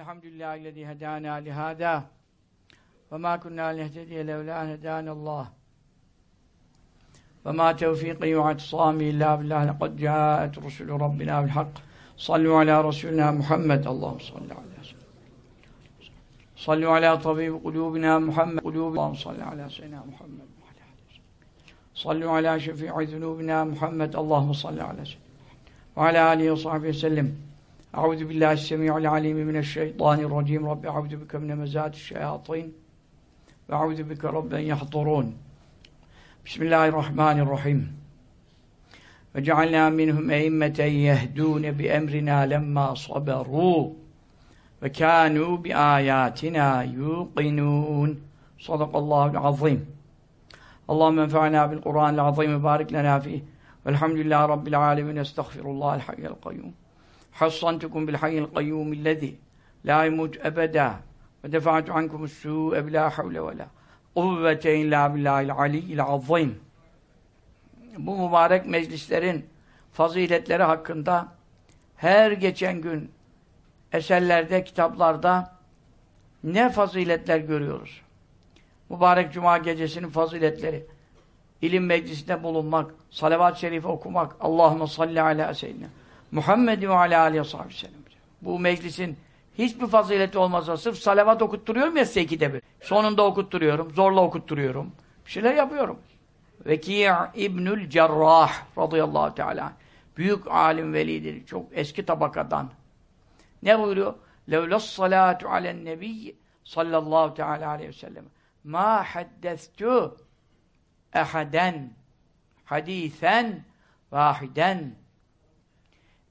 الحمد لله الذي هدانا لهذا وما كنا لنهتدي لولا أن هدانا الله. وما توفيقي واعتصامي إلا بالله لقد جاءت رسل ربنا بالحق. صلوا على رسولنا محمد. اللهم صل على سيدنا صلوا على طبيب قلوبنا محمد. قلوب اللهم صل على سيدنا محمد. صلوا على شفيع ذنوبنا محمد. اللهم صل على سيدنا وعلى آله وصحبه وسلم. أعوذ بالله السميع العليم من الشيطان الرجيم. رب أعوذ بك من مزات الشياطين وأعوذ بك رب أن يحضرون. بسم الله الرحمن الرحيم. وجعلنا منهم أئمة يهدون بأمرنا لما صبروا وكانوا بآياتنا يوقنون. صدق الله العظيم. اللهم انفعنا بالقرآن العظيم وبارك لنا فيه. والحمد لله رب العالمين. أستغفر الله الحي القيوم. hassantukum bil hayyil kayyum illezi la imut ebeda ve defa'tu ankum su'e bila havle ve la kuvveteyn la billahil aliyyil bu mübarek meclislerin faziletleri hakkında her geçen gün eserlerde, kitaplarda ne faziletler görüyoruz. Mübarek Cuma gecesinin faziletleri, ilim meclisinde bulunmak, salavat-ı şerife okumak, Allahümme salli ala seyyidina. Muhammed ve ala aleyhi ve sellem. Bu meclisin hiçbir fazileti olmasa sırf salavat okutturuyorum ya size ikide bir. Sonunda okutturuyorum, zorla okutturuyorum. Bir şeyler yapıyorum. Veki' İbnül Cerrah radıyallahu teala büyük alim velidir. Çok eski tabakadan. Ne buyuruyor? Levlas salatu alen nebiyyi sallallahu teala aleyhi ve sellem ma haddestu ehaden hadisen vahiden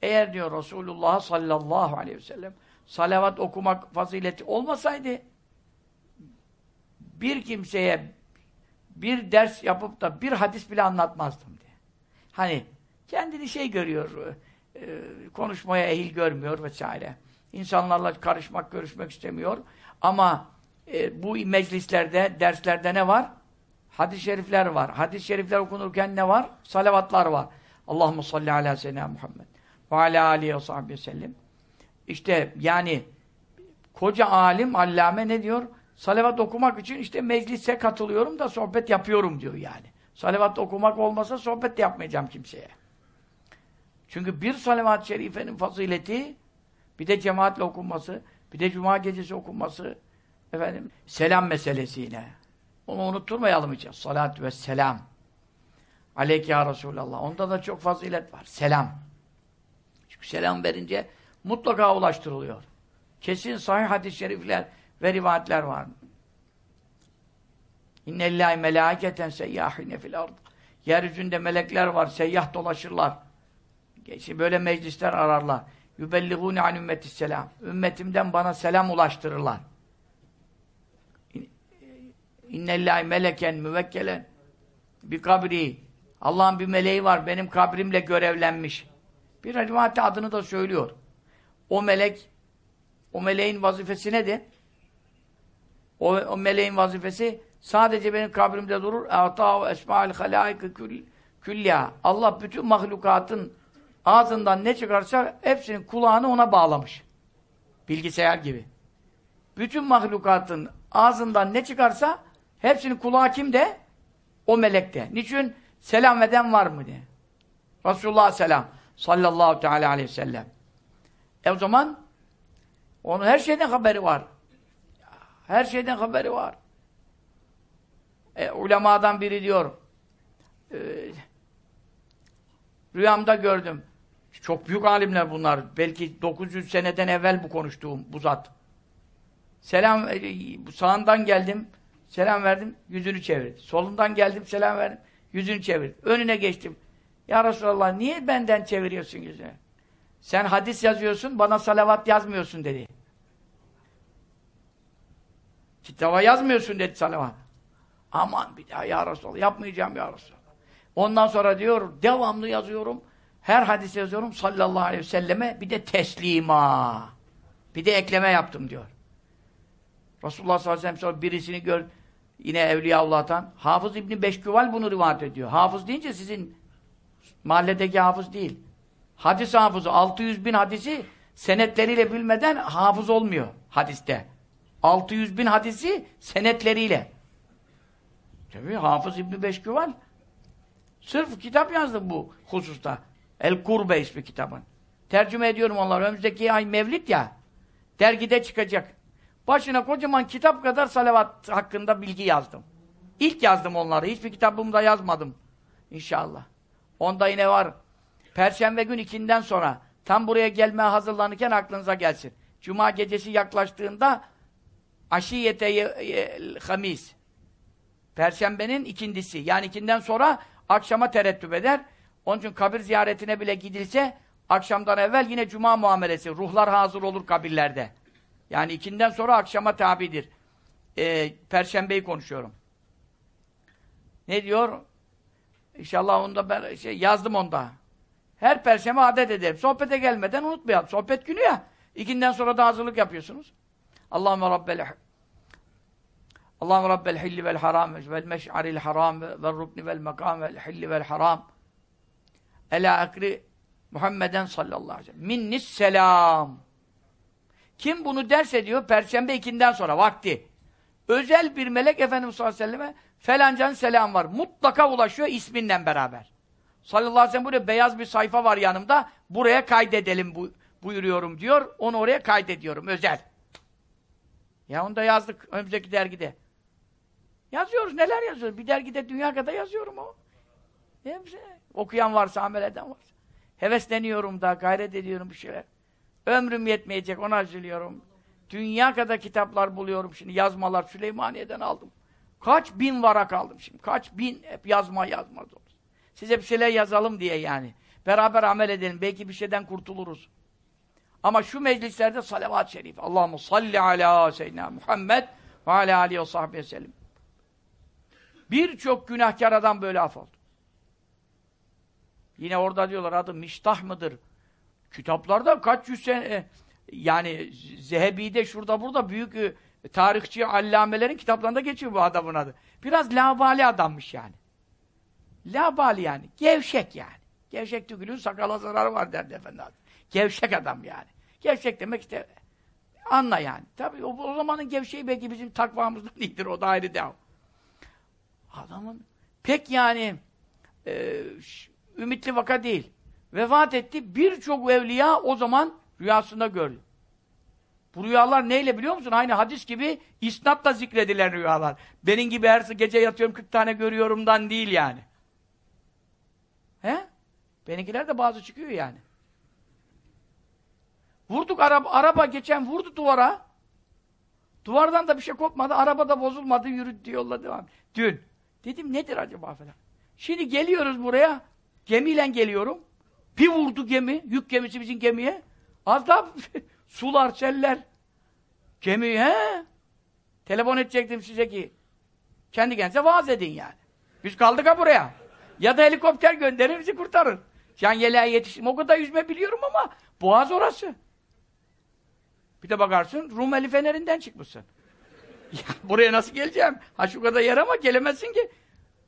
eğer diyor Resulullah sallallahu aleyhi ve sellem salavat okumak fazileti olmasaydı bir kimseye bir ders yapıp da bir hadis bile anlatmazdım diye. Hani kendini şey görüyor, e, konuşmaya ehil görmüyor vesaire. İnsanlarla karışmak, görüşmek istemiyor. Ama e, bu meclislerde, derslerde ne var? Hadis-i şerifler var. Hadis-i şerifler okunurken ne var? Salavatlar var. Allahumme salli ala seyyidina Muhammed ve ala aleyhi ve sahbihi sellem. İşte yani koca alim, allame ne diyor? Salavat okumak için işte meclise katılıyorum da sohbet yapıyorum diyor yani. Salavat okumak olmasa sohbet de yapmayacağım kimseye. Çünkü bir salavat-ı şerifenin fazileti bir de cemaatle okunması, bir de cuma gecesi okunması efendim selam meselesi yine. Onu unutturmayalım hiç. Salat ve selam. Aleyke ya Resulallah. Onda da çok fazilet var. Selam. Selam verince mutlaka ulaştırılıyor. Kesin sahih hadis-i şerifler ve rivayetler var. İnnellâhi melâketen seyyâhine fil ard. Yeryüzünde melekler var, seyyah dolaşırlar. Geçi böyle meclisler ararlar. Yübelligûne an ümmetis selam. Ümmetimden bana selam ulaştırırlar. İnnellâhi meleken müvekkelen bir kabri. Allah'ın bir meleği var, benim kabrimle görevlenmiş. Bir rivayette adını da söylüyor. O melek, o meleğin vazifesi nedir? O, o meleğin vazifesi sadece benim kabrimde durur. Ata'u esma'il halâik külya. Allah bütün mahlukatın ağzından ne çıkarsa hepsinin kulağını ona bağlamış. Bilgisayar gibi. Bütün mahlukatın ağzından ne çıkarsa hepsinin kulağı kimde? O melekte. Niçin? Selam eden var mı diye. Resulullah selam. Sallallahu teala aleyhi ve sellem. E o zaman onun her şeyden haberi var. Her şeyden haberi var. E, ulemadan biri diyor e, rüyamda gördüm. Çok büyük alimler bunlar. Belki 900 seneden evvel bu konuştuğum bu zat. Selam e, sağından geldim. Selam verdim. Yüzünü çevirdi. Solundan geldim. Selam verdim. Yüzünü çevirdi. Önüne geçtim. Ya Resulallah niye benden çeviriyorsun yüzünü? Sen hadis yazıyorsun, bana salavat yazmıyorsun dedi. Kitaba yazmıyorsun dedi salavat. Aman bir daha ya Resulallah, yapmayacağım ya Resulallah. Ondan sonra diyor, devamlı yazıyorum. Her hadis yazıyorum sallallahu aleyhi ve selleme bir de teslima. Bir de ekleme yaptım diyor. Resulullah sallallahu aleyhi ve sellem birisini gör, yine Evliyaullah'tan. Hafız İbni Beşküval bunu rivayet ediyor. Hafız deyince sizin mahalledeki hafız değil. Hadis hafızı 600 bin hadisi senetleriyle bilmeden hafız olmuyor hadiste. 600 bin hadisi senetleriyle. Tabii Hafız İbni Beşküval sırf kitap yazdı bu hususta. El Kurbe ismi kitabın. Tercüme ediyorum onlar. Önümüzdeki ay Mevlid ya. Dergide çıkacak. Başına kocaman kitap kadar salavat hakkında bilgi yazdım. İlk yazdım onları. Hiçbir kitabımda yazmadım. İnşallah. Onda yine var. Perşembe gün ikinden sonra tam buraya gelmeye hazırlanırken aklınıza gelsin. Cuma gecesi yaklaştığında aşiyete hamis Perşembenin ikindisi. Yani ikinden sonra akşama terettüp eder. Onun için kabir ziyaretine bile gidilse akşamdan evvel yine cuma muamelesi. Ruhlar hazır olur kabirlerde. Yani ikinden sonra akşama tabidir. Ee, Perşembeyi konuşuyorum. Ne diyor? İnşallah onda ben şey, yazdım onda. Her perşembe adet ederim. Sohbete gelmeden unutmayalım. Sohbet günü ya. İkinden sonra da hazırlık yapıyorsunuz. Allahümme Rabbel Allahümme Rabbel hilli vel haram vel meş'aril haram vel rukni vel makam vel hilli vel haram Ela akri Muhammeden sallallahu aleyhi ve sellem. Minnis selam. Kim bunu derse diyor, Perşembe ikinden sonra vakti. Özel bir melek Efendimiz sallallahu aleyhi ve selleme felancanın selam var. Mutlaka ulaşıyor isminle beraber. Sallallahu aleyhi ve sellem buraya beyaz bir sayfa var yanımda. Buraya kaydedelim bu, buyuruyorum diyor. Onu oraya kaydediyorum özel. Ya onu da yazdık önümüzdeki dergide. Yazıyoruz neler yazıyoruz. Bir dergide dünya kadar yazıyorum o. Hepsi. Okuyan varsa, amel eden varsa. Hevesleniyorum da, gayret ediyorum bir şeyler. Ömrüm yetmeyecek, ona üzülüyorum. Dünya kadar kitaplar buluyorum şimdi, yazmalar Süleymaniye'den aldım. Kaç bin varak aldım şimdi, kaç bin hep yazma yazma olur. Size bir şeyler yazalım diye yani. Beraber amel edelim, belki bir şeyden kurtuluruz. Ama şu meclislerde salavat-ı şerif. Allahu salli ala seyyidina Muhammed ve ala alihi ve sahbihi sellem. Birçok günahkar adam böyle af oldu. Yine orada diyorlar adı Miştah mıdır? Kitaplarda kaç yüz sene yani Zehebi'de şurada burada büyük e, tarihçi allamelerin kitaplarında geçiyor bu adamın adı. Biraz labali adammış yani. Labali yani. Gevşek yani. Gevşek tükülün sakala zararı var derdi efendi adam. Gevşek adam yani. Gevşek demek işte anla yani. Tabii o, o zamanın gevşeği belki bizim takvamızdan iyidir o da ayrı devam. Adamın pek yani e, ümitli vaka değil. Vefat etti. Birçok evliya o zaman rüyasında gördü. Bu rüyalar neyle biliyor musun? Aynı hadis gibi isnatla zikredilen rüyalar. Benim gibi her gece yatıyorum 40 tane görüyorumdan değil yani. He? Benimkiler de bazı çıkıyor yani. Vurduk araba, araba geçen vurdu duvara. Duvardan da bir şey kopmadı, araba da bozulmadı, yürüdü yolla devam. Dün. Dedim nedir acaba falan. Şimdi geliyoruz buraya, gemiyle geliyorum. Bir vurdu gemi, yük gemisi bizim gemiye. Az daha sular, seller. Gemi, he? Telefon edecektim size ki, kendi kendinize vaaz edin yani. Biz kaldık ha buraya. Ya da helikopter gönderir bizi kurtarır. Can yeleğe yetiştim. O kadar yüzme biliyorum ama boğaz orası. Bir de bakarsın Rumeli Feneri'nden çıkmışsın. Ya buraya nasıl geleceğim? Ha şu kadar yer ama gelemezsin ki.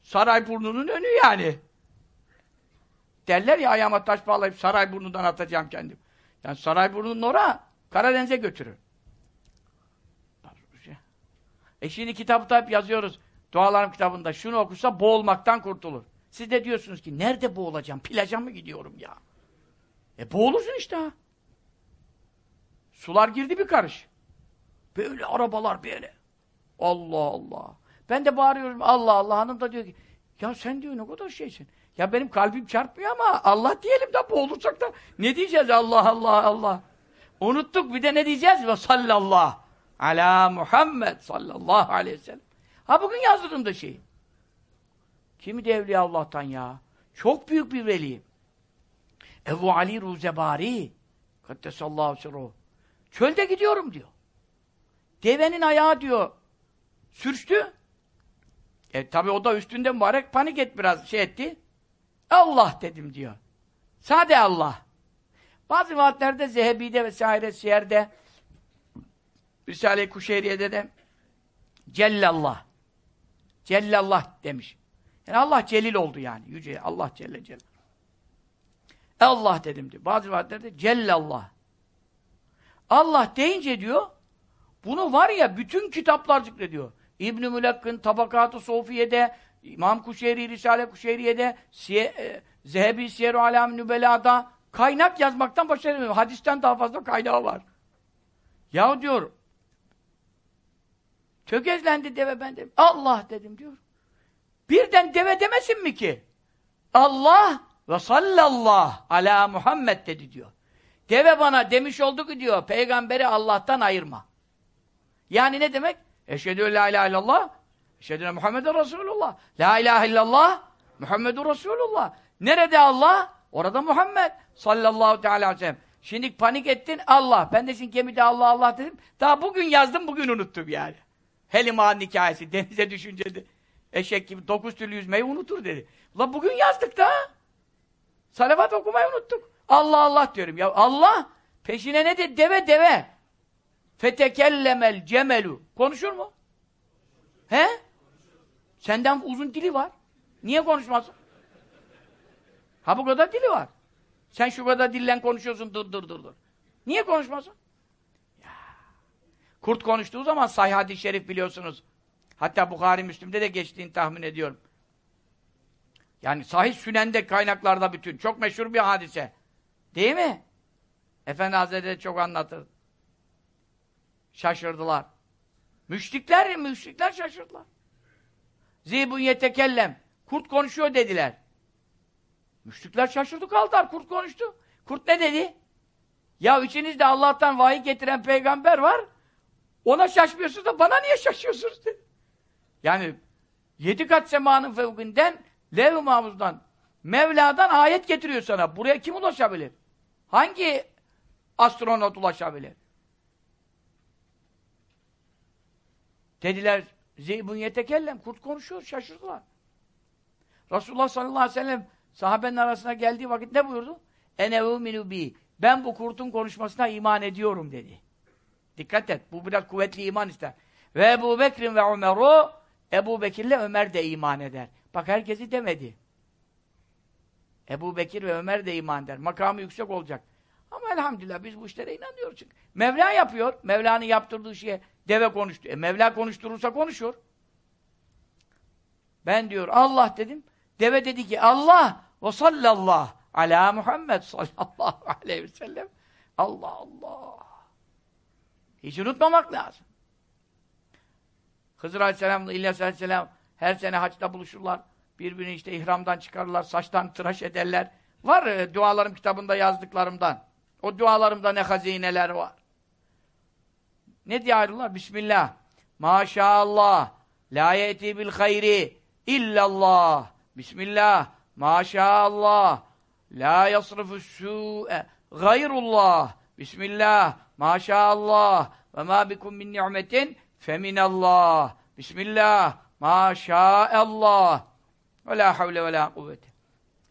Sarayburnu'nun önü yani. Derler ya ayağıma taş bağlayıp Sarayburnu'ndan atacağım kendim. Yani Sarayburnu'nun ora Karadeniz'e götürür. E şimdi kitapta hep yazıyoruz. Dualarım kitabında şunu okursa boğulmaktan kurtulur. Siz de diyorsunuz ki nerede boğulacağım? Plaja mı gidiyorum ya? E boğulursun işte ha. Sular girdi bir karış. Böyle arabalar böyle. Allah Allah. Ben de bağırıyorum Allah Allah. Hanım da diyor ki ya sen diyor ne kadar şeysin. Ya benim kalbim çarpmıyor ama Allah diyelim de boğulursak da ne diyeceğiz Allah Allah Allah. Unuttuk bir de ne diyeceğiz? Ve sallallahu ala Muhammed sallallahu aleyhi ve sellem. Ha bugün yazdırdım da şeyi. Kimi de Allah'tan ya. Çok büyük bir veli. Ebu Ali Ruzebari Kaddesallahu sirruhu. Çölde gidiyorum diyor. Devenin ayağı diyor sürçtü. E tabi o da üstünde mübarek panik et biraz şey etti. Allah dedim diyor. Sade Allah. Bazı vaatlerde Zehebi'de vesaire Siyer'de Risale-i Kuşeyriye'de de Cellallah. Cellallah demiş. Yani Allah celil oldu yani. Yüce Allah Celle Celle. Allah dedim diyor. Bazı vaatlerde Cellallah. Allah deyince diyor, bunu var ya bütün kitaplar zikrediyor. İbn-i Mülakkın, Tabakat-ı Sofiye'de, İmam Kuşeyri, Risale Kuşeyriye'de, Siye, e, Zehebi Siyer-i Alam Nübela'da kaynak yazmaktan başarılı. Hadisten daha fazla kaynağı var. Ya diyor, tökezlendi deve ben dedim. Allah dedim diyor. Birden deve demesin mi ki? Allah ve sallallahu ala Muhammed dedi diyor. Deve bana demiş oldu ki diyor, peygamberi Allah'tan ayırma. Yani ne demek? Eşhedü la ilahe illallah, eşhedü Muhammeden Resulullah. La ilahe illallah, Muhammedun Resulullah. Nerede Allah? Orada Muhammed sallallahu teala aleyhi ve sellem. Şimdi panik ettin, Allah. Ben de şimdi gemide Allah Allah dedim. Daha bugün yazdım, bugün unuttum yani. Heliman hikayesi, denize düşünce Eşek gibi dokuz türlü yüzmeyi unutur dedi. Ulan bugün yazdık da. Salavat okumayı unuttuk. Allah Allah diyorum. Ya Allah peşine ne dedi? Deve deve. Fetekellemel cemelu. Konuşur mu? He? Senden uzun dili var. Niye konuşmasın? Ha bu kadar dili var. Sen şu kadar dillen konuşuyorsun dur dur dur dur. Niye konuşmasın? Ya. Kurt konuştuğu zaman sahih hadis şerif biliyorsunuz. Hatta Bukhari Müslim'de de geçtiğini tahmin ediyorum. Yani sahih sünende kaynaklarda bütün. Çok meşhur bir hadise. Değil mi? Efendi Hazretleri çok anlatır. Şaşırdılar. Müşrikler, müşrikler şaşırdılar. Zibun yetekellem. Kurt konuşuyor dediler. Müşrikler şaşırdı kaldılar. Kurt konuştu. Kurt ne dedi? Ya içinizde Allah'tan vahiy getiren peygamber var. Ona şaşmıyorsunuz da bana niye şaşıyorsunuz dedi. Yani yedi kat semanın fevkinden lev-i Mevla'dan ayet getiriyor sana. Buraya kim ulaşabilir? Hangi astronot ulaşabilir? Dediler, Zeybun yetekellem, kurt konuşuyor, şaşırdılar. Resulullah sallallahu aleyhi ve sellem sahabenin arasına geldiği vakit ne buyurdu? Enevu minu bi. Ben bu kurtun konuşmasına iman ediyorum dedi. Dikkat et, bu biraz kuvvetli iman ister. Ve Ebu Bekir'in ve Ömer'u Ebu Bekir'le Ömer de iman eder. Bak herkesi demedi. Ebu Bekir ve Ömer de iman eder. Makamı yüksek olacak. Ama elhamdülillah biz bu işlere inanıyoruz. Çünkü Mevla yapıyor. Mevla'nın yaptırdığı şeye deve konuştu. E Mevla konuşturursa konuşur. Ben diyor Allah dedim. Deve dedi ki Allah ve sallallahu ala Muhammed sallallahu aleyhi ve sellem. Allah Allah. Hiç unutmamak lazım. Hızır Aleyhisselam'la İlyas Aleyhisselam her sene haçta buluşurlar. Birbirini işte ihramdan çıkarırlar, saçtan tıraş ederler. Var e, dualarım kitabında yazdıklarımdan. O dualarımda ne hazineler var. Ne diye ayrılırlar? Bismillah. Maşallah. La yeti bil hayri illallah. Bismillah. Maşallah. La yasrifu su'e gayrullah. Bismillah. Maşallah. Ve ma bikum min ni'metin feminallah. Bismillah. Maşallah. Ve la havle ve la kuvvete.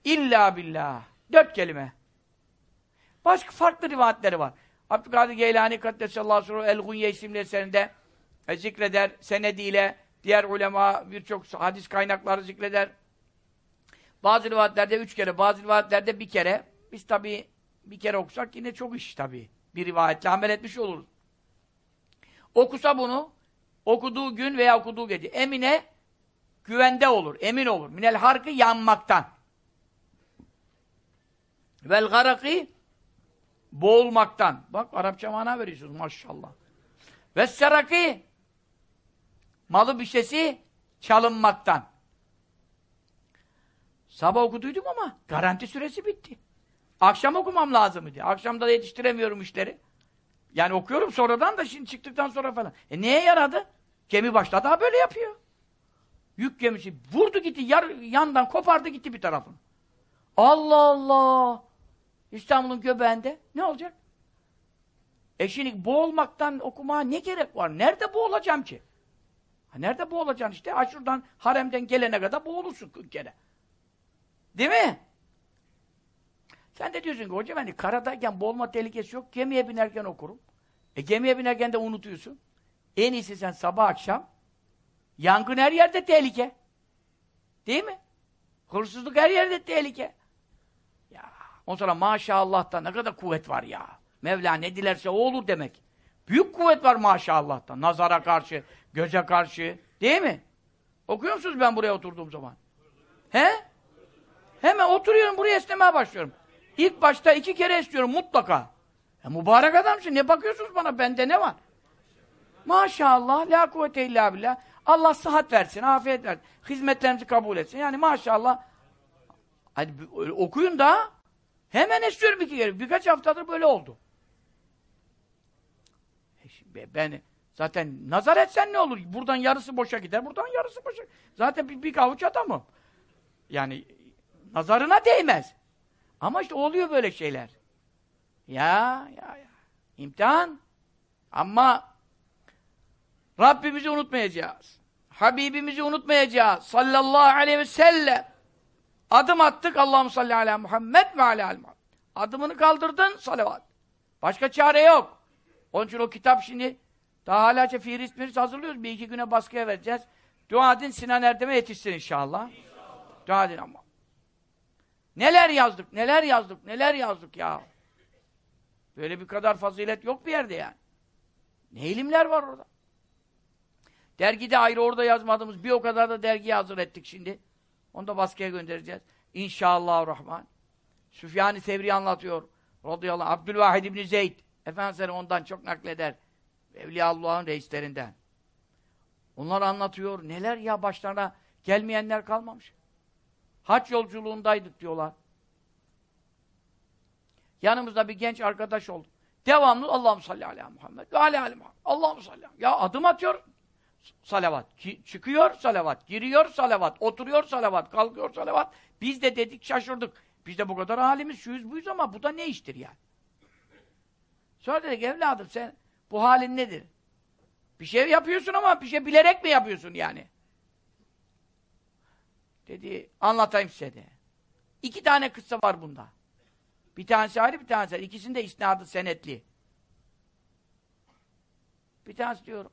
İlla billah. Dört kelime. Başka farklı rivayetleri var. Abdülkadir Geylani Kaddesallahu aleyhi El-Gunye isimli eserinde e, zikreder senediyle diğer ulema birçok hadis kaynakları zikreder. Bazı rivayetlerde üç kere, bazı rivayetlerde bir kere. Biz tabi bir kere okusak yine çok iş tabi. Bir rivayetle amel etmiş oluruz. Okusa bunu okuduğu gün veya okuduğu gece emine güvende olur, emin olur. Minel harkı yanmaktan. Vel garaki boğulmaktan. Bak Arapça mana veriyorsunuz maşallah. Ve seraki malı bişesi çalınmaktan. Sabah okuduydum ama garanti süresi bitti. Akşam okumam lazım idi. Akşamda da yetiştiremiyorum işleri. Yani okuyorum sonradan da şimdi çıktıktan sonra falan. E neye yaradı? Gemi başta daha böyle yapıyor. Yük gemisi vurdu gitti, yar, yandan kopardı gitti bir tarafın. Allah Allah! İstanbul'un göbeğinde ne olacak? E şimdi boğulmaktan okumaya ne gerek var? Nerede boğulacağım ki? Ha nerede boğulacaksın işte? Ha şuradan haremden gelene kadar boğulursun 40 kere. Değil mi? Sen de diyorsun ki hocam hani karadayken boğulma tehlikesi yok. Gemiye binerken okurum. E gemiye binerken de unutuyorsun. En iyisi sen sabah akşam yangın her yerde tehlike. Değil mi? Hırsızlık her yerde tehlike. Ondan sonra maşallah'ta ne kadar kuvvet var ya. Mevla ne dilerse o olur demek. Büyük kuvvet var maşallah'ta. Nazara karşı, göze karşı. Değil mi? Okuyor musunuz ben buraya oturduğum zaman? He? Hemen oturuyorum buraya esnemeye başlıyorum. İlk başta iki kere istiyorum mutlaka. Ya mübarek adamsın. Ne bakıyorsunuz bana? Bende ne var? Maşallah. La kuvvete illa billah. Allah sıhhat versin, afiyet versin. Hizmetlerimizi kabul etsin. Yani maşallah. Hadi okuyun da hemen istiyorum iki kere. Birkaç haftadır böyle oldu. E ben zaten nazar etsen ne olur? Buradan yarısı boşa gider, buradan yarısı boşa. Zaten bir, bir kavuç adamım. Yani nazarına değmez. Ama işte oluyor böyle şeyler. Ya, ya, ya. İmtihan. Ama Rabbimizi unutmayacağız. Habibimizi unutmayacağız. Sallallahu aleyhi ve sellem. Adım attık. Allahu salli ala Muhammed ve ala Muhammed. Adımını kaldırdın. Salavat. Başka çare yok. Onun için o kitap şimdi daha hala firis miris hazırlıyoruz. Bir iki güne baskıya vereceğiz. Dua edin Sinan Erdem'e yetişsin inşallah. inşallah. Dua edin ama. Neler yazdık, neler yazdık, neler yazdık ya. Böyle bir kadar fazilet yok bir yerde yani. Ne ilimler var orada. Dergide ayrı orada yazmadığımız bir o kadar da dergiye hazır ettik şimdi. Onu da baskıya göndereceğiz. İnşallah Rahman. Süfyan-ı Sevri anlatıyor. Radıyallahu anh. Abdülvahid İbni Zeyd. Efendimiz ondan çok nakleder. Evliyaullah'ın reislerinden. Onlar anlatıyor. Neler ya başlarına gelmeyenler kalmamış. Haç yolculuğundaydık diyorlar. Yanımızda bir genç arkadaş oldu. Devamlı Allah'ım salli ala Muhammed ve ala Muhammed. Allah'ım salli Ya adım atıyor salavat. Çıkıyor salavat. Giriyor salavat. Oturuyor salavat. Kalkıyor salavat. Biz de dedik şaşırdık. Biz de bu kadar halimiz şuyuz buyuz ama bu da ne iştir yani? Sonra dedik evladım sen bu halin nedir? Bir şey yapıyorsun ama bir şey bilerek mi yapıyorsun yani? Dedi anlatayım size de. İki tane kıssa var bunda. Bir tanesi ayrı bir tanesi ayrı. İkisinde isnadı senetli. Bir tanesi diyorum.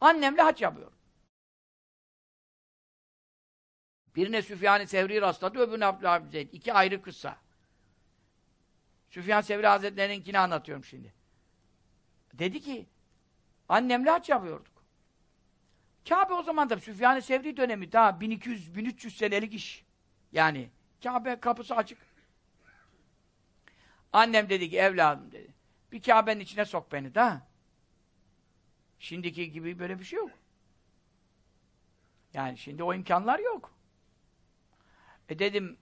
Annemle haç yapıyor. Birine Süfyan-ı Sevri rastladı, öbürüne Abdülhamid Zeyd. İki ayrı kıssa. Süfyan Sevri Hazretleri'ninkini anlatıyorum şimdi. Dedi ki, annemle haç yapıyorduk. Kabe o zaman da Süfyan-ı Sevri dönemi daha 1200-1300 senelik iş. Yani Kabe kapısı açık. Annem dedi ki evladım dedi. Bir Kabe'nin içine sok beni da. Şimdiki gibi böyle bir şey yok. Yani şimdi o imkanlar yok. E dedim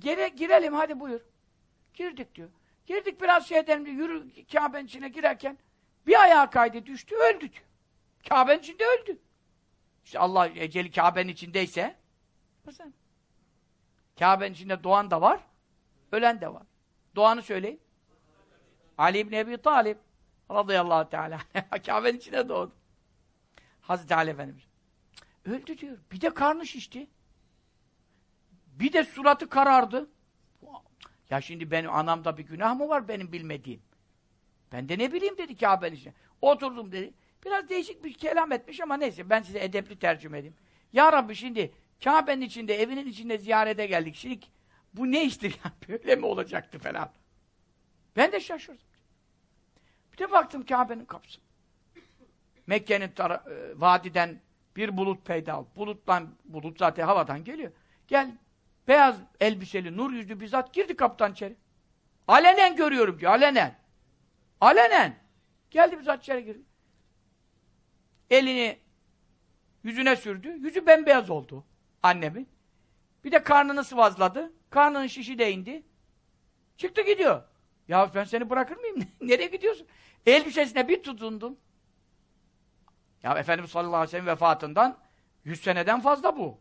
gire, girelim hadi buyur. Girdik diyor. Girdik biraz şey edelim diyor. Yürü Kabe'nin içine girerken bir ayağa kaydı düştü öldü diyor. Kabe'nin içinde öldü. İşte Allah eceli Kabe'nin içindeyse. Kabe'nin içinde doğan da var, ölen de var. Doğanı söyleyin. Ali İbni Ebi Talib radıyallahu teala Kabe'nin içine doğdu. Hazreti Ali Efendimiz. Öldü diyor. Bir de karnı şişti. Bir de suratı karardı. Ya şimdi benim anamda bir günah mı var benim bilmediğim? Ben de ne bileyim dedi Kabe'nin içine. Oturdum dedi. Biraz değişik bir kelam etmiş ama neyse ben size edepli tercüme edeyim. Ya Rabbi şimdi Kabe'nin içinde, evinin içinde ziyarete geldik. Şimdi bu ne iştir ya? Böyle mi olacaktı falan. Ben de şaşırdım. Bir de baktım Kabe'nin kapısı. Mekke'nin e, vadiden bir bulut peyda oldu. Buluttan, bulut zaten havadan geliyor. Gel, beyaz elbiseli, nur yüzlü bir zat girdi kapıdan içeri. Alenen görüyorum diyor, alenen. Alenen. Geldi bir zat içeri girdi. Elini yüzüne sürdü. Yüzü bembeyaz oldu annemin. Bir de karnını sıvazladı. Karnının şişi de indi. Çıktı gidiyor. Ya ben seni bırakır mıyım? Nereye gidiyorsun? Elbisesine bir tutundum. Ya Efendimiz sallallahu aleyhi ve sellem vefatından 100 seneden fazla bu.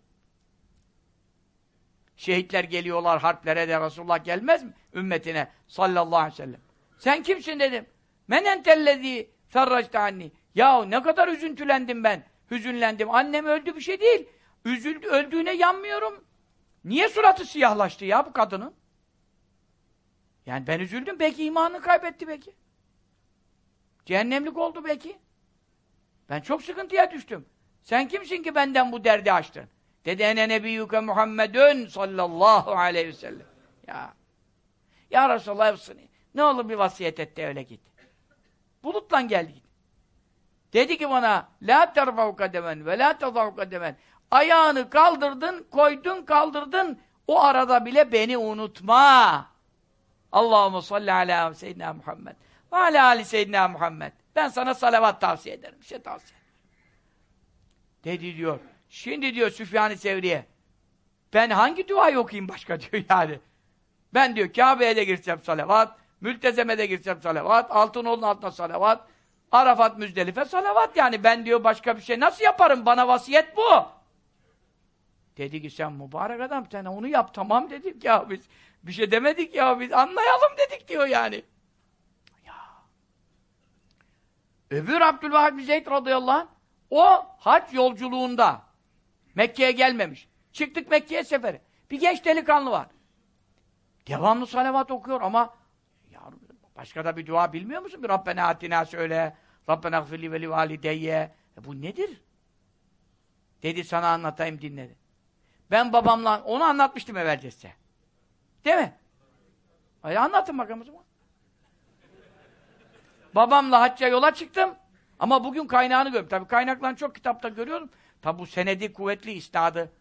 Şehitler geliyorlar harplere de Resulullah gelmez mi? Ümmetine sallallahu aleyhi ve sellem. Sen kimsin dedim. Men entellezî ferracte anni. Ya ne kadar üzüntülendim ben. Hüzünlendim. Annem öldü bir şey değil. Üzüldü, öldüğüne yanmıyorum. Niye suratı siyahlaştı ya bu kadının? Yani ben üzüldüm. Belki imanını kaybetti belki. Cehennemlik oldu belki. Ben çok sıkıntıya düştüm. Sen kimsin ki benden bu derdi açtın? Dedi ene nebiyyuke Muhammedun sallallahu aleyhi ve sellem. Ya. Ya Resulallah Ne olur bir vasiyet et de öyle git. Bulutla geldi git. Dedi ki bana la terfa'u kademen ve la teza'u kademen. Ayağını kaldırdın, koydun, kaldırdın. O arada bile beni unutma. Allahumme salli ala seyyidina Muhammed ve ala ali seyyidina Muhammed. Ben sana salavat tavsiye ederim. Bir şey tavsiye ederim. Dedi diyor. Şimdi diyor Süfyan-ı Sevriye. Ben hangi duayı okuyayım başka diyor yani. Ben diyor Kabe'ye de girsem salavat, Mültezem'e de girsem salavat, Altınoğlu'nun altına salavat, Arafat, Müzdelife salavat yani. Ben diyor başka bir şey nasıl yaparım? Bana vasiyet bu. Dedi ki sen mübarek adam sen onu yap tamam dedik ya biz. Bir şey demedik ya biz anlayalım dedik diyor yani. Ya. Öbür Abdülvahid bin Zeyd radıyallahu anh o hac yolculuğunda Mekke'ye gelmemiş. Çıktık Mekke'ye seferi. Bir genç delikanlı var. Devamlı salavat okuyor ama ya başka da bir dua bilmiyor musun? Bir Rabbena atina söyle. Rabbena gfirli ve li valideyye. E bu nedir? Dedi sana anlatayım dinledi. Ben babamla onu anlatmıştım evvelce size. Değil mi? Hadi anlatın bakalım. Babamla hacca yola çıktım. Ama bugün kaynağını görüyorum. Tabii kaynaklarını çok kitapta görüyorum. Tabi bu senedi kuvvetli isnadı.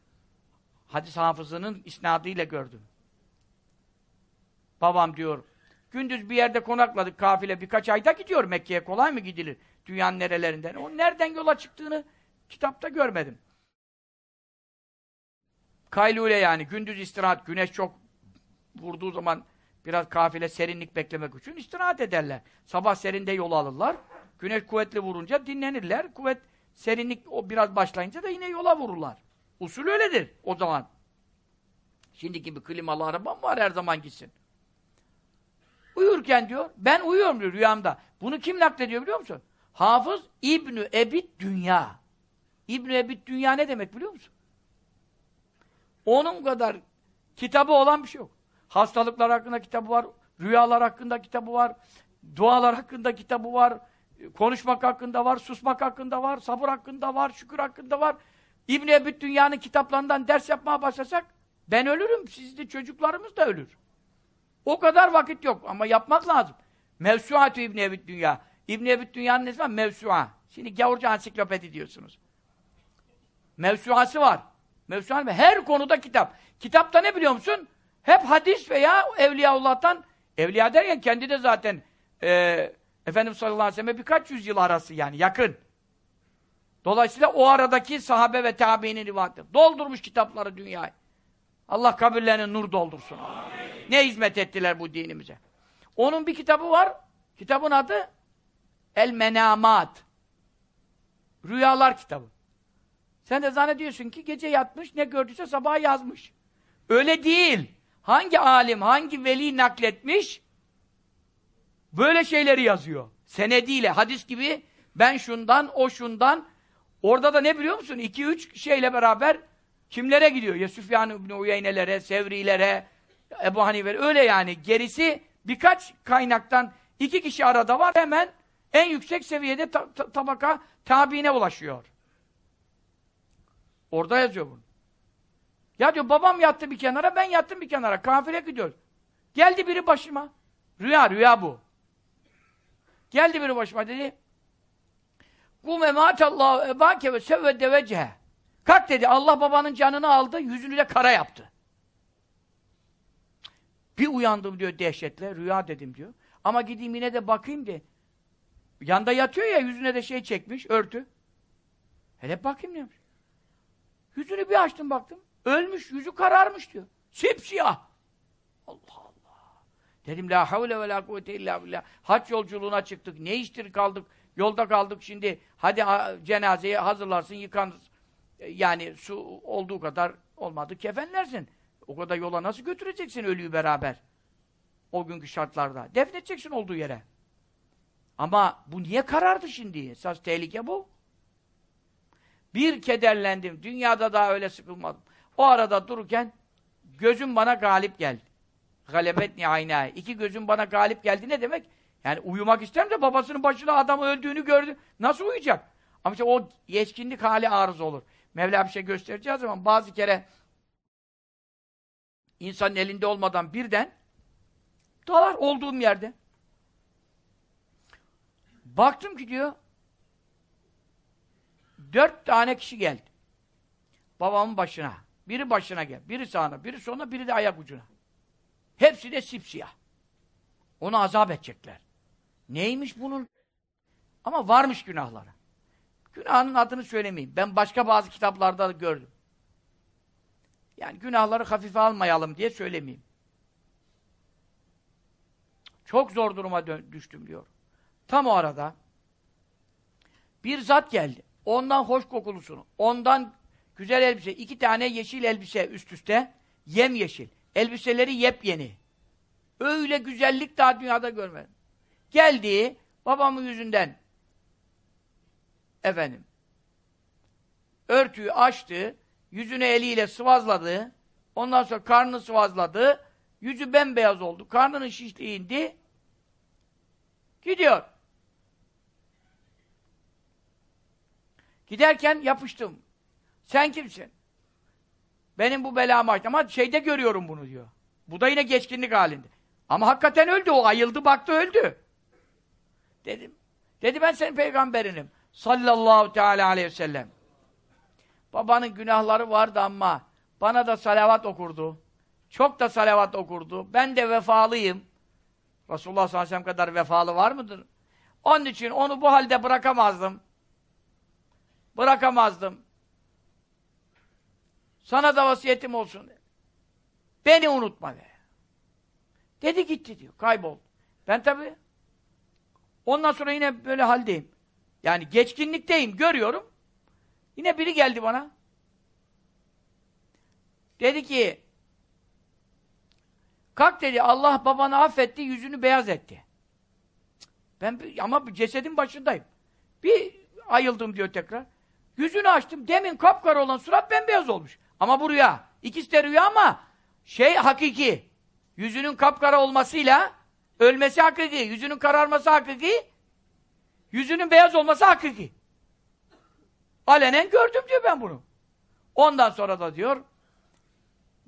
Hadis hafızının isnadıyla gördüm. Babam diyor, gündüz bir yerde konakladık kafile birkaç ayda gidiyor Mekke'ye kolay mı gidilir? Dünyanın nerelerinden. O nereden yola çıktığını kitapta görmedim. Kaylule yani gündüz istirahat, güneş çok vurduğu zaman biraz kafile serinlik beklemek için istirahat ederler. Sabah serinde yol alırlar. Güneş kuvvetli vurunca dinlenirler. Kuvvet serinlik o biraz başlayınca da yine yola vururlar. Usul öyledir o zaman. Şimdiki bir klimalı arabam var her zaman gitsin. Uyurken diyor, ben uyuyorum diyor rüyamda. Bunu kim naklediyor biliyor musun? Hafız İbnü Ebit Dünya. İbnü Ebit Dünya ne demek biliyor musun? Onun kadar kitabı olan bir şey yok. Hastalıklar hakkında kitabı var, rüyalar hakkında kitabı var, dualar hakkında kitabı var, konuşmak hakkında var, susmak hakkında var, sabır hakkında var, şükür hakkında var. İbn-i Ebi Dünya'nın kitaplarından ders yapmaya başlasak ben ölürüm, siz de çocuklarımız da ölür. O kadar vakit yok ama yapmak lazım. Mevsuatü İbn-i Ebi Dünya. İbn-i Ebi Dünya'nın ismi Mevsua. Şimdi gavurca ansiklopedi diyorsunuz. Mevsuası var. Mevsuat her konuda kitap. Kitapta ne biliyor musun? Hep hadis veya Evliyaullah'tan Evliya derken kendi de zaten e, Efendimiz sallallahu aleyhi ve sellem birkaç yüzyıl arası yani yakın. Dolayısıyla o aradaki sahabe ve tabiinin rivayetleri. Doldurmuş kitapları dünyayı. Allah kabirlerine nur doldursun. Amin. Ne hizmet ettiler bu dinimize. Onun bir kitabı var. Kitabın adı El Menamat. Rüyalar kitabı. Sen de zannediyorsun ki gece yatmış, ne gördüyse sabah yazmış. Öyle değil. Hangi alim, hangi veli nakletmiş? Böyle şeyleri yazıyor. Senediyle, hadis gibi ben şundan, o şundan. Orada da ne biliyor musun? İki üç şeyle beraber kimlere gidiyor? Ya Süfyan İbni Uyeynelere, Sevrilere, Ebu Hanife öyle yani. Gerisi birkaç kaynaktan iki kişi arada var. Hemen en yüksek seviyede ta ta tabaka tabiine ulaşıyor. Orada yazıyor bunu. Ya diyor babam yattı bir kenara, ben yattım bir kenara. Kafile gidiyoruz. Geldi biri başıma. Rüya, rüya bu. Geldi biri başıma dedi. Kum emâtallahu ebâke ve sevvedde vecehe. Kalk dedi. Allah babanın canını aldı, yüzünü de kara yaptı. Bir uyandım diyor dehşetle. Rüya dedim diyor. Ama gideyim yine de bakayım de. Yanda yatıyor ya yüzüne de şey çekmiş, örtü. Hele bakayım demiş. Yüzünü bir açtım baktım. Ölmüş, yüzü kararmış diyor. Sipsiyah. Allah Allah. Dedim la havle ve la kuvvete illa billah. Haç yolculuğuna çıktık. Ne iştir kaldık? Yolda kaldık şimdi. Hadi cenazeye hazırlarsın, yıkanırsın. Yani su olduğu kadar olmadı kefenlersin. O kadar yola nasıl götüreceksin ölüyü beraber? O günkü şartlarda. Defnedeceksin olduğu yere. Ama bu niye karardı şimdi? Esas tehlike bu. Bir kederlendim. Dünyada daha öyle sıkılmadım. O arada dururken gözüm bana galip geldi. Galebetni ayna. İki gözüm bana galip geldi ne demek? Yani uyumak isterim de babasının başına adam öldüğünü gördü. Nasıl uyuyacak? Ama işte o yetkinlik hali arız olur. Mevla bir şey göstereceği zaman bazı kere insanın elinde olmadan birden dalar olduğum yerde. Baktım ki diyor, dört tane kişi geldi. Babamın başına. Biri başına gel, biri sağına, biri soluna, biri de ayak ucuna. Hepsi de sipsiyah. Onu azap edecekler. Neymiş bunun? Ama varmış günahları. Günahının adını söylemeyeyim. Ben başka bazı kitaplarda da gördüm. Yani günahları hafife almayalım diye söylemeyeyim. Çok zor duruma düştüm diyor. Tam o arada bir zat geldi. Ondan hoş kokulusunu, ondan güzel elbise, iki tane yeşil elbise üst üste, yem yeşil. Elbiseleri yepyeni. Öyle güzellik daha dünyada görmedim. Geldi, babamın yüzünden efendim örtüyü açtı, yüzünü eliyle sıvazladı, ondan sonra karnını sıvazladı, yüzü bembeyaz oldu, karnının şişliği indi, gidiyor. Giderken yapıştım. Sen kimsin? Benim bu belamı açtı. Ama şeyde görüyorum bunu diyor. Bu da yine geçkinlik halinde. Ama hakikaten öldü o. Ayıldı baktı öldü. Dedim. Dedi ben senin peygamberinim. Sallallahu teala aleyhi ve sellem. Babanın günahları vardı ama bana da salavat okurdu. Çok da salavat okurdu. Ben de vefalıyım. Resulullah sallallahu aleyhi ve sellem kadar vefalı var mıdır? Onun için onu bu halde bırakamazdım. Bırakamazdım. Sana da vasiyetim olsun. Dedi. Beni unutma de. Dedi gitti diyor. Kayboldu. Ben tabi ondan sonra yine böyle haldeyim. Yani geçkinlikteyim. Görüyorum. Yine biri geldi bana. Dedi ki kalk dedi Allah babanı affetti yüzünü beyaz etti. Ben ama cesedin başındayım. Bir ayıldım diyor tekrar. Yüzünü açtım. Demin kapkara olan surat bembeyaz olmuş. Ama bu rüya. İkisi de rüya ama şey hakiki. Yüzünün kapkara olmasıyla ölmesi hakiki. Yüzünün kararması hakiki. Yüzünün beyaz olması hakiki. Alenen gördüm diyor ben bunu. Ondan sonra da diyor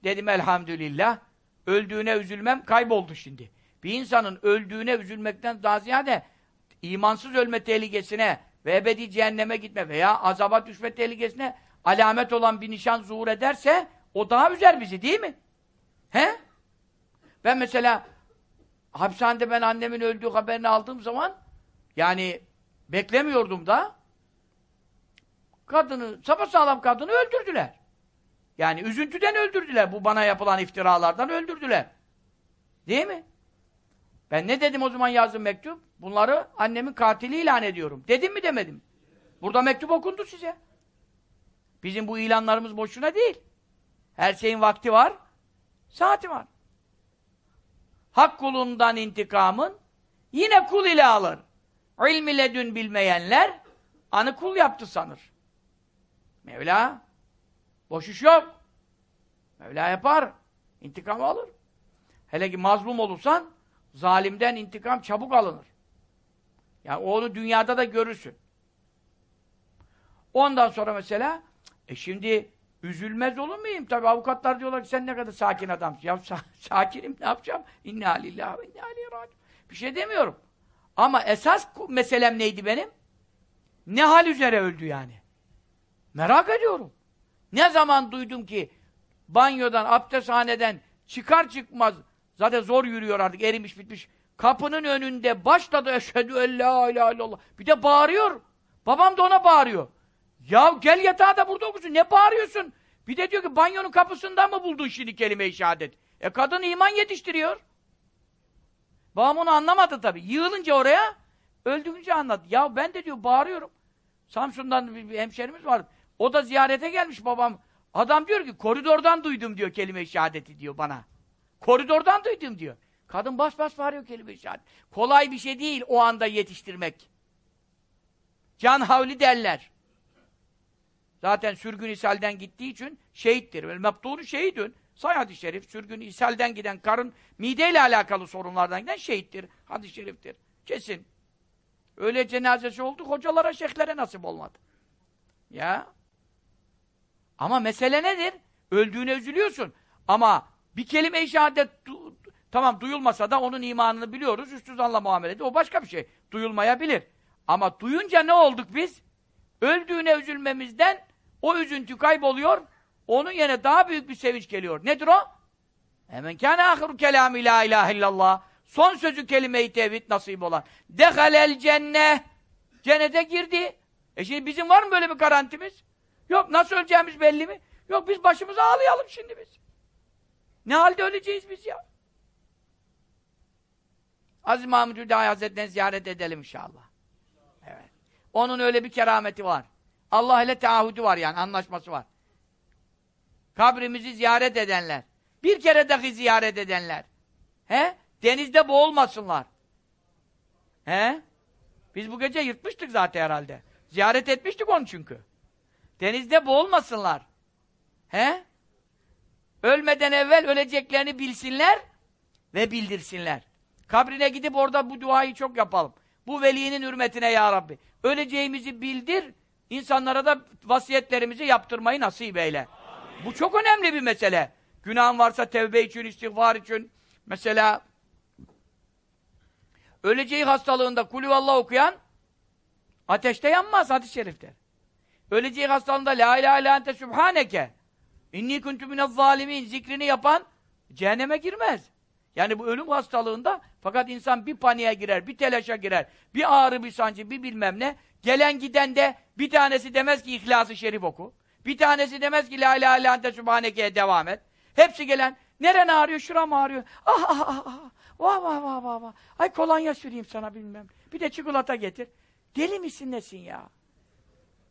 dedim elhamdülillah öldüğüne üzülmem kayboldu şimdi. Bir insanın öldüğüne üzülmekten daha ziyade imansız ölme tehlikesine ve ebedi cehenneme gitme veya azaba düşme tehlikesine alamet olan bir nişan zuhur ederse o daha üzer bizi değil mi? He? Ben mesela hapishanede ben annemin öldüğü haberini aldığım zaman yani beklemiyordum da kadını, sapasağlam kadını öldürdüler. Yani üzüntüden öldürdüler. Bu bana yapılan iftiralardan öldürdüler. Değil mi? Ben ne dedim o zaman yazdım mektup? Bunları annemin katili ilan ediyorum. Dedim mi demedim? Burada mektup okundu size. Bizim bu ilanlarımız boşuna değil. Her şeyin vakti var, saati var. Hak kulundan intikamın yine kul ile alır. İlm ile dün bilmeyenler anı kul yaptı sanır. Mevla boş iş yok. Mevla yapar. İntikamı alır. Hele ki mazlum olursan zalimden intikam çabuk alınır. Yani onu dünyada da görürsün. Ondan sonra mesela e şimdi üzülmez olur muyum? Tabi avukatlar diyorlar ki sen ne kadar sakin adamsın. Ya sa sakinim ne yapacağım? İnna lillahi ve inna aleyhi Bir şey demiyorum. Ama esas meselem neydi benim? Ne hal üzere öldü yani? Merak ediyorum. Ne zaman duydum ki banyodan, abdesthaneden çıkar çıkmaz zaten zor yürüyor artık erimiş bitmiş. Kapının önünde başladı eşhedü en la ilahe illallah. Bir de bağırıyor. Babam da ona bağırıyor. Ya gel yatağa da burada okusun. Ne bağırıyorsun? Bir de diyor ki banyonun kapısından mı buldun şimdi kelime-i şehadet? E kadın iman yetiştiriyor. Babam onu anlamadı tabii. Yığılınca oraya öldürünce anladı. Ya ben de diyor bağırıyorum. Samsun'dan bir, bir hemşerimiz vardı. O da ziyarete gelmiş babam. Adam diyor ki koridordan duydum diyor kelime-i şehadeti diyor bana. Koridordan duydum diyor. Kadın bas bas bağırıyor kelime-i şehadet. Kolay bir şey değil o anda yetiştirmek. Can havli derler. Zaten sürgün ishalden gittiği için şehittir. Vel mebtûru şehidün. Say hadis-i şerif, sürgün ishalden giden karın mideyle alakalı sorunlardan giden şehittir. Hadis-i şeriftir. Kesin. Öyle cenazesi oldu, hocalara, şeyhlere nasip olmadı. Ya. Ama mesele nedir? Öldüğüne üzülüyorsun. Ama bir kelime-i şehadet du tamam duyulmasa da onun imanını biliyoruz. Üstü zanla muamelede. O başka bir şey. Duyulmayabilir. Ama duyunca ne olduk biz? Öldüğüne üzülmemizden o üzüntü kayboluyor. Onun yerine daha büyük bir sevinç geliyor. Nedir o? Hemen kâne ahiru kelâmi la ilahe illallah. Son sözü kelime-i tevhid nasip olan. Dehalel cenne. Cennete girdi. E şimdi bizim var mı böyle bir garantimiz? Yok. Nasıl öleceğimiz belli mi? Yok biz başımıza ağlayalım şimdi biz. Ne halde öleceğiz biz ya? Aziz Mahmud Hüdayi Hazretleri'ni ziyaret edelim inşallah. Evet. Onun öyle bir kerameti var. Allah ile taahhüdü var yani, anlaşması var. Kabrimizi ziyaret edenler, bir kere dahi ziyaret edenler, he? Denizde boğulmasınlar. He? Biz bu gece yırtmıştık zaten herhalde. Ziyaret etmiştik onu çünkü. Denizde boğulmasınlar. He? Ölmeden evvel öleceklerini bilsinler ve bildirsinler. Kabrine gidip orada bu duayı çok yapalım. Bu velinin hürmetine ya Rabbi. Öleceğimizi bildir, insanlara da vasiyetlerimizi yaptırmayı nasip eyle. Bu çok önemli bir mesele. Günahın varsa tevbe için, istiğfar için. Mesela öleceği hastalığında kulüvallah okuyan ateşte yanmaz hadis-i şerifte. Öleceği hastalığında la ilahe illa ente subhaneke inni kuntu minez zalimin zikrini yapan cehenneme girmez. Yani bu ölüm hastalığında fakat insan bir paniğe girer, bir telaşa girer, bir ağrı, bir sancı, bir bilmem ne. Gelen giden de bir tanesi demez ki İhlas-ı Şerif oku. Bir tanesi demez ki La ilahe illa ente subhaneke'ye devam et. Hepsi gelen, neren ağrıyor, şuram ağrıyor. Ah ah ah ah. Vah vah vah vah vah. Ay kolonya süreyim sana bilmem. Bir de çikolata getir. Deli misin nesin ya?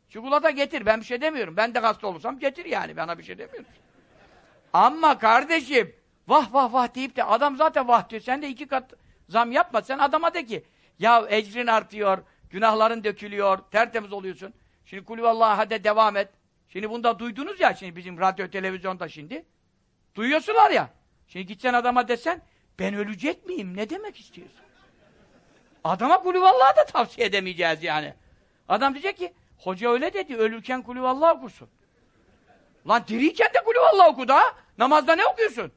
Çikolata getir, ben bir şey demiyorum. Ben de hasta olursam getir yani, bana bir şey demiyorum. Ama kardeşim, Vah vah vah deyip de adam zaten vah diyor. Sen de iki kat zam yapma. Sen adama de ki ya ecrin artıyor, günahların dökülüyor, tertemiz oluyorsun. Şimdi kulüvallah hadi devam et. Şimdi bunu da duydunuz ya şimdi bizim radyo televizyonda şimdi. Duyuyorsunlar ya. Şimdi gitsen adama desen ben ölecek miyim? Ne demek istiyorsun? Adama kulüvallahi da tavsiye edemeyeceğiz yani. Adam diyecek ki hoca öyle dedi ölürken kulüvallah okursun. Lan diriyken de kulüvallah oku da namazda ne okuyorsun?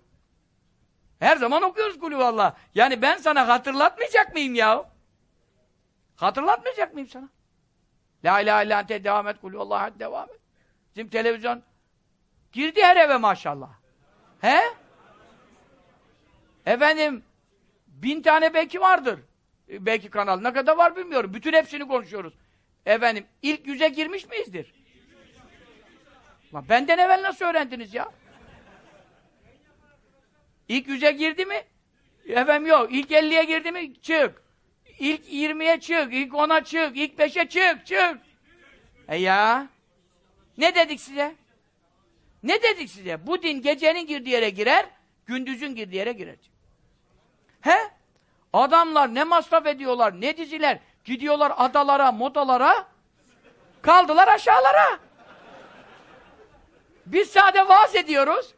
Her zaman okuyoruz kulüvallah. Yani ben sana hatırlatmayacak mıyım ya? Hatırlatmayacak mıyım sana? La ilahe illa ente devam et kulüvallah devam et. Bizim televizyon girdi her eve maşallah. He? Efendim bin tane belki vardır. E, belki kanal. Ne kadar var bilmiyorum. Bütün hepsini konuşuyoruz. Efendim ilk yüze girmiş miyizdir? Lan benden evvel nasıl öğrendiniz ya? İlk yüze girdi mi? Efendim yok. İlk elliye girdi mi? Çık. İlk yirmiye çık. İlk ona çık. İlk beşe çık. Çık. E ya. Ne dedik size? Ne dedik size? Bu din gecenin girdiği yere girer, gündüzün girdiği yere girer. He? Adamlar ne masraf ediyorlar, ne diziler. Gidiyorlar adalara, modalara, kaldılar aşağılara. Biz sade vaaz ediyoruz.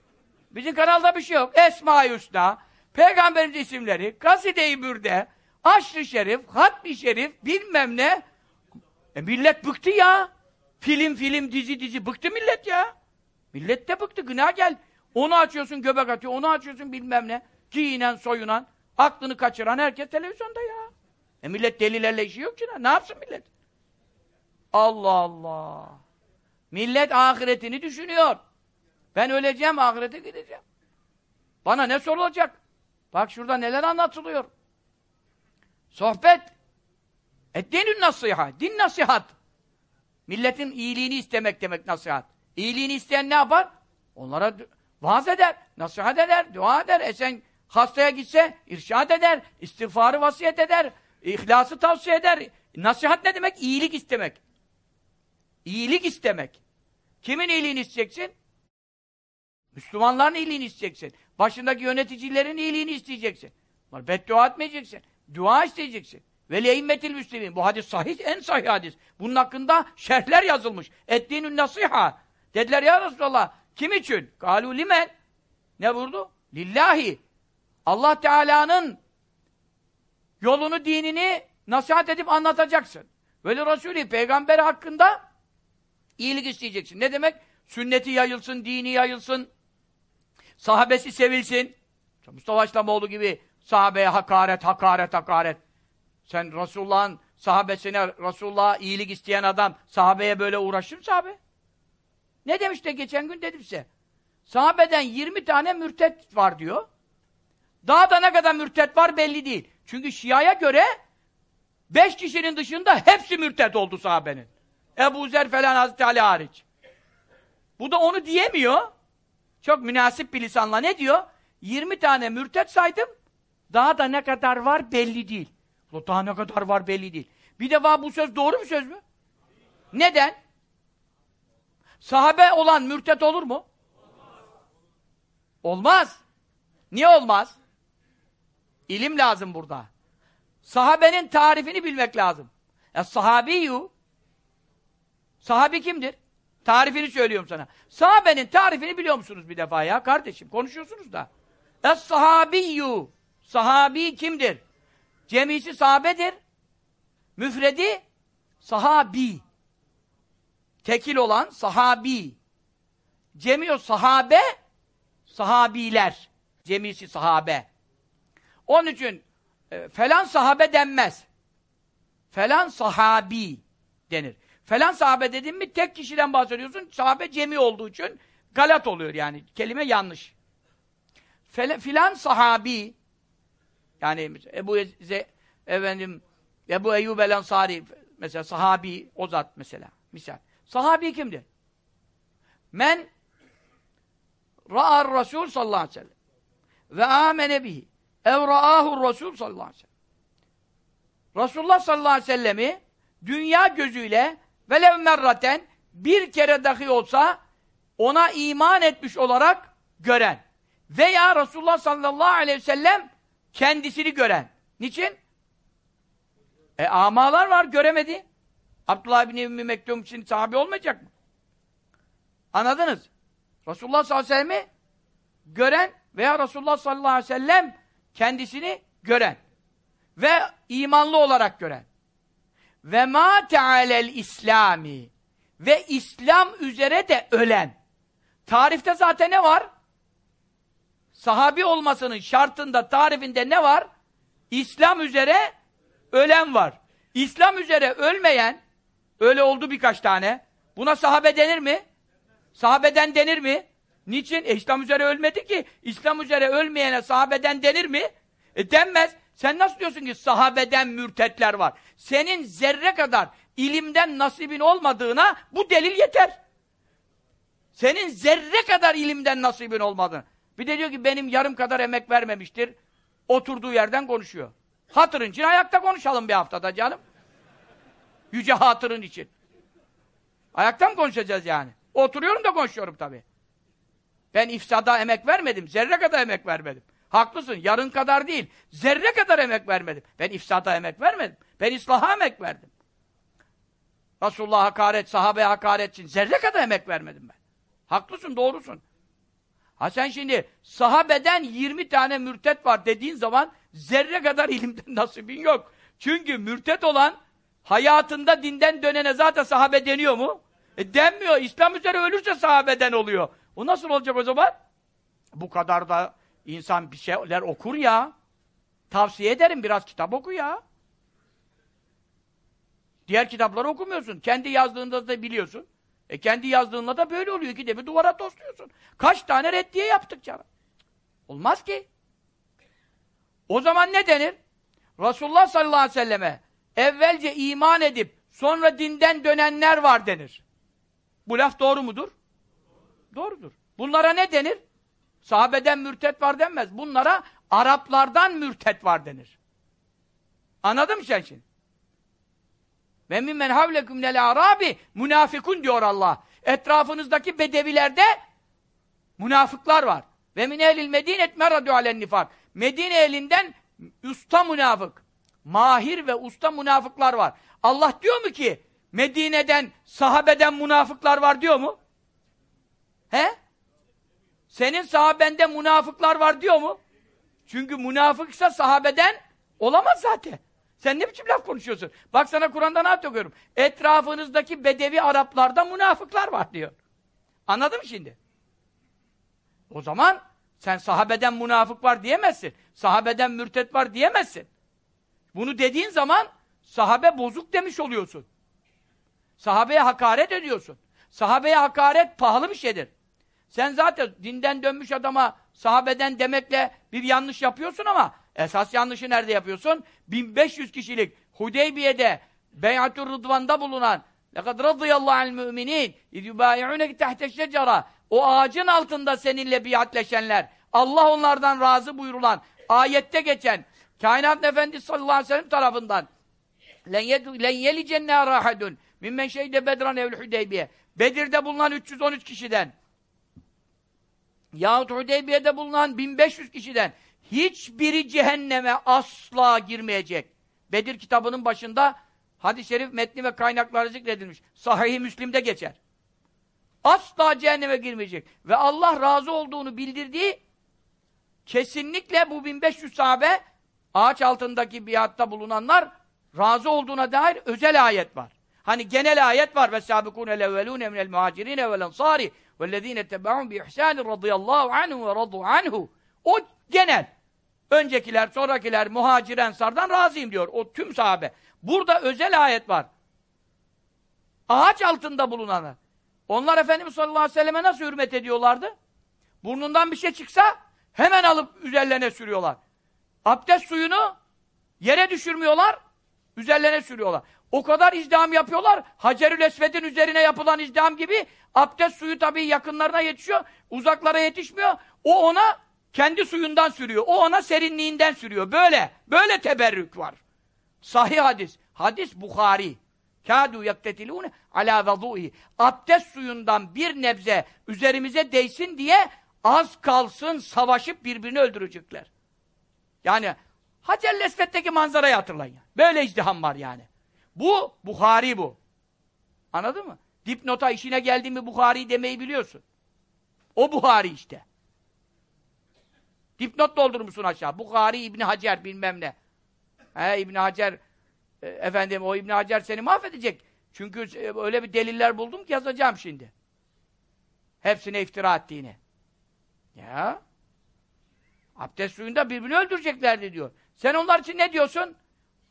Bizim kanalda bir şey yok. Esma-i Hüsna, Peygamberimiz isimleri, Kaside-i Bürde, Aşr-ı Şerif, Hatmi Şerif, bilmem ne. E millet bıktı ya. Film film, dizi dizi, bıktı millet ya. Millet de bıktı, günah gel. Onu açıyorsun, göbek atıyor, onu açıyorsun bilmem ne. Giyinen, soyunan, aklını kaçıran herkes televizyonda ya. E millet delilerle işi yok ki ne yapsın millet? Allah Allah. Millet ahiretini düşünüyor. Ben öleceğim, ahirete gideceğim. Bana ne sorulacak? Bak şurada neler anlatılıyor. Sohbet. Ettinün nasihat. Din nasihat. Milletin iyiliğini istemek demek nasihat. İyiliğini isteyen ne yapar? Onlara vaaz eder, nasihat eder, dua eder. E sen hastaya gitse irşad eder, istiğfarı vasiyet eder, ihlası tavsiye eder. Nasihat ne demek? İyilik istemek. İyilik istemek. Kimin iyiliğini isteyeceksin? Müslümanların iyiliğini isteyeceksin. Başındaki yöneticilerin iyiliğini isteyeceksin. Beddua etmeyeceksin. Dua isteyeceksin. Ve leimmetil müslimin. Bu hadis sahih, en sahih hadis. Bunun hakkında şerhler yazılmış. Ettinün nasiha. Dediler ya Resulallah. Kim için? Galu limen. Ne vurdu? Lillahi. Allah Teala'nın yolunu, dinini nasihat edip anlatacaksın. Böyle Resulü, peygamber hakkında iyilik isteyeceksin. Ne demek? Sünneti yayılsın, dini yayılsın, Sahabesi sevilsin. Mustafa İslamoğlu gibi sahabeye hakaret, hakaret, hakaret. Sen Resulullah'ın sahabesine, Resulullah'a iyilik isteyen adam sahabeye böyle uğraşır mı sahabe? Ne demiş de geçen gün dedim size. Sahabeden 20 tane mürtet var diyor. Daha da ne kadar mürtet var belli değil. Çünkü Şia'ya göre 5 kişinin dışında hepsi mürtet oldu sahabenin. Ebu Zer falan Hazreti Ali hariç. Bu da onu diyemiyor. Çok münasip bir lisanla ne diyor? 20 tane mürtet saydım. Daha da ne kadar var belli değil. Daha ne kadar var belli değil. Bir defa bu söz doğru bir söz mü? Neden? Sahabe olan mürtet olur mu? Olmaz. Niye olmaz? İlim lazım burada. Sahabenin tarifini bilmek lazım. Ya sahabiyu Sahabi kimdir? Tarifini söylüyorum sana. Sahabenin tarifini biliyor musunuz bir defa ya kardeşim? Konuşuyorsunuz da. Es-sahabiyyu. Sahabi kimdir? Cemisi sahabedir. Müfredi sahabi. Tekil olan sahabi. Cemiyo sahabe sahabiler. Cemisi sahabe. Onun için e, falan sahabe denmez. Falan sahabi denir. Falan sahabe dedin mi tek kişiden bahsediyorsun. Sahabe cemi olduğu için galat oluyor yani. Kelime yanlış. Fel, filan sahabi yani Ebu Ze, efendim Ebu Eyyub el Ansari mesela sahabi o zat mesela misal. Sahabi kimdir? Men ra'ar Resul sallallahu aleyhi ve sellem ve amene bihi ev ra'ahu Resul sallallahu aleyhi ve sellem. Resulullah sallallahu aleyhi ve sellemi dünya gözüyle velev merraten bir kere dahi olsa ona iman etmiş olarak gören veya Resulullah sallallahu aleyhi ve sellem kendisini gören. Niçin? E amalar var göremedi. Abdullah bin Ümmü Mektum için sahabe olmayacak mı? Anladınız? Resulullah sallallahu aleyhi ve sellem'i gören veya Resulullah sallallahu aleyhi ve sellem kendisini gören ve imanlı olarak gören ve ma tealel İslami ve İslam üzere de ölen. Tarifte zaten ne var? Sahabi olmasının şartında, tarifinde ne var? İslam üzere ölen var. İslam üzere ölmeyen, öyle oldu birkaç tane. Buna sahabe denir mi? Sahabeden denir mi? Niçin? E, İslam üzere ölmedi ki. İslam üzere ölmeyene sahabeden denir mi? E denmez. Sen nasıl diyorsun ki sahabeden mürtetler var? Senin zerre kadar ilimden nasibin olmadığına bu delil yeter. Senin zerre kadar ilimden nasibin olmadığını. Bir de diyor ki benim yarım kadar emek vermemiştir. Oturduğu yerden konuşuyor. Hatırın için ayakta konuşalım bir haftada canım. Yüce hatırın için. Ayakta mı konuşacağız yani? Oturuyorum da konuşuyorum tabii. Ben ifsada emek vermedim. Zerre kadar emek vermedim. Haklısın. Yarın kadar değil. Zerre kadar emek vermedim. Ben ifsada emek vermedim. Ben islaha emek verdim. Resulullah hakaret, sahabe hakaret için zerre kadar emek vermedim ben. Haklısın, doğrusun. Ha sen şimdi sahabeden 20 tane mürtet var dediğin zaman zerre kadar ilimden nasibin yok. Çünkü mürtet olan hayatında dinden dönene zaten sahabe deniyor mu? E denmiyor. İslam üzere ölürse sahabeden oluyor. O nasıl olacak o zaman? Bu kadar da insan bir şeyler okur ya. Tavsiye ederim biraz kitap oku ya. Diğer kitapları okumuyorsun. Kendi yazdığında da biliyorsun. E kendi yazdığınla da böyle oluyor. ki de bir duvara tosluyorsun. Kaç tane reddiye yaptık canım. Olmaz ki. O zaman ne denir? Resulullah sallallahu aleyhi ve selleme evvelce iman edip sonra dinden dönenler var denir. Bu laf doğru mudur? Doğrudur. Bunlara ne denir? Sahabeden mürtet var denmez. Bunlara Araplardan mürtet var denir. Anladın mı sen şimdi? Ve mimmen havlekum nel arabi münafikun diyor Allah. Etrafınızdaki bedevilerde münafıklar var. Ve min ehlil medinet meradu alen nifak. Medine elinden usta münafık. Mahir ve usta münafıklar var. Allah diyor mu ki Medine'den, sahabeden münafıklar var diyor mu? He? Senin sahabende münafıklar var diyor mu? Çünkü münafıksa sahabeden olamaz zaten. Sen ne biçim laf konuşuyorsun? Bak sana Kur'an'da ne okuyorum? Etrafınızdaki bedevi Araplarda münafıklar var diyor. Anladın mı şimdi? O zaman sen sahabeden münafık var diyemezsin. Sahabeden mürtet var diyemezsin. Bunu dediğin zaman sahabe bozuk demiş oluyorsun. Sahabeye hakaret ediyorsun. Sahabeye hakaret pahalı bir şeydir. Sen zaten dinden dönmüş adama sahabeden demekle bir yanlış yapıyorsun ama esas yanlışı nerede yapıyorsun? 1500 kişilik Hudeybiye'de Beyatü Rıdvan'da bulunan لَقَدْ رَضِيَ اللّٰهُ الْمُؤْمِنِينَ اِذْ يُبَايِعُونَكِ تَحْتَ الشَّجَرَةِ O ağacın altında seninle biatleşenler, Allah onlardan razı buyurulan, ayette geçen, kainat efendisi sallallahu aleyhi ve sellem tarafından len yelicenne rahadun mimmen şeyde bedran evl Hudeybiye Bedir'de bulunan 313 kişiden yahut Hudeybiye'de bulunan 1500 kişiden hiçbiri cehenneme asla girmeyecek. Bedir kitabının başında hadis-i şerif metni ve kaynakları zikredilmiş. Sahih-i Müslim'de geçer. Asla cehenneme girmeyecek. Ve Allah razı olduğunu bildirdiği kesinlikle bu 1500 sahabe ağaç altındaki biatta bulunanlar razı olduğuna dair özel ayet var. Hani genel ayet var. Ve sâbikûne levvelûne minel muhacirîne vel ensâri tebâhum bi ihsânin radıyallâhu anhu ve radu anhu. O genel. Öncekiler, sonrakiler, muhacir ensardan razıyım diyor. O tüm sahabe. Burada özel ayet var. Ağaç altında bulunanlar. Onlar Efendimiz sallallahu aleyhi ve selleme nasıl hürmet ediyorlardı? Burnundan bir şey çıksa hemen alıp üzerlerine sürüyorlar. Abdest suyunu yere düşürmüyorlar, üzerlerine sürüyorlar. O kadar izdiham yapıyorlar, Hacerül Esved'in üzerine yapılan izdiham gibi abdest suyu tabii yakınlarına yetişiyor, uzaklara yetişmiyor. O ona kendi suyundan sürüyor. O ona serinliğinden sürüyor. Böyle, böyle teberrük var. Sahih hadis. Hadis Bukhari. Kâdû yaktetilûne alâ vazûhi. Abdest suyundan bir nebze üzerimize değsin diye az kalsın savaşıp birbirini öldürecekler. Yani Hacer Lesvet'teki manzarayı hatırlayın. Böyle izdiham var yani. Bu Bukhari bu. Anladın mı? Dipnota işine geldi mi Bukhari demeyi biliyorsun. O Bukhari işte. Dipnot doldurmuşsun aşağı. Bukhari İbni Hacer bilmem ne. He İbni Hacer e, efendim o İbni Hacer seni mahvedecek. Çünkü e, öyle bir deliller buldum ki yazacağım şimdi. Hepsine iftira ettiğini. Ya. Abdest suyunda birbirini öldüreceklerdi diyor. Sen onlar için ne diyorsun?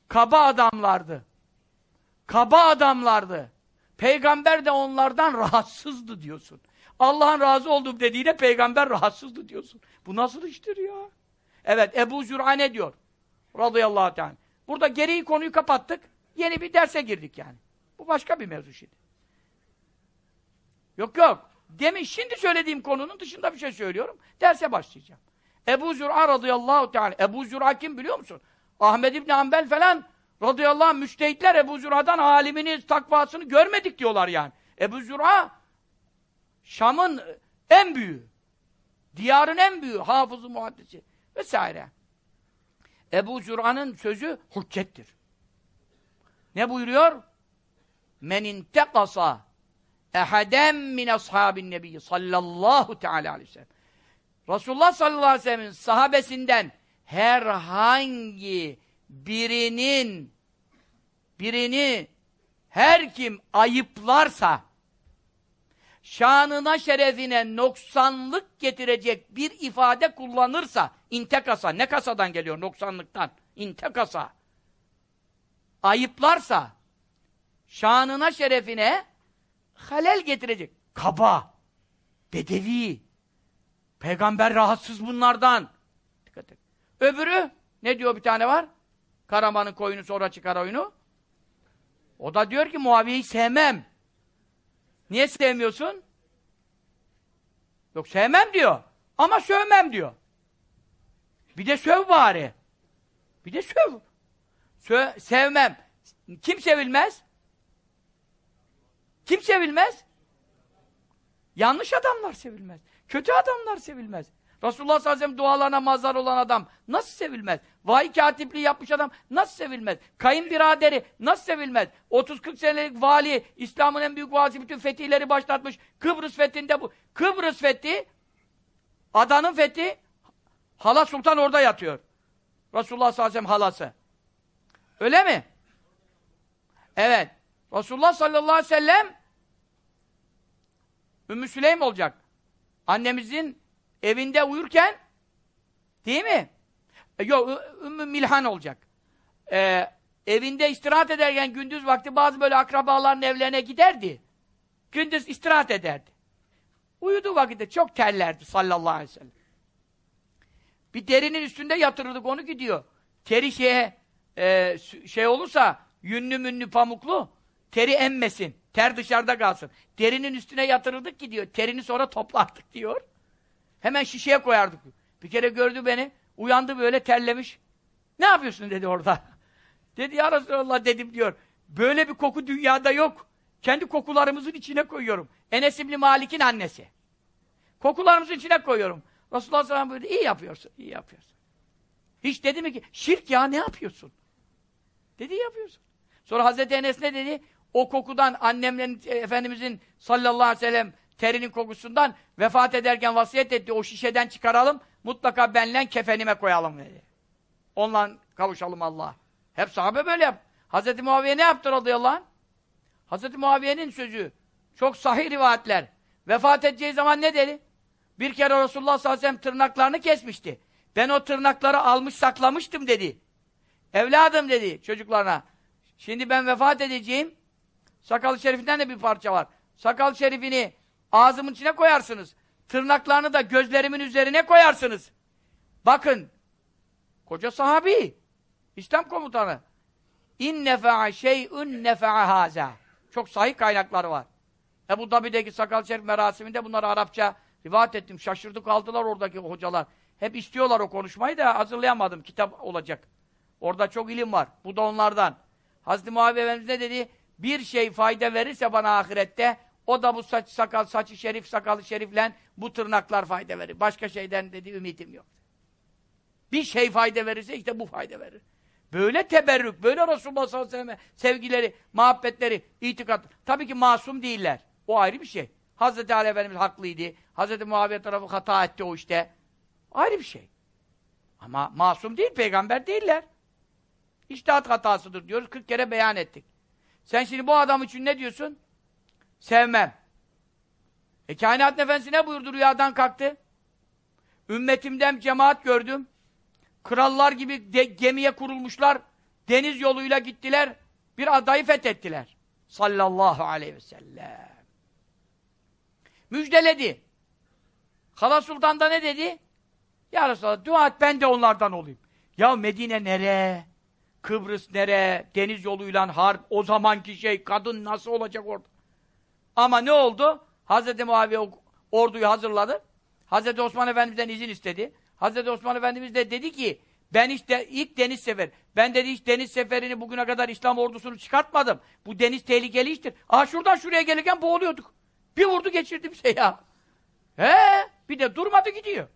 Kaba adamlardı. Kaba adamlardı. Peygamber de onlardan rahatsızdı diyorsun. Allah'ın razı olduğu dediğine peygamber rahatsızdı diyorsun. Bu nasıl iştir ya? Evet Ebu Zür'a ne diyor? Radıyallahu teala. Burada geriyi konuyu kapattık. Yeni bir derse girdik yani. Bu başka bir mevzu şimdi. Yok yok. Demin şimdi söylediğim konunun dışında bir şey söylüyorum. Derse başlayacağım. Ebu Zür'a radıyallahu teala. Ebu Zür'a kim biliyor musun? Ahmed İbni Hanbel falan radıyallahu anh müştehitler Ebu Zür'a'dan alimini, takvasını görmedik diyorlar yani. Ebu Zür'a Şam'ın en büyüğü. Diyarın en büyüğü. Hafızı muhaddisi. Vesaire. Ebu Zür'a'nın sözü hüccettir. Ne buyuruyor? Men intekasa ehadem min ashabin nebiyyi sallallahu teala aleyhi ve sellem. Resulullah sallallahu aleyhi ve sellem'in sahabesinden herhangi birinin birini her kim ayıplarsa şanına şerefine noksanlık getirecek bir ifade kullanırsa intekasa, ne kasadan geliyor noksanlıktan? İntekasa. Ayıplarsa şanına şerefine halel getirecek. Kaba bedevi peygamber rahatsız bunlardan. Dikkat et. öbürü ne diyor bir tane var Karaman'ın koyunu sonra çıkar oyunu o da diyor ki Muaviye'yi sevmem Niye sevmiyorsun? Yok sevmem diyor. Ama sövmem diyor. Bir de söv bari. Bir de söv. Sö sevmem. Kim sevilmez? Kim sevilmez? Yanlış adamlar sevilmez. Kötü adamlar sevilmez. Resulullah sallallahu aleyhi ve sellem dualarına mazhar olan adam nasıl sevilmez? Vahiy katipliği yapmış adam nasıl sevilmez? Kayınbiraderi nasıl sevilmez? 30-40 senelik vali, İslam'ın en büyük valisi bütün fetihleri başlatmış. Kıbrıs fethinde bu. Kıbrıs fethi, adanın fethi, hala sultan orada yatıyor. Resulullah sallallahu aleyhi ve sellem halası. Öyle mi? Evet. Resulullah sallallahu aleyhi ve sellem Ümmü Süleym olacak. Annemizin evinde uyurken değil mi? E, yok, Ümmü Milhan olacak. E, evinde istirahat ederken gündüz vakti bazı böyle akrabaların evlerine giderdi. Gündüz istirahat ederdi. Uyuduğu vakitte çok terlerdi sallallahu aleyhi ve sellem. Bir derinin üstünde yatırırdık onu gidiyor. Teri şeye e, şey olursa yünlü münlü pamuklu teri emmesin. Ter dışarıda kalsın. Derinin üstüne yatırırdık ki diyor. Terini sonra toplardık diyor. Hemen şişeye koyardık. Bir kere gördü beni. Uyandı böyle terlemiş. Ne yapıyorsun dedi orada. Dedi ya Resulallah dedim diyor. Böyle bir koku dünyada yok. Kendi kokularımızın içine koyuyorum. Enes İbni Malik'in annesi. Kokularımızın içine koyuyorum. Resulullah sallallahu aleyhi ve sellem iyi yapıyorsun, iyi yapıyorsun. Hiç dedi mi ki, şirk ya ne yapıyorsun? Dedi yapıyorsun. Sonra Hazreti Enes ne dedi? O kokudan annemlerin, e, Efendimizin sallallahu aleyhi ve sellem terinin kokusundan vefat ederken vasiyet etti. O şişeden çıkaralım, mutlaka benle kefenime koyalım dedi. Onunla kavuşalım Allah. Hep sahabe böyle yap. Hazreti Muaviye ne yaptı radıyallahu anh? Hazreti Muaviye'nin sözü, çok sahih rivayetler. Vefat edeceği zaman ne dedi? Bir kere Resulullah sallallahu aleyhi ve sellem tırnaklarını kesmişti. Ben o tırnakları almış saklamıştım dedi. Evladım dedi çocuklarına. Şimdi ben vefat edeceğim. Sakal şerifinden de bir parça var. Sakal şerifini ağzımın içine koyarsınız. Tırnaklarını da gözlerimin üzerine koyarsınız. Bakın. Koca sahabi. İslam komutanı. İn nefe'a şey'ün nefe'a haza. Çok sahih kaynakları var. Ebu Dabi'deki sakal şerif merasiminde bunları Arapça rivayet ettim. Şaşırdı kaldılar oradaki hocalar. Hep istiyorlar o konuşmayı da hazırlayamadım. Kitap olacak. Orada çok ilim var. Bu da onlardan. Hazreti Muaviye Efendimiz ne dedi? Bir şey fayda verirse bana ahirette o da bu saç, sakal, saçı şerif, sakalı şerifle bu tırnaklar fayda verir. Başka şeyden dedi ümidim yok. Bir şey fayda verirse işte bu fayda verir. Böyle teberrük, böyle Resulullah sallallahu aleyhi ve sellem sevgileri, muhabbetleri, itikat. Tabii ki masum değiller. O ayrı bir şey. Hazreti Ali Efendimiz haklıydı. Hazreti Muaviye tarafı hata etti o işte. Ayrı bir şey. Ama masum değil, peygamber değiller. İçtihat hatasıdır diyoruz. 40 kere beyan ettik. Sen şimdi bu adam için ne diyorsun? Sevmem. E kainat efendisi ne buyurdu rüyadan kalktı? Ümmetimden cemaat gördüm. Krallar gibi de, gemiye kurulmuşlar. Deniz yoluyla gittiler. Bir adayı fethettiler. Sallallahu aleyhi ve sellem. Müjdeledi. Hala Sultan da ne dedi? Ya Resulallah dua et ben de onlardan olayım. Ya Medine nere? Kıbrıs nere? Deniz yoluyla harp. O zamanki şey kadın nasıl olacak orada? Ama ne oldu? Hazreti Muaviye orduyu hazırladı. Hazreti Osman Efendimiz'den izin istedi. Hazreti Osman Efendimiz de dedi ki ben işte ilk deniz sefer. Ben dedi hiç deniz seferini bugüne kadar İslam ordusunu çıkartmadım. Bu deniz tehlikeli iştir. Aa şuradan şuraya gelirken boğuluyorduk. Bir vurdu geçirdi bize ya. He, bir de durmadı gidiyor.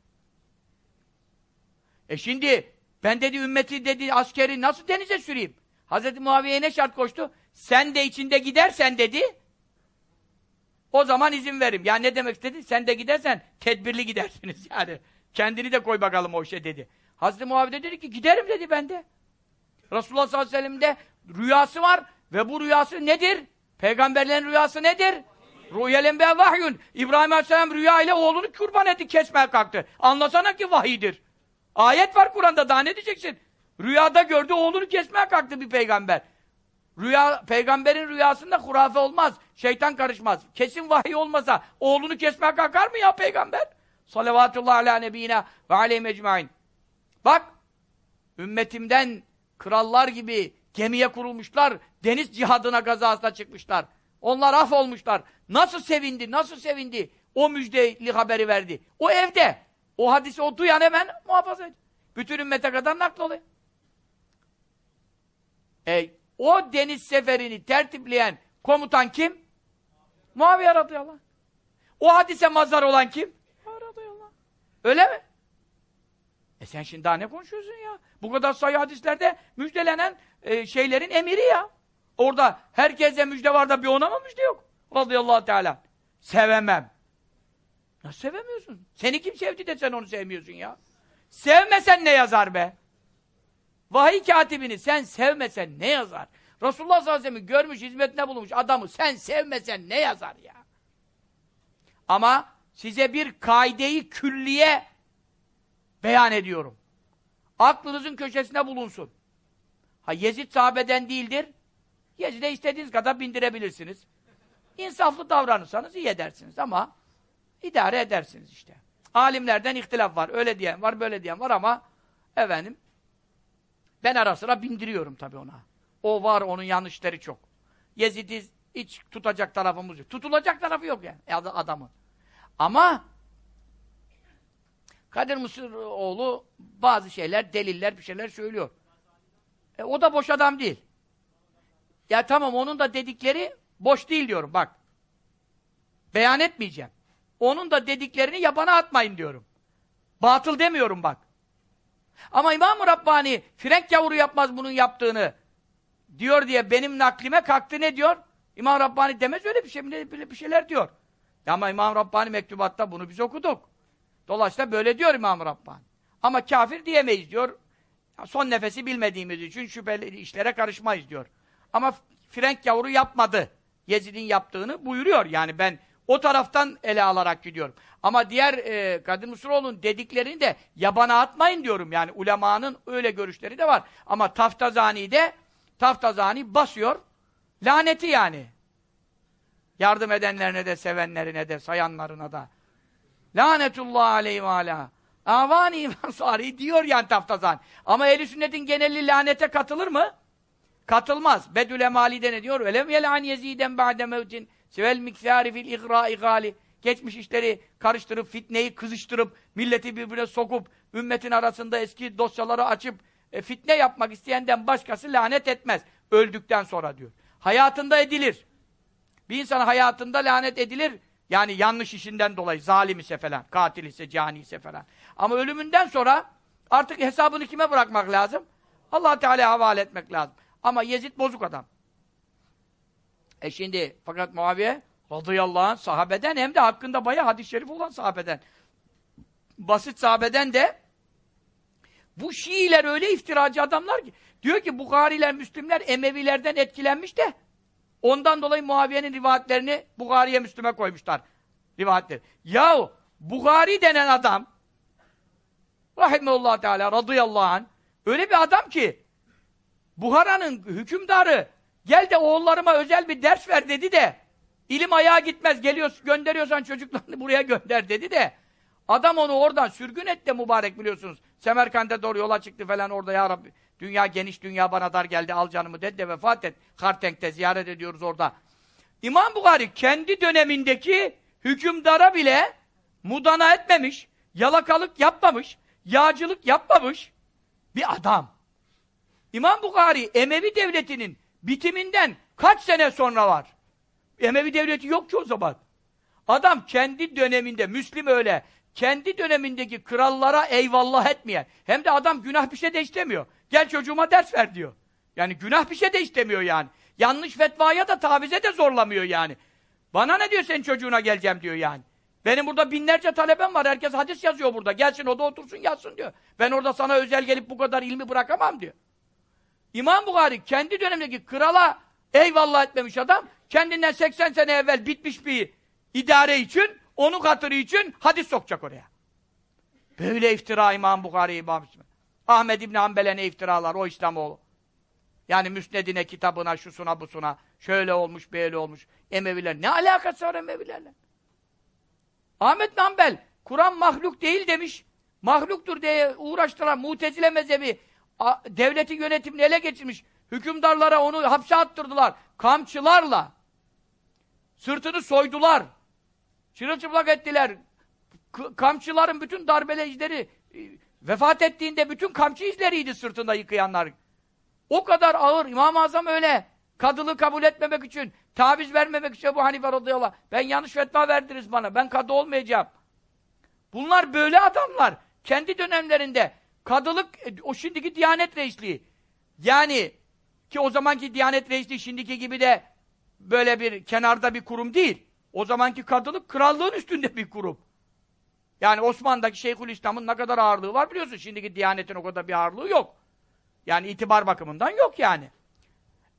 E şimdi ben dedi ümmeti dedi askeri nasıl denize süreyim? Hazreti Muaviye'ye ne şart koştu? Sen de içinde gidersen dedi. O zaman izin verim. Ya ne demek istedi? Sen de gidersen tedbirli gidersiniz yani. Kendini de koy bakalım o işe dedi. Hazreti Muaviye dedi ki giderim dedi ben de. Resulullah sallallahu aleyhi ve sellem'de rüyası var ve bu rüyası nedir? Peygamberlerin rüyası nedir? Rüyel enbiya vahyun. İbrahim aleyhisselam rüya ile oğlunu kurban etti, kesmeye kalktı. Anlasana ki vahidir. Ayet var Kur'an'da daha ne diyeceksin? Rüyada gördü oğlunu kesmeye kalktı bir peygamber. Rüya, peygamberin rüyasında hurafe olmaz. Şeytan karışmaz. Kesin vahiy olmasa oğlunu kesmeye kalkar mı ya peygamber? Salavatullah ala nebiyina ve aleyhi mecmain. Bak, ümmetimden krallar gibi gemiye kurulmuşlar, deniz cihadına gazasına çıkmışlar. Onlar af olmuşlar. Nasıl sevindi, nasıl sevindi? O müjdeli haberi verdi. O evde. O hadisi o duyan hemen muhafaza ediyor. Bütün ümmete kadar nakloluyor. E, o deniz seferini tertipleyen komutan kim? Muaviye radıyallahu anh. O hadise mazhar olan kim? Radıyallahu anh. Öyle mi? E sen şimdi daha ne konuşuyorsun ya? Bu kadar sayı hadislerde müjdelenen e, şeylerin emiri ya. Orada herkese müjde var da bir ona mı müjde yok? Radıyallahu teala. Sevemem. Nasıl sevemiyorsun? Seni kim sevdi de sen onu sevmiyorsun ya? Sevmesen ne yazar be? Vahiy katibini sen sevmesen ne yazar? Resulullah sallallahu aleyhi ve sellem görmüş, hizmetine bulunmuş adamı sen sevmesen ne yazar ya? Ama size bir kaideyi külliye beyan ediyorum. Aklınızın köşesine bulunsun. Ha Yezid sahabeden değildir. Yezid'e istediğiniz kadar bindirebilirsiniz. İnsaflı davranırsanız iyi edersiniz ama idare edersiniz işte. Alimlerden ihtilaf var. Öyle diyen var, böyle diyen var ama efendim ben ara sıra bindiriyorum tabii ona. O var, onun yanlışları çok. Yezid'i hiç tutacak tarafımız yok. Tutulacak tarafı yok yani adamın. Ama Kadir Mısıroğlu bazı şeyler, deliller, bir şeyler söylüyor. E, o da boş adam değil. Ya tamam onun da dedikleri boş değil diyorum bak. Beyan etmeyeceğim. Onun da dediklerini yabana atmayın diyorum. Batıl demiyorum bak. Ama İmam-ı Rabbani frenk yavru yapmaz bunun yaptığını diyor diye benim naklime kalktı ne diyor? İmam Rabbani demez öyle bir şey bir şeyler diyor. Ama İmam Rabbani mektubatta bunu biz okuduk. Dolayısıyla böyle diyor İmam Rabbani. Ama kafir diyemeyiz diyor. Son nefesi bilmediğimiz için şüpheli işlere karışmayız diyor. Ama frenk yavru yapmadı. Yezid'in yaptığını buyuruyor. Yani ben o taraftan ele alarak gidiyorum. Ama diğer e, Kadir Mısıroğlu'nun dediklerini de yabana atmayın diyorum. Yani ulemanın öyle görüşleri de var. Ama Taftazani de Taftazani basıyor. Laneti yani. Yardım edenlerine de, sevenlerine de, sayanlarına da. Lanetullah aleyhi ve alâ. Avani ansari diyor yani Taftazani. Ama ehl sünnetin geneli lanete katılır mı? Katılmaz. Bedül Emali'de ne diyor? Velem yel'an yeziden ba'de mevtin sevel miksari fil igra'i gali. Geçmiş işleri karıştırıp, fitneyi kızıştırıp, milleti birbirine sokup, ümmetin arasında eski dosyaları açıp, e, fitne yapmak isteyenden başkası lanet etmez. Öldükten sonra diyor. Hayatında edilir. Bir insan hayatında lanet edilir. Yani yanlış işinden dolayı, zalim ise falan, katil ise, cani ise falan. Ama ölümünden sonra artık hesabını kime bırakmak lazım? allah Teala'ya havale etmek lazım. Ama Yezid bozuk adam. E şimdi fakat Muaviye radıyallahu anh sahabeden hem de hakkında bayağı hadis-i şerif olan sahabeden. Basit sahabeden de bu Şiiler öyle iftiracı adamlar ki diyor ki Bukhariler, Müslimler Emevilerden etkilenmiş de ondan dolayı Muaviye'nin rivayetlerini Bukhari'ye, Müslüme koymuşlar. Rivayetleri. Yahu Bukhari denen adam rahimehullah teala radıyallahu anh öyle bir adam ki Buhara'nın hükümdarı gel de oğullarıma özel bir ders ver dedi de ilim ayağa gitmez geliyorsun gönderiyorsan çocuklarını buraya gönder dedi de adam onu oradan sürgün et de mübarek biliyorsunuz. Semerkant'e doğru yola çıktı falan orada ya Rabbi dünya geniş dünya bana dar geldi al canımı dedi de vefat et. Hartenk'te ziyaret ediyoruz orada. İmam Bukhari kendi dönemindeki hükümdara bile mudana etmemiş, yalakalık yapmamış, yağcılık yapmamış bir adam. İmam Bukhari Emevi devletinin bitiminden kaç sene sonra var? Emevi devleti yok ki o zaman. Adam kendi döneminde, Müslim öyle, kendi dönemindeki krallara eyvallah etmeyen, hem de adam günah bir şey de istemiyor. Gel çocuğuma ders ver diyor. Yani günah bir şey de istemiyor yani. Yanlış fetvaya da tavize de zorlamıyor yani. Bana ne diyor senin çocuğuna geleceğim diyor yani. Benim burada binlerce talebem var. Herkes hadis yazıyor burada. Gelsin o da otursun yazsın diyor. Ben orada sana özel gelip bu kadar ilmi bırakamam diyor. İmam Bukhari kendi dönemindeki krala eyvallah etmemiş adam. Kendinden 80 sene evvel bitmiş bir idare için, onun hatırı için hadis sokacak oraya. Böyle iftira İmam Bukhari İmam. Ahmed İbni Hanbel'e ne iftiralar o İslamoğlu. Yani müsnedine, kitabına, şusuna, busuna. Şöyle olmuş, böyle olmuş. Emeviler. Ne alakası var Emevilerle? Ahmet Hanbel, Kur'an mahluk değil demiş. Mahluktur diye uğraştıran mutezile mezhebi devletin yönetimini ele geçirmiş. Hükümdarlara onu hapse attırdılar. Kamçılarla. Sırtını soydular. Çırılçıplak ettiler. K kamçıların bütün darbele izleri e, vefat ettiğinde bütün kamçı izleriydi sırtında yıkayanlar. O kadar ağır. İmam-ı Azam öyle. Kadılığı kabul etmemek için, taviz vermemek için bu Hanife radıyallahu Ben yanlış fetva verdiniz bana. Ben kadı olmayacağım. Bunlar böyle adamlar. Kendi dönemlerinde Kadılık, e, o şimdiki Diyanet Reisliği. Yani ki o zamanki Diyanet Reisliği şimdiki gibi de böyle bir kenarda bir kurum değil. O zamanki kadılık krallığın üstünde bir kurum. Yani Osman'daki Şeyhülislam'ın ne kadar ağırlığı var biliyorsun. Şimdiki Diyanet'in o kadar bir ağırlığı yok. Yani itibar bakımından yok yani.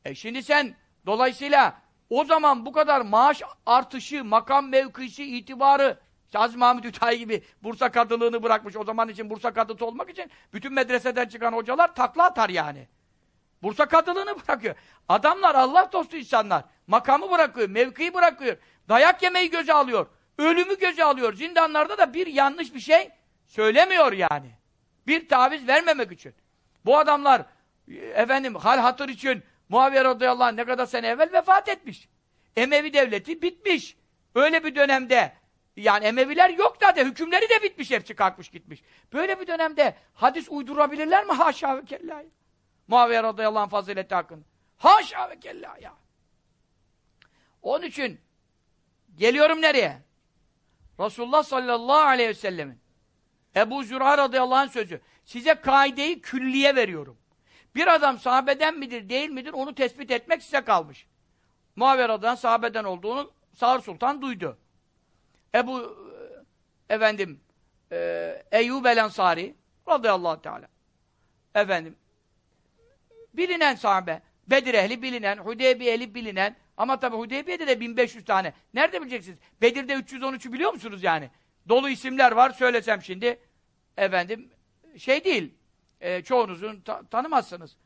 E şimdi sen dolayısıyla o zaman bu kadar maaş artışı, makam mevkisi, itibarı işte Aziz Mahmut Hüdayi gibi Bursa kadılığını bırakmış. O zaman için Bursa kadısı olmak için bütün medreseden çıkan hocalar takla atar yani. Bursa kadılığını bırakıyor. Adamlar Allah dostu insanlar. Makamı bırakıyor, mevkiyi bırakıyor. Dayak yemeyi göze alıyor. Ölümü göze alıyor. Zindanlarda da bir yanlış bir şey söylemiyor yani. Bir taviz vermemek için. Bu adamlar efendim hal hatır için Muaviye radıyallahu anh ne kadar sene evvel vefat etmiş. Emevi devleti bitmiş. Öyle bir dönemde yani Emeviler yok zaten. Hükümleri de bitmiş. Hepsi kalkmış gitmiş. Böyle bir dönemde hadis uydurabilirler mi? Haşa ve kella. Muaviye radıyallahu anh fazileti hakkında. Haşa ve kella ya. Onun için geliyorum nereye? Resulullah sallallahu aleyhi ve sellemin Ebu Züra radıyallahu anh sözü. Size kaideyi külliye veriyorum. Bir adam sahabeden midir değil midir onu tespit etmek size kalmış. Anh sahabeden olduğunu Sağır Sultan duydu. Ebu e, efendim e, Eyyub el Ensari radıyallahu teala efendim bilinen sahabe Bedir ehli bilinen, Hudeybiye ehli bilinen ama tabi Hudeybiye'de de 1500 tane. Nerede bileceksiniz? Bedir'de 313'ü biliyor musunuz yani? Dolu isimler var söylesem şimdi efendim şey değil e, çoğunuzun ta tanımazsınız.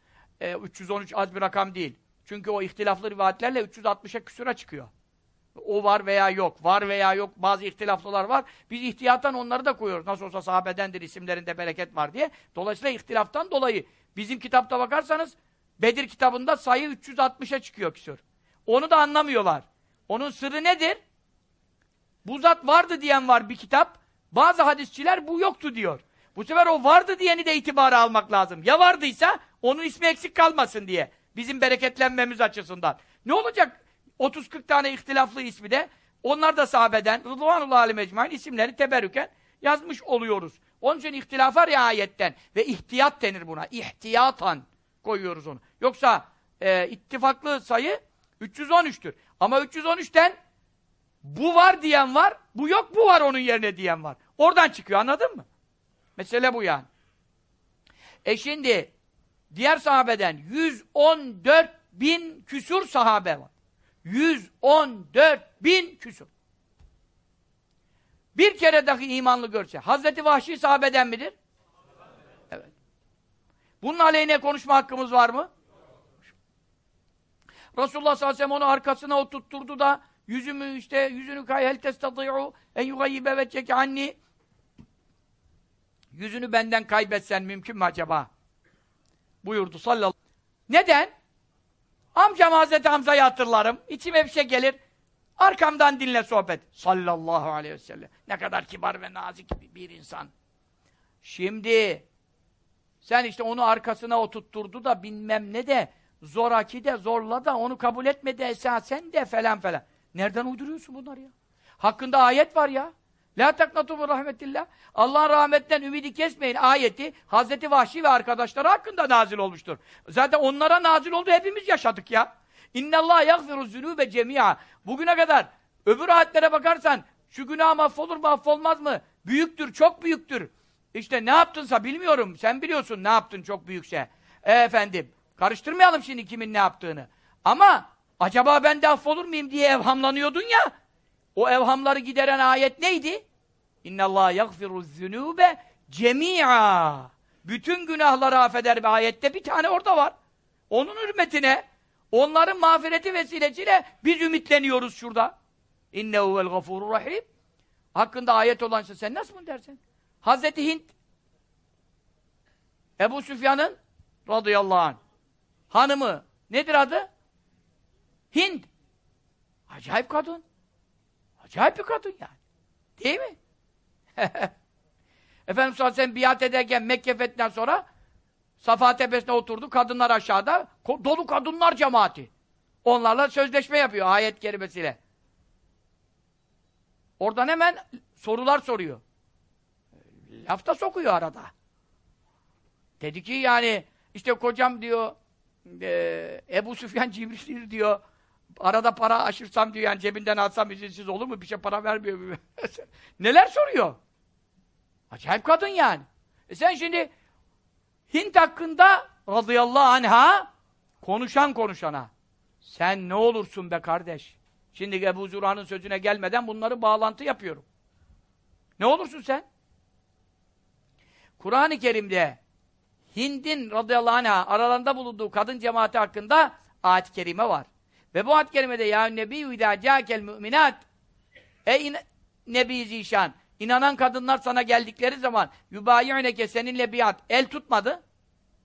E, 313 az bir rakam değil. Çünkü o ihtilaflı rivayetlerle 360'a küsura çıkıyor. O var veya yok, var veya yok, bazı ihtilaflılar var. Biz ihtiyattan onları da koyuyoruz. Nasıl olsa sahabedendir, isimlerinde bereket var diye. Dolayısıyla ihtilaftan dolayı bizim kitapta bakarsanız Bedir kitabında sayı 360'a çıkıyor küsur. Onu da anlamıyorlar. Onun sırrı nedir? Bu zat vardı diyen var bir kitap. Bazı hadisçiler bu yoktu diyor. Bu sefer o vardı diyeni de itibara almak lazım. Ya vardıysa onun ismi eksik kalmasın diye. Bizim bereketlenmemiz açısından. Ne olacak 30-40 tane ihtilaflı ismi de onlar da sahabeden Rıdvanullah Ali Mecmu'nun isimlerini teberrüken yazmış oluyoruz. Onun için ihtilafa riayetten ve ihtiyat denir buna. İhtiyatan koyuyoruz onu. Yoksa e, ittifaklı sayı 313'tür. Ama 313'ten bu var diyen var, bu yok bu var onun yerine diyen var. Oradan çıkıyor anladın mı? Mesele bu yani. E şimdi diğer sahabeden 114 bin küsur sahabe var. 114 bin küsur. Bir kere dahi imanlı görse. Hazreti Vahşi sahabeden midir? Evet. Bunun aleyhine konuşma hakkımız var mı? Resulullah sallallahu aleyhi ve sellem onu arkasına oturtturdu da yüzümü işte yüzünü kay hel testati'u en yugayyibe vecceke anni yüzünü benden kaybetsen mümkün mü acaba? buyurdu sallallahu Neden? Amcam Hazreti Hamza'yı hatırlarım. İçime bir şey gelir. Arkamdan dinle sohbet. Sallallahu aleyhi ve sellem. Ne kadar kibar ve nazik bir insan. Şimdi sen işte onu arkasına oturtturdu da bilmem ne de zoraki de zorla da onu kabul etmedi esasen de falan falan. Nereden uyduruyorsun bunları ya? Hakkında ayet var ya. La taknatu rahmetillah. Allah'ın rahmetten ümidi kesmeyin ayeti Hazreti Vahşi ve arkadaşları hakkında nazil olmuştur. Zaten onlara nazil oldu hepimiz yaşadık ya. İnnallah yagfiru zunube cemia. Bugüne kadar öbür ayetlere bakarsan şu günah mahvolur mu affolmaz mı? Büyüktür, çok büyüktür. İşte ne yaptınsa bilmiyorum. Sen biliyorsun ne yaptın çok büyükse. E efendim, karıştırmayalım şimdi kimin ne yaptığını. Ama acaba ben de affolur muyum diye evhamlanıyordun ya. O evhamları gideren ayet neydi? İnna Allah yaghfiru zunube cemi'a. Bütün günahları affeder bir ayette bir tane orada var. Onun hürmetine onların mağfireti vesilesiyle biz ümitleniyoruz şurada. İnnehu vel gafurur rahim. Hakkında ayet olan şey sen nasıl bunu dersin? Hazreti Hint Ebu Süfyan'ın radıyallahu anh hanımı nedir adı? Hint. Acayip kadın. Acayip bir kadın yani. Değil mi? Efendimiz sallallahu aleyhi biat ederken Mekke fethinden sonra Safa tepesine oturdu. Kadınlar aşağıda. Dolu kadınlar cemaati. Onlarla sözleşme yapıyor ayet kerimesiyle. Oradan hemen sorular soruyor. Lafta sokuyor arada. Dedi ki yani işte kocam diyor e, Ebu Süfyan Cibril'dir diyor. Arada para aşırsam diyor yani cebinden alsam izinsiz olur mu? Bir şey para vermiyor. Neler soruyor? Acayip kadın yani. E sen şimdi Hint hakkında radıyallahu anha konuşan konuşana sen ne olursun be kardeş? Şimdi Ebu Zura'nın sözüne gelmeden bunları bağlantı yapıyorum. Ne olursun sen? Kur'an-ı Kerim'de Hind'in radıyallahu anh'a aralarında bulunduğu kadın cemaati hakkında ayet-i kerime var. Ve bu ayet-i kerimede ya nebiyyü idâ câkel müminat Ey Nebi Zişan inanan kadınlar sana geldikleri zaman yubayi'neke seninle biat el tutmadı.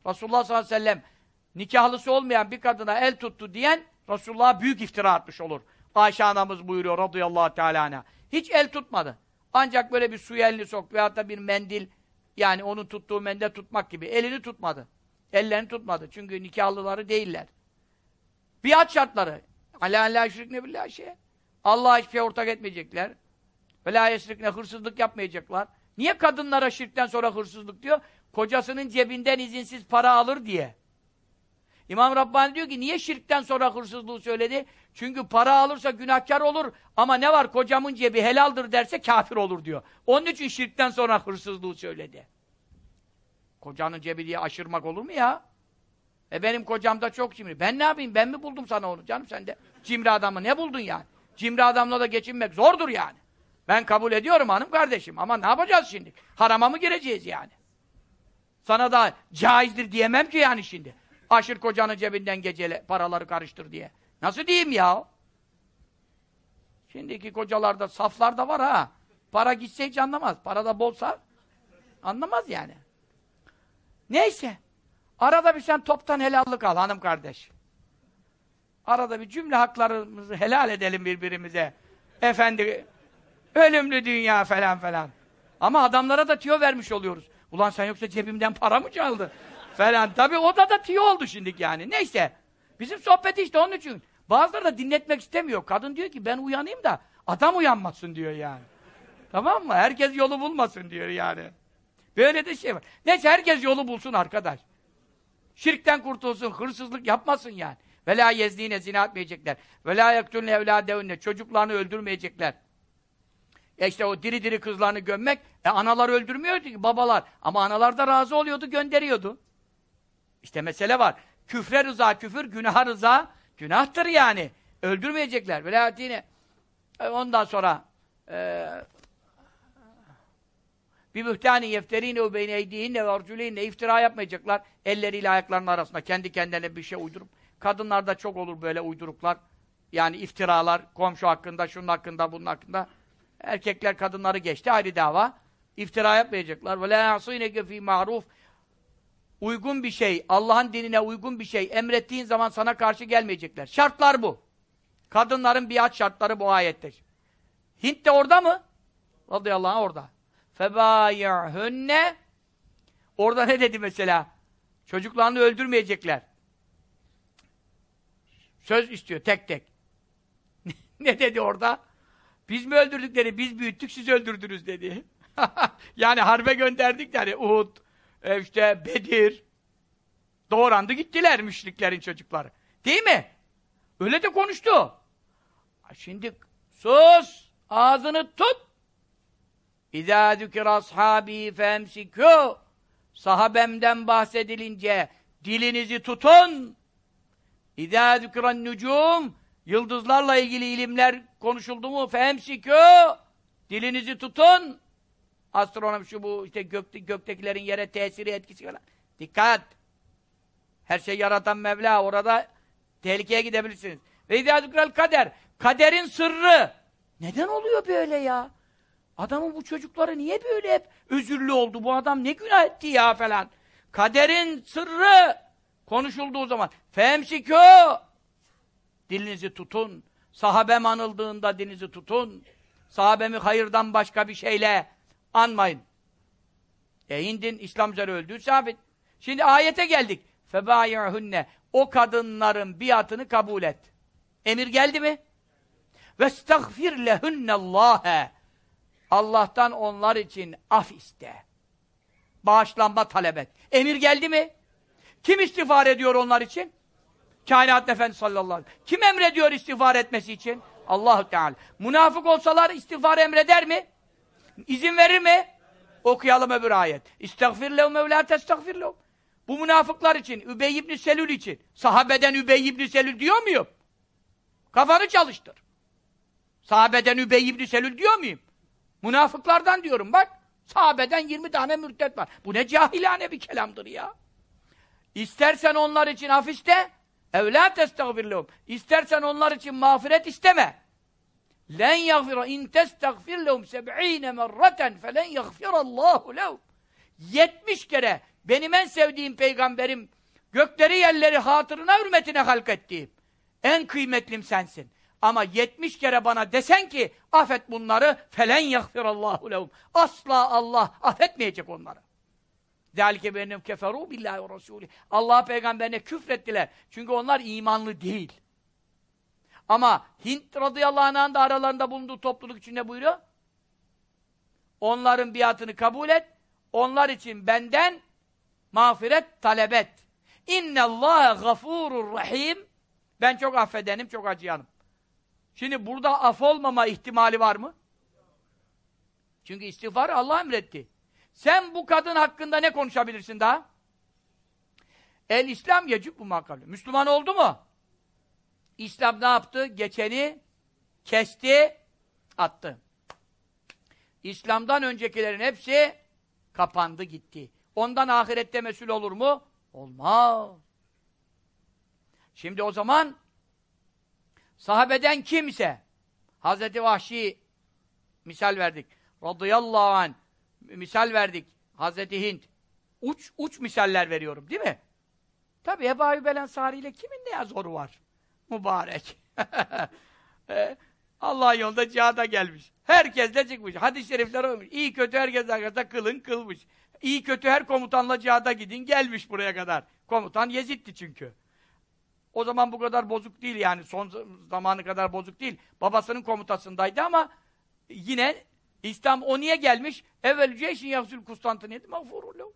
Resulullah sallallahu aleyhi ve sellem nikahlısı olmayan bir kadına el tuttu diyen Resulullah'a büyük iftira atmış olur. Ayşe anamız buyuruyor radıyallahu teala. Hiç el tutmadı. Ancak böyle bir suya elini sok veyahut da bir mendil yani onun tuttuğu mendil tutmak gibi elini tutmadı. Ellerini tutmadı. Çünkü nikahlıları değiller. Biat şartları. Alâ lâ şirkne billâh şey. Allah'a hiçbir şey ortak etmeyecekler. Ve lâ hırsızlık yapmayacaklar. Niye kadınlara şirkten sonra hırsızlık diyor? Kocasının cebinden izinsiz para alır diye. İmam Rabbani diyor ki niye şirkten sonra hırsızlığı söyledi? Çünkü para alırsa günahkar olur ama ne var kocamın cebi helaldir derse kafir olur diyor. Onun için şirkten sonra hırsızlığı söyledi. Kocanın cebi diye aşırmak olur mu ya? E benim kocam da çok cimri. Ben ne yapayım? Ben mi buldum sana onu canım sen de? Cimri adamı ne buldun yani? Cimri adamla da geçinmek zordur yani. Ben kabul ediyorum hanım kardeşim ama ne yapacağız şimdi? Harama mı gireceğiz yani? Sana da caizdir diyemem ki yani şimdi. Aşır kocanın cebinden gecele paraları karıştır diye. Nasıl diyeyim ya? Şimdiki kocalarda saflar da var ha. Para gitse hiç anlamaz. Para da bolsa anlamaz yani. Neyse. Arada bir sen toptan helallik al hanım kardeş. Arada bir cümle haklarımızı helal edelim birbirimize. Efendi, ölümlü dünya falan falan. Ama adamlara da tüyo vermiş oluyoruz. Ulan sen yoksa cebimden para mı çaldı? Falan. Tabii o da da tüyo oldu şimdiki yani. Neyse. Bizim sohbeti işte onun için. Bazıları da dinletmek istemiyor. Kadın diyor ki ben uyanayım da adam uyanmasın diyor yani. Tamam mı? Herkes yolu bulmasın diyor yani. Böyle de şey var. Neyse herkes yolu bulsun arkadaş. Şirkten kurtulsun, hırsızlık yapmasın yani. Ve la yezdine zina etmeyecekler. Ve la yaktulne evladevunne çocuklarını öldürmeyecekler. E işte o diri diri kızlarını gömmek, e analar öldürmüyordu ki babalar. Ama analar da razı oluyordu, gönderiyordu. İşte mesele var. Küfre rıza küfür, günaha rıza günahtır yani. Öldürmeyecekler. Velayetine. E ondan sonra e, bir mühtâni yefterîne ve beyne eydihinne ve arculîhinne iftira yapmayacaklar. Elleriyle ayaklarının arasında kendi kendilerine bir şey uydurup. Kadınlarda çok olur böyle uyduruklar. Yani iftiralar, komşu hakkında, şunun hakkında, bunun hakkında. Erkekler kadınları geçti, ayrı dava. İftira yapmayacaklar. Ve lâ yasîneke fî ma'ruf uygun bir şey, Allah'ın dinine uygun bir şey emrettiğin zaman sana karşı gelmeyecekler. Şartlar bu. Kadınların biat şartları bu ayette. Hint de orada mı? Radıyallahu anh orada. Febâyâhünne Orada ne dedi mesela? Çocuklarını öldürmeyecekler. Söz istiyor tek tek. ne dedi orada? Biz mi öldürdükleri, biz büyüttük, siz öldürdünüz dedi. yani harbe gönderdik yani Uhud, e işte Bedir. Doğrandı gittiler müşriklerin çocukları. Değil mi? Öyle de konuştu. Şimdi sus! Ağzını tut! İzâ zükir ashabi femsikû Sahabemden bahsedilince dilinizi tutun. İzâ zükran nücûm Yıldızlarla ilgili ilimler konuşuldu mu? Femsikû Dilinizi tutun. Astronom şu bu işte gök, göktekilerin yere tesiri etkisi falan. Dikkat! Her şey yaratan Mevla orada tehlikeye gidebilirsiniz. Ve idâdükral kader. Kaderin sırrı. Neden oluyor böyle ya? Adamın bu çocukları niye böyle hep özürlü oldu? Bu adam ne günah etti ya falan. Kaderin sırrı konuşulduğu zaman femsikû dilinizi tutun. Sahabem anıldığında dilinizi tutun. Sahabemi hayırdan başka bir şeyle anmayın. E Hind'in İslam üzere öldüğü sabit. Şimdi ayete geldik. Febâyâhünne O kadınların biatını kabul et. Emir geldi mi? Vestagfir lehunnallâhe Allah'tan onlar için af iste. Bağışlanma talep et. Emir geldi mi? Kim istiğfar ediyor onlar için? Kainat Efendisi sallallahu aleyhi ve sellem. Kim emrediyor istiğfar etmesi için? Allahu Teala. Münafık olsalar istiğfar emreder mi? İzin verir mi? Okuyalım öbür ayet. İstagfir lehum evlâ testagfir. Bu münafıklar için, Übey ibn Selül için. Sahabeden Übey ibn Selül diyor muyum? Kafanı çalıştır. Sahabeden Übey ibn Selül diyor muyum? Münafıklardan diyorum bak. Sahabeden 20 tane mürtet var. Bu ne cahilane bir kelamdır ya. İstersen onlar için af iste, evlâ testagfirlehum. İstersen onlar için mağfiret isteme. Len yagfira in testagfir lehum seb'ine merraten felen yagfirallahu lehum. 70 kere benim en sevdiğim peygamberim gökleri yerleri hatırına hürmetine halk ettiğim. En kıymetlim sensin. Ama 70 kere bana desen ki affet bunları felen yagfirallahu lehum. Asla Allah affetmeyecek onları. Zalike benim keferu billahi ve rasulü. Allah peygamberine küfrettiler. Çünkü onlar imanlı değil. Ama Hint radıyallahu anh'ın da aralarında bulunduğu topluluk için ne buyuruyor? Onların biatını kabul et. Onlar için benden mağfiret talep et. İnne Allah gafurur rahim. Ben çok affedenim, çok acıyanım. Şimdi burada af olmama ihtimali var mı? Çünkü istiğfarı Allah emretti. Sen bu kadın hakkında ne konuşabilirsin daha? El İslam yecib bu makalle. Müslüman oldu mu? İslam ne yaptı? Geçeni kesti, attı. İslam'dan öncekilerin hepsi kapandı gitti. Ondan ahirette mesul olur mu? Olmaz. Şimdi o zaman sahabeden kimse Hazreti Vahşi misal verdik. Radıyallahu anh misal verdik. Hazreti Hint. Uç uç misaller veriyorum değil mi? Tabi Ebu Ayyub el Ensari ile kimin ne zoru var? Mübarek. e, Allah yolunda cihada gelmiş. Herkes de çıkmış. Hadis-i şerifler olmuş. İyi kötü herkes arkasında kılın kılmış. İyi kötü her komutanla cihada gidin gelmiş buraya kadar. Komutan Yezid'di çünkü. O zaman bu kadar bozuk değil yani. Son zamanı kadar bozuk değil. Babasının komutasındaydı ama yine İslam o niye gelmiş? Evvel ceyşin yahsul Konstantiniyeti mağfurullahu.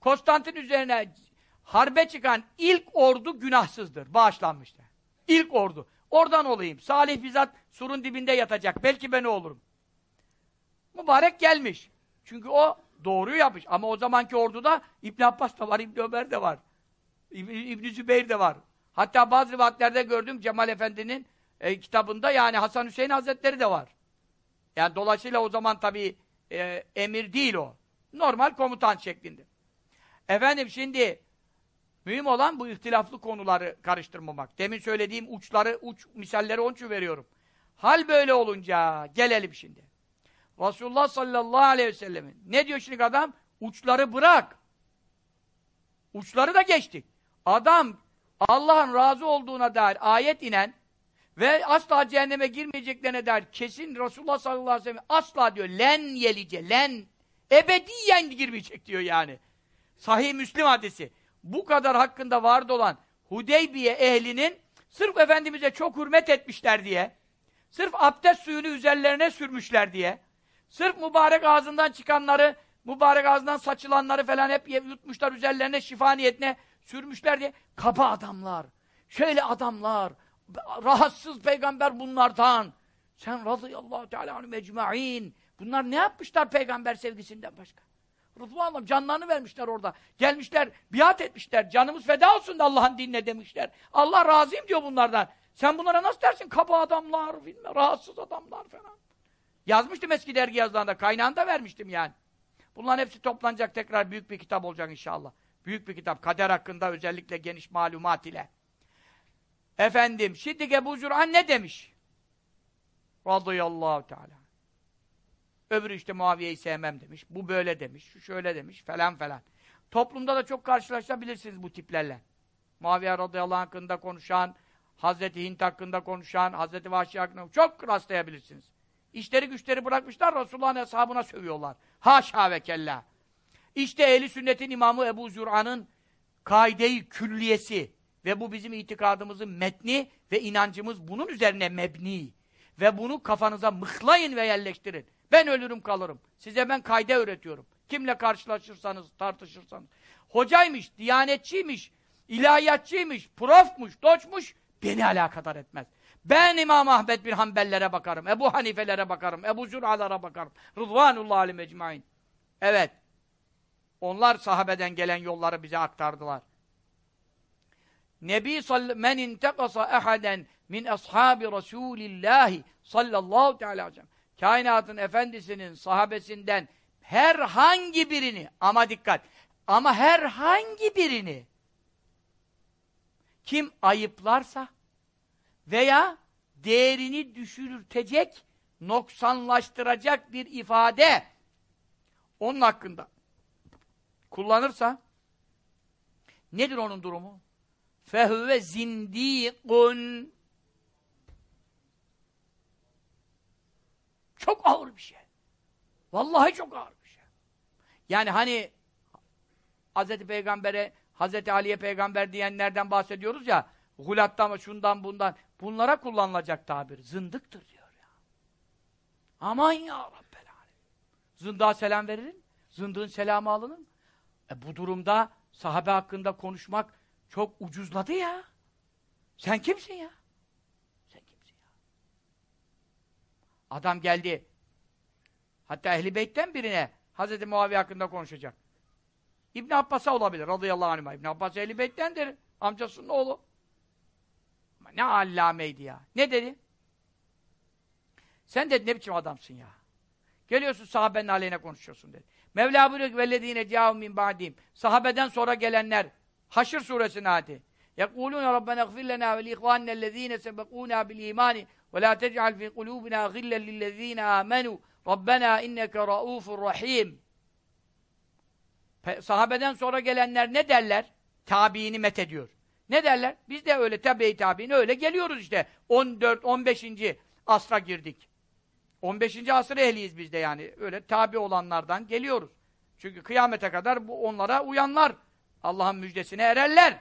Konstantin üzerine harbe çıkan ilk ordu günahsızdır. Bağışlanmıştır. İlk ordu. Oradan olayım. Salih bizzat surun dibinde yatacak. Belki ben olurum. Mübarek gelmiş. Çünkü o doğruyu yapmış. Ama o zamanki orduda İbn Abbas da var, İbn Ömer de var. İbn, İbn de var. Hatta bazı rivayetlerde gördüm Cemal Efendi'nin e, kitabında yani Hasan Hüseyin Hazretleri de var. Yani dolayısıyla o zaman tabii e, emir değil o. Normal komutan şeklinde. Efendim şimdi mühim olan bu ihtilaflı konuları karıştırmamak. Demin söylediğim uçları, uç misalleri onun için veriyorum. Hal böyle olunca gelelim şimdi. Resulullah sallallahu aleyhi ve sellemin ne diyor şimdi adam? Uçları bırak. Uçları da geçtik. Adam Allah'ın razı olduğuna dair ayet inen ve asla cehenneme girmeyeceklerine dair kesin Resulullah sallallahu aleyhi ve sellem asla diyor len yelice, len ebediyen girmeyecek diyor yani. Sahih Müslim hadisi. Bu kadar hakkında vardı olan Hudeybiye ehlinin sırf Efendimiz'e çok hürmet etmişler diye, sırf abdest suyunu üzerlerine sürmüşler diye, sırf mübarek ağzından çıkanları, mübarek ağzından saçılanları falan hep yutmuşlar üzerlerine şifa niyetine sürmüşler diye, kaba adamlar, şöyle adamlar, rahatsız peygamber bunlardan. Sen radıyallahu teala anhu mecmain. Bunlar ne yapmışlar peygamber sevgisinden başka? Rıdvan'la canlarını vermişler orada. Gelmişler, biat etmişler. Canımız feda olsun da Allah'ın dinine demişler. Allah razıyım diyor bunlardan. Sen bunlara nasıl dersin? Kaba adamlar, bilmem, rahatsız adamlar falan. Yazmıştım eski dergi yazılarında. Kaynağını da vermiştim yani. Bunların hepsi toplanacak tekrar büyük bir kitap olacak inşallah. Büyük bir kitap. Kader hakkında özellikle geniş malumat ile. Efendim, şimdi Ebu ne demiş? Radıyallahu teala. Öbürü işte Muaviye'yi sevmem demiş. Bu böyle demiş. Şu şöyle demiş. Falan falan. Toplumda da çok karşılaşabilirsiniz bu tiplerle. Muaviye radıyallahu anh hakkında konuşan, Hazreti Hint hakkında konuşan, Hazreti Vahşi hakkında çok rastlayabilirsiniz. İşleri güçleri bırakmışlar, Resulullah'ın hesabına sövüyorlar. Haşa ve kella. İşte ehli sünnetin imamı Ebu Zür'an'ın kaide-i külliyesi ve bu bizim itikadımızın metni ve inancımız bunun üzerine mebni. Ve bunu kafanıza mıhlayın ve yerleştirin. Ben ölürüm kalırım. Size ben kayda öğretiyorum. Kimle karşılaşırsanız, tartışırsanız. Hocaymış, diyanetçiymiş, ilahiyatçıymış, profmuş, doçmuş, beni alakadar etmez. Ben İmam Ahmet bin Hanbellere bakarım, Ebu Hanifelere bakarım, Ebu Zür'alara bakarım. Rıdvanullah alim ecmain. Evet. Onlar sahabeden gelen yolları bize aktardılar. Nebi sallallahu men intekasa ehaden min ashabi Resulillahi sallallahu teala aleyhi ve sellem kainatın efendisinin sahabesinden herhangi birini ama dikkat ama herhangi birini kim ayıplarsa veya değerini düşürtecek, noksanlaştıracak bir ifade onun hakkında kullanırsa nedir onun durumu? Fehüve zindîkun Çok ağır bir şey. Vallahi çok ağır bir şey. Yani hani Hz. Peygamber'e, Hz. Ali'ye peygamber diyenlerden bahsediyoruz ya, hulattan, şundan bundan, bunlara kullanılacak tabir. Zındıktır diyor ya. Aman ya Rabbel Alem. Zındığa selam veririn, zındığın selamı alınır. E bu durumda sahabe hakkında konuşmak çok ucuzladı ya. Sen kimsin ya? Sen kimsin ya? Adam geldi. Hatta Ehl-i Beyt'ten birine Hz. Muaviye hakkında konuşacak. İbn Abbas'a olabilir radıyallahu anh. İbn Abbas Ehl-i Beyt'tendir. Amcasının oğlu. Ama ne allameydi ya. Ne dedi? Sen dedi ne biçim adamsın ya. Geliyorsun sahabenin aleyhine konuşuyorsun dedi. Mevla buyuruyor ki vellezine ca'u min ba'dihim. Sahabeden sonra gelenler Haşr suresine adi. يَقُولُونَ رَبَّنَا اغْفِرْ لَنَا وَلِيْخْوَانَّا الَّذ۪ينَ سَبَقُونَا بِالْا۪يمَانِ وَلَا تَجْعَلْ فِي قُلُوبِنَا غِلًّا لِلَّذ۪ينَ آمَنُوا رَبَّنَا اِنَّكَ رَؤُوفٌ رَحِيمٌ Sahabeden sonra gelenler ne derler? Tabiini met ediyor. Ne derler? Biz de öyle tabi tabiini öyle geliyoruz işte. 14 15. asra girdik. 15. asır ehliyiz biz de yani. Öyle tabi olanlardan geliyoruz. Çünkü kıyamete kadar bu onlara uyanlar. Allah'ın müjdesine ererler.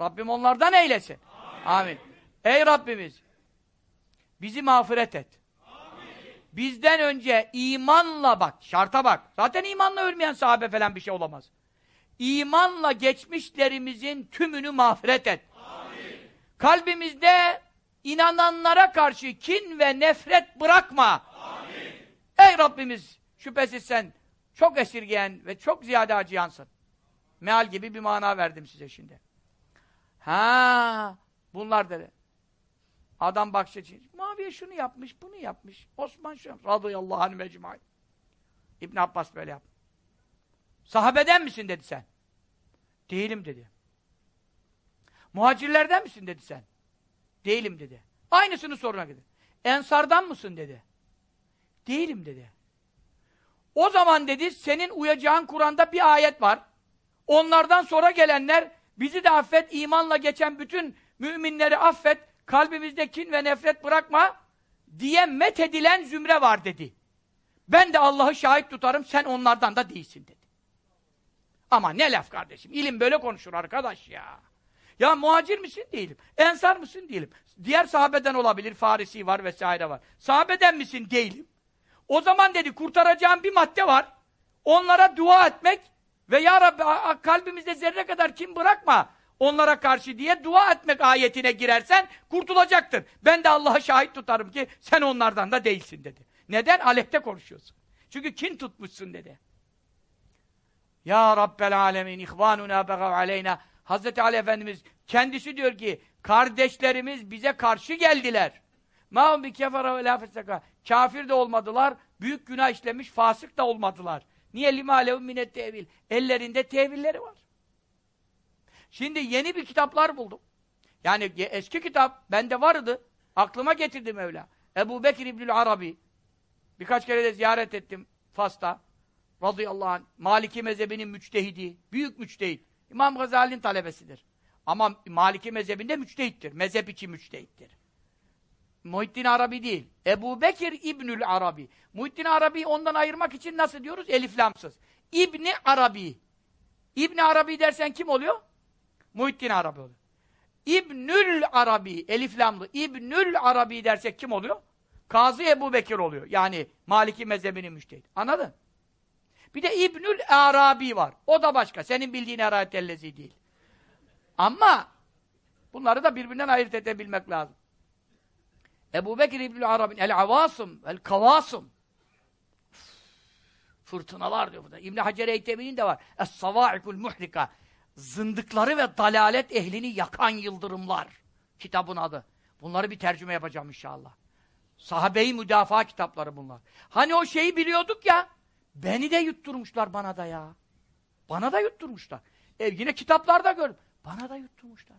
Rabbim onlardan eylesin. Amin. Amin. Ey Rabbimiz! Bizi mağfiret et. Bizden önce imanla bak, şarta bak. Zaten imanla ölmeyen sahabe falan bir şey olamaz. İmanla geçmişlerimizin tümünü mağfiret et. Amin. Kalbimizde inananlara karşı kin ve nefret bırakma. Amin. Ey Rabbimiz! Şüphesiz sen çok esirgeyen ve çok ziyade acıyansın. Meal gibi bir mana verdim size şimdi. Ha, bunlar dedi. Adam bakşı Muaviye şunu yapmış, bunu yapmış. Osman şu yapmış. Radıyallahu anh mecmuay. İbn Abbas böyle yaptı. Sahabeden misin dedi sen. Değilim dedi. Muhacirlerden misin dedi sen. Değilim dedi. Aynısını soruna dedi. Ensardan mısın dedi. Değilim dedi. O zaman dedi senin uyacağın Kur'an'da bir ayet var. Onlardan sonra gelenler bizi de affet, imanla geçen bütün müminleri affet, kalbimizde kin ve nefret bırakma diye methedilen zümre var dedi. Ben de Allah'ı şahit tutarım, sen onlardan da değilsin dedi. Ama ne laf kardeşim, ilim böyle konuşur arkadaş ya. Ya muhacir misin? Değilim. Ensar mısın? Değilim. Diğer sahabeden olabilir, Farisi var vesaire var. Sahabeden misin? Değilim. O zaman dedi kurtaracağım bir madde var. Onlara dua etmek ve Ya Rabbi kalbimizde zerre kadar kim bırakma onlara karşı diye dua etmek ayetine girersen kurtulacaktır. Ben de Allah'a şahit tutarım ki sen onlardan da değilsin dedi. Neden? Aleyhte konuşuyorsun. Çünkü kin tutmuşsun dedi. Ya Rabbel alemin ihvanuna begav aleyna Hazreti Ali Efendimiz kendisi diyor ki kardeşlerimiz bize karşı geldiler. Ma'hum bi kefara ve la. Kafir de olmadılar, büyük günah işlemiş, fasık da olmadılar. Niye lima lehum minet tevil? Ellerinde tevilleri var. Şimdi yeni bir kitaplar buldum. Yani eski kitap bende vardı. Aklıma getirdi Mevla. Ebu Bekir İbnül Arabi. Birkaç kere de ziyaret ettim Fas'ta. Radıyallahu anh. Maliki mezhebinin müçtehidi. Büyük müçtehit. İmam Gazali'nin talebesidir. Ama Maliki mezhebinde müçtehittir. Mezhep içi müçtehittir. Muhittin Arabi değil. Ebu Bekir İbnül Arabi. Muhittin Arabi ondan ayırmak için nasıl diyoruz? Eliflamsız. İbni Arabi. İbni Arabi dersen kim oluyor? Muhittin Arabi oluyor. İbnül Arabi, eliflamlı. İbnül Arabi dersek kim oluyor? Kazı Ebu Bekir oluyor. Yani Maliki mezhebinin müştehit. Anladın? Bir de İbnül Arabi var. O da başka. Senin bildiğin erayetellezi değil. Ama bunları da birbirinden ayırt edebilmek lazım. Ebu Bekir İbnül Arabi el-avasım, el-kavasım fırtınalar diyor burada. İbn Hacer Eytemi'nin de var. Es-savâikul muhlika zındıkları ve dalalet ehlini yakan yıldırımlar. Kitabın adı. Bunları bir tercüme yapacağım inşallah. Sahabe-i müdafaa kitapları bunlar. Hani o şeyi biliyorduk ya, beni de yutturmuşlar bana da ya. Bana da yutturmuşlar. E yine kitaplarda gördüm. Bana da yutturmuşlar.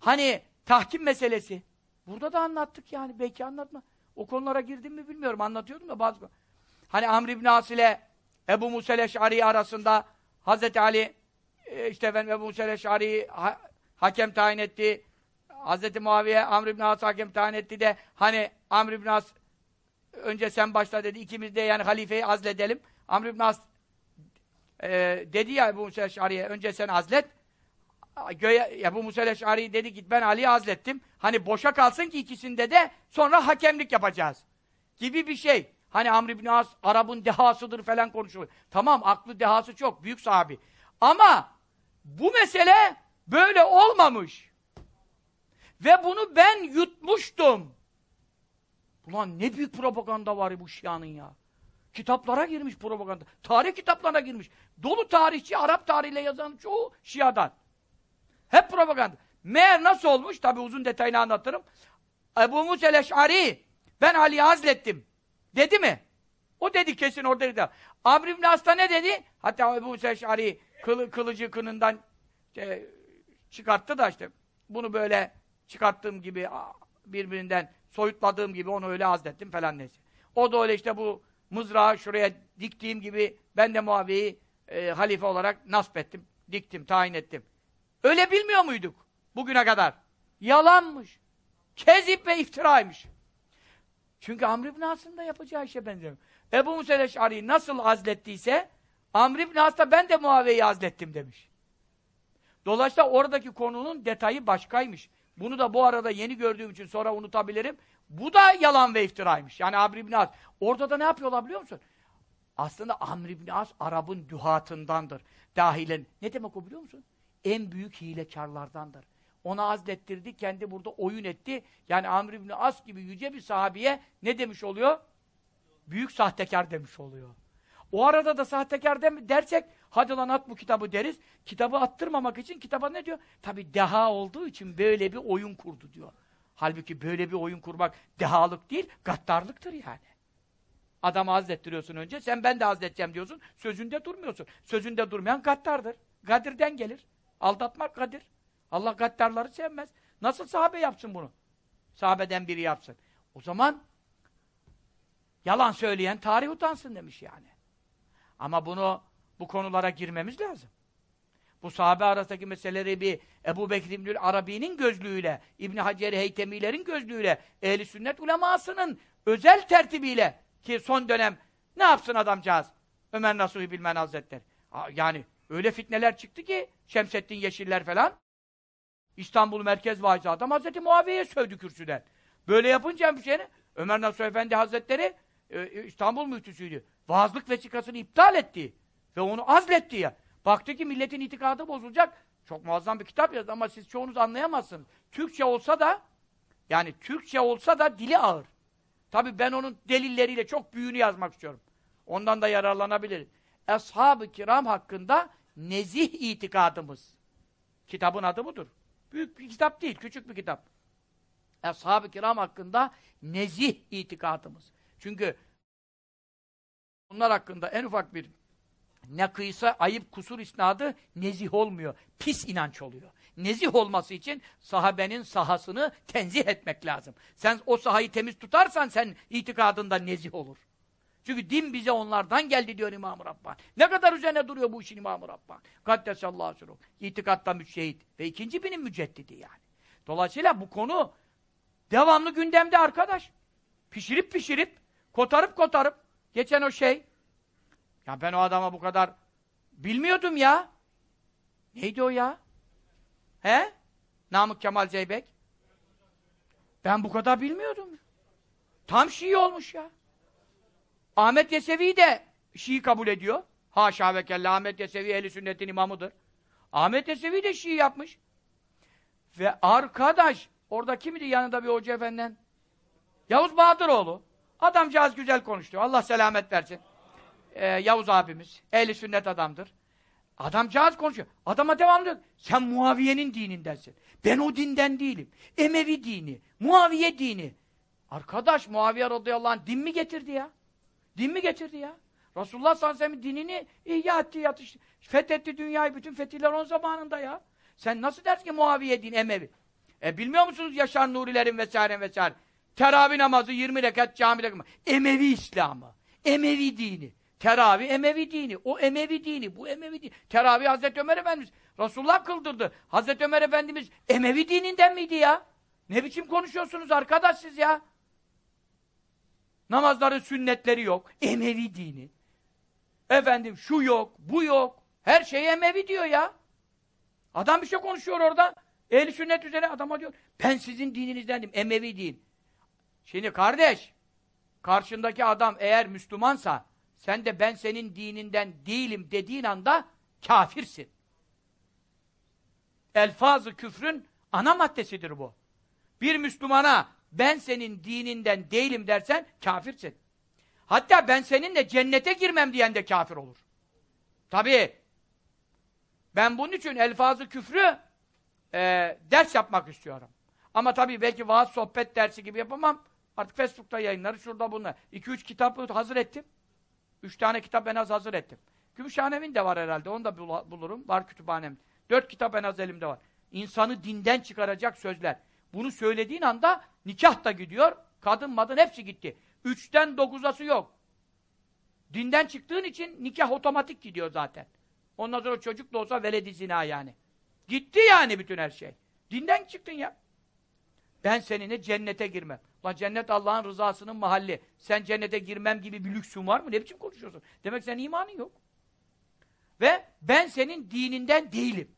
Hani tahkim meselesi. Burada da anlattık yani. Belki anlatma. O konulara girdim mi bilmiyorum. Anlatıyordum da bazı Hani Amr ibn As ile Ebu Musa Eş'ari arasında Hazreti Ali e, işte efendim Ebu Musa Eş'ari ha, hakem tayin etti. Hazreti Muaviye Amr ibn As hakem tayin etti de hani Amr ibn As önce sen başla dedi. ikimiz de yani halifeyi azledelim. Amr ibn As e, dedi ya Ebu Musa Eş'ari'ye önce sen azlet. Göğe, Ebu Musa Eş'ari dedi ki ben Ali'yi azlettim. Hani boşa kalsın ki ikisinde de sonra hakemlik yapacağız. Gibi bir şey. Hani Amr ibn As Arap'ın dehasıdır falan konuşuyor. Tamam aklı dehası çok. Büyük sahibi. Ama bu mesele böyle olmamış. Ve bunu ben yutmuştum. Ulan ne büyük propaganda var bu Şia'nın ya. Kitaplara girmiş propaganda. Tarih kitaplarına girmiş. Dolu tarihçi Arap tarihiyle yazan çoğu Şia'dan. Hep propaganda. Meğer nasıl olmuş? Tabi uzun detayını anlatırım. Ebu Musa Eş'ari ben Ali'yi hazlettim. Dedi mi? O dedi kesin orada. Amr İbn As'ta ne dedi? Hatta Ebu Musa Eş'ari kılı, kılıcı kınından işte, çıkarttı da işte bunu böyle çıkarttığım gibi birbirinden soyutladığım gibi onu öyle azlettim falan neyse. O da öyle işte bu mızrağı şuraya diktiğim gibi ben de Muaviye'yi e, halife olarak nasp ettim, diktim, tayin ettim. Öyle bilmiyor muyduk bugüne kadar? Yalanmış. Kezip ve iftiraymış. Çünkü Amr ibn As'ın da yapacağı işe benziyor. Ebu Musa Eş'ari nasıl azlettiyse Amr ibn As da ben de Muaviye'yi azlettim demiş. Dolayısıyla oradaki konunun detayı başkaymış. Bunu da bu arada yeni gördüğüm için sonra unutabilirim. Bu da yalan ve iftiraymış. Yani Amr ibn As. Orada da ne yapıyorlar biliyor musun? Aslında Amr ibn As Arap'ın dühatındandır. Dahilen. Ne demek o biliyor musun? En büyük hilekarlardandır. Ona azlettirdi, kendi burada oyun etti. Yani Amr ibn As gibi yüce bir sahabiye ne demiş oluyor? Büyük sahtekar demiş oluyor. O arada da sahtekar dem dersek, hadi lan at bu kitabı deriz. Kitabı attırmamak için kitaba ne diyor? Tabi deha olduğu için böyle bir oyun kurdu diyor. Halbuki böyle bir oyun kurmak dehalık değil, gaddarlıktır yani. Adamı azlettiriyorsun önce, sen ben de azledeceğim diyorsun, sözünde durmuyorsun. Sözünde durmayan gaddardır. Gadirden gelir. Aldatmak kadir. Allah gaddarları sevmez. Nasıl sahabe yapsın bunu? Sahabeden biri yapsın. O zaman yalan söyleyen tarih utansın demiş yani. Ama bunu bu konulara girmemiz lazım. Bu sahabe arasındaki meseleleri bir Ebu Bekir İbnül Arabi'nin gözlüğüyle, İbn Hacer Heytemilerin gözlüğüyle, ehli sünnet ulemasının özel tertibiyle ki son dönem ne yapsın adamcağız? Ömer Nasuhi Bilmen Hazretleri. Yani öyle fitneler çıktı ki Şemsettin Yeşiller falan İstanbul Merkez Vaizi adam Hazreti Muaviye'ye sövdü kürsüden. Böyle yapınca bir şeyini Ömer Nasuh Efendi Hazretleri e, İstanbul müftüsüydü. Vaazlık vesikasını iptal etti. Ve onu azletti ya. Baktı ki milletin itikadı bozulacak. Çok muazzam bir kitap yazdı ama siz çoğunuz anlayamazsınız. Türkçe olsa da yani Türkçe olsa da dili ağır. Tabi ben onun delilleriyle çok büyüğünü yazmak istiyorum. Ondan da yararlanabiliriz. Ashab-ı kiram hakkında nezih itikadımız. Kitabın adı budur. Büyük bir kitap değil, küçük bir kitap. Ashab-ı kiram hakkında nezih itikadımız. Çünkü onlar hakkında en ufak bir ne kıysa ayıp kusur isnadı nezih olmuyor. Pis inanç oluyor. Nezih olması için sahabenin sahasını tenzih etmek lazım. Sen o sahayı temiz tutarsan sen itikadında nezih olur. Çünkü din bize onlardan geldi diyor İmam-ı Rabbani. Ne kadar üzerine duruyor bu işin İmam-ı Rabbani. Kaddesallahu sürû. İtikatta müçtehit. Ve ikinci binin müceddidi yani. Dolayısıyla bu konu devamlı gündemde arkadaş. Pişirip pişirip, kotarıp kotarıp. Geçen o şey. Ya ben o adama bu kadar bilmiyordum ya. Neydi o ya? He? Namık Kemal Zeybek. Ben bu kadar bilmiyordum. Tam Şii olmuş ya. Ahmet Yesevi de Şii kabul ediyor. Haşa ve kella Ahmet Yesevi ehli sünnetin imamıdır. Ahmet Yesevi de Şii yapmış. Ve arkadaş, orada kimdi yanında bir hoca efendiden? Yavuz Bahadıroğlu. Adamcağız güzel konuştu. Allah selamet versin. Ee, Yavuz abimiz. Ehli sünnet adamdır. Adamcağız konuşuyor. Adama devam ediyor. Sen Muaviye'nin dinindensin. Ben o dinden değilim. Emevi dini, Muaviye dini. Arkadaş Muaviye radıyallahu anh din mi getirdi ya? Din mi getirdi ya? Resulullah sallallahu aleyhi dinini ihya etti, yatıştı. Fethetti dünyayı, bütün fetihler onun zamanında ya. Sen nasıl dersin ki Muaviye din, Emevi? E bilmiyor musunuz Yaşar Nurilerin vesaire vesaire. Teravih namazı 20 rekat camide kılmak. Emevi İslamı. Emevi dini. Teravih Emevi dini. O Emevi dini. Bu Emevi dini. Teravih Hazreti Ömer Efendimiz. Resulullah kıldırdı. Hazreti Ömer Efendimiz Emevi dininden miydi ya? Ne biçim konuşuyorsunuz arkadaş siz ya? Namazların sünnetleri yok. Emevi dini. Efendim şu yok, bu yok. Her şey Emevi diyor ya. Adam bir şey konuşuyor orada. Ehli sünnet üzere adama diyor. Ben sizin dininizdendim. Emevi din. Şimdi kardeş, karşındaki adam eğer Müslümansa, sen de ben senin dininden değilim dediğin anda kafirsin. Elfazı küfrün ana maddesidir bu. Bir Müslümana ben senin dininden değilim dersen kafirsin. Hatta ben seninle cennete girmem diyen de kafir olur. Tabii. Ben bunun için elfazı küfrü e, ders yapmak istiyorum. Ama tabii belki vaaz sohbet dersi gibi yapamam. Artık Facebook'ta yayınları şurada bunlar. 2-3 kitap hazır ettim. 3 tane kitap en az hazır ettim. Gümüşhanem'in de var herhalde. Onu da bulurum. Var kütüphanem. 4 kitap en az elimde var. İnsanı dinden çıkaracak sözler. Bunu söylediğin anda nikah da gidiyor. Kadın madın hepsi gitti. Üçten dokuzası yok. Dinden çıktığın için nikah otomatik gidiyor zaten. Ondan sonra çocuk da olsa veledi zina yani. Gitti yani bütün her şey. Dinden çıktın ya. Ben seninle cennete girmem. Lan cennet Allah'ın rızasının mahalli. Sen cennete girmem gibi bir lüksün var mı? Ne biçim konuşuyorsun? Demek senin imanın yok. Ve ben senin dininden değilim.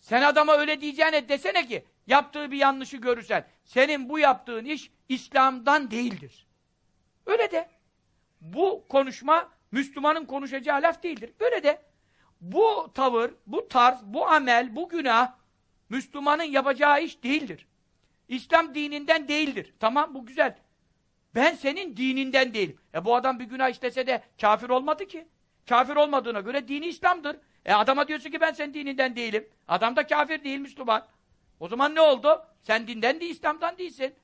Sen adama öyle diyeceğine desene ki yaptığı bir yanlışı görürsen senin bu yaptığın iş İslam'dan değildir. Öyle de. Bu konuşma Müslümanın konuşacağı laf değildir. Böyle de. Bu tavır, bu tarz, bu amel, bu günah Müslümanın yapacağı iş değildir. İslam dininden değildir. Tamam bu güzel. Ben senin dininden değilim. E bu adam bir günah işlese de kafir olmadı ki. Kafir olmadığına göre dini İslam'dır. E adama diyorsun ki ben senin dininden değilim. Adam da kafir değil Müslüman. O zaman ne oldu? Sen dinden değil, İslam'dan değilsin.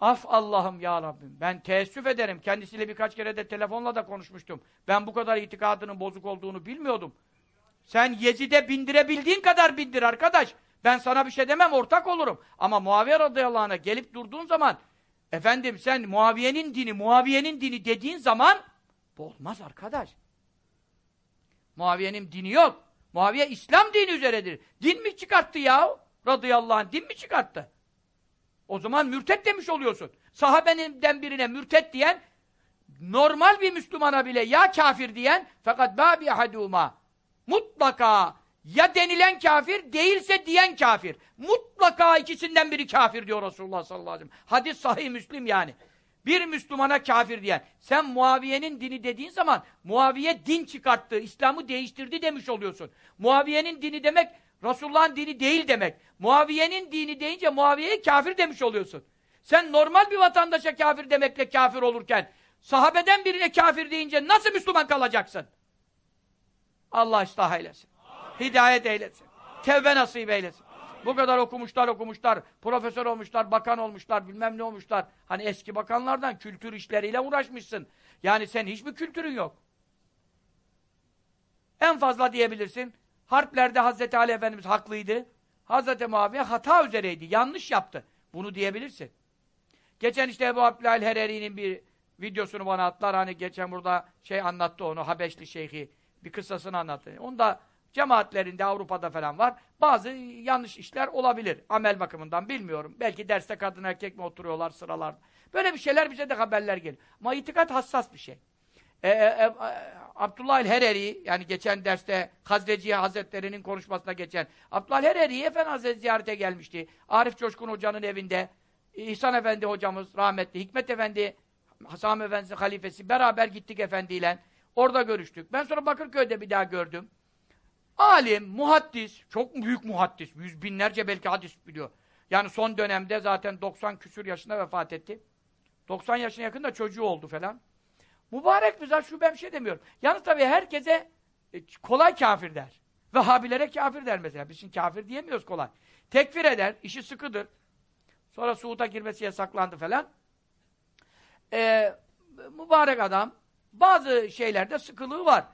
Af Allah'ım ya Rabbim. Ben teessüf ederim. Kendisiyle birkaç kere de telefonla da konuşmuştum. Ben bu kadar itikadının bozuk olduğunu bilmiyordum. Sen Yezid'e bindirebildiğin kadar bindir arkadaş. Ben sana bir şey demem, ortak olurum. Ama Muaviye radıyallahu anh'a gelip durduğun zaman efendim sen Muaviye'nin dini, Muaviye'nin dini dediğin zaman bu olmaz arkadaş. Muaviye'nin dini yok. Muaviye İslam dini üzeredir. Din mi çıkarttı ya? Radıyallahu anh din mi çıkarttı? O zaman mürtet demiş oluyorsun. Sahabenden birine mürtet diyen normal bir Müslümana bile ya kafir diyen fakat babi haduma mutlaka ya denilen kafir değilse diyen kafir. Mutlaka ikisinden biri kafir diyor Resulullah sallallahu aleyhi ve sellem. Hadis sahih Müslim yani. Bir Müslümana kafir diyen. Sen Muaviye'nin dini dediğin zaman Muaviye din çıkarttı, İslam'ı değiştirdi demiş oluyorsun. Muaviye'nin dini demek Resulullah'ın dini değil demek. Muaviye'nin dini deyince Muaviye'ye kafir demiş oluyorsun. Sen normal bir vatandaşa kafir demekle kafir olurken sahabeden birine kafir deyince nasıl Müslüman kalacaksın? Allah ıslah eylesin. Hidayet eylesin. Tevbe nasip eylesin. Bu kadar okumuşlar okumuşlar, profesör olmuşlar, bakan olmuşlar, bilmem ne olmuşlar. Hani eski bakanlardan kültür işleriyle uğraşmışsın. Yani sen hiçbir kültürün yok. En fazla diyebilirsin, harplerde Hazreti Ali Efendimiz haklıydı. Hazreti Muaviye hata üzereydi, yanlış yaptı. Bunu diyebilirsin. Geçen işte Ebu Abdülhal Hereri'nin bir videosunu bana attılar. Hani geçen burada şey anlattı onu, Habeşli Şeyhi bir kıssasını anlattı. Onu da cemaatlerinde Avrupa'da falan var. Bazı yanlış işler olabilir. Amel bakımından bilmiyorum. Belki derste kadın erkek mi oturuyorlar sıralar. Böyle bir şeyler bize de haberler geliyor. Ama itikat hassas bir şey. Ee, e, e, Abdullah el-Hereri yani geçen derste Hazreci Hazretleri'nin konuşmasında geçen Abdullah el-Hereri Efendi Hazretleri ziyarete gelmişti. Arif Coşkun Hoca'nın evinde İhsan Efendi hocamız rahmetli Hikmet Efendi Hasan Efendi halifesi beraber gittik efendiyle. Orada görüştük. Ben sonra Bakırköy'de bir daha gördüm. Alim, muhaddis, çok büyük muhaddis. Yüz binlerce belki hadis biliyor. Yani son dönemde zaten 90 küsür yaşında vefat etti. 90 yaşına yakın da çocuğu oldu falan. Mübarek bir zat, şu ben bir şey demiyorum. Yalnız tabii herkese e, kolay kafir der. Vehhabilere kafir der mesela. Biz şimdi kafir diyemiyoruz kolay. Tekfir eder, işi sıkıdır. Sonra Suud'a girmesi yasaklandı falan. Ee, mübarek adam, bazı şeylerde sıkılığı var.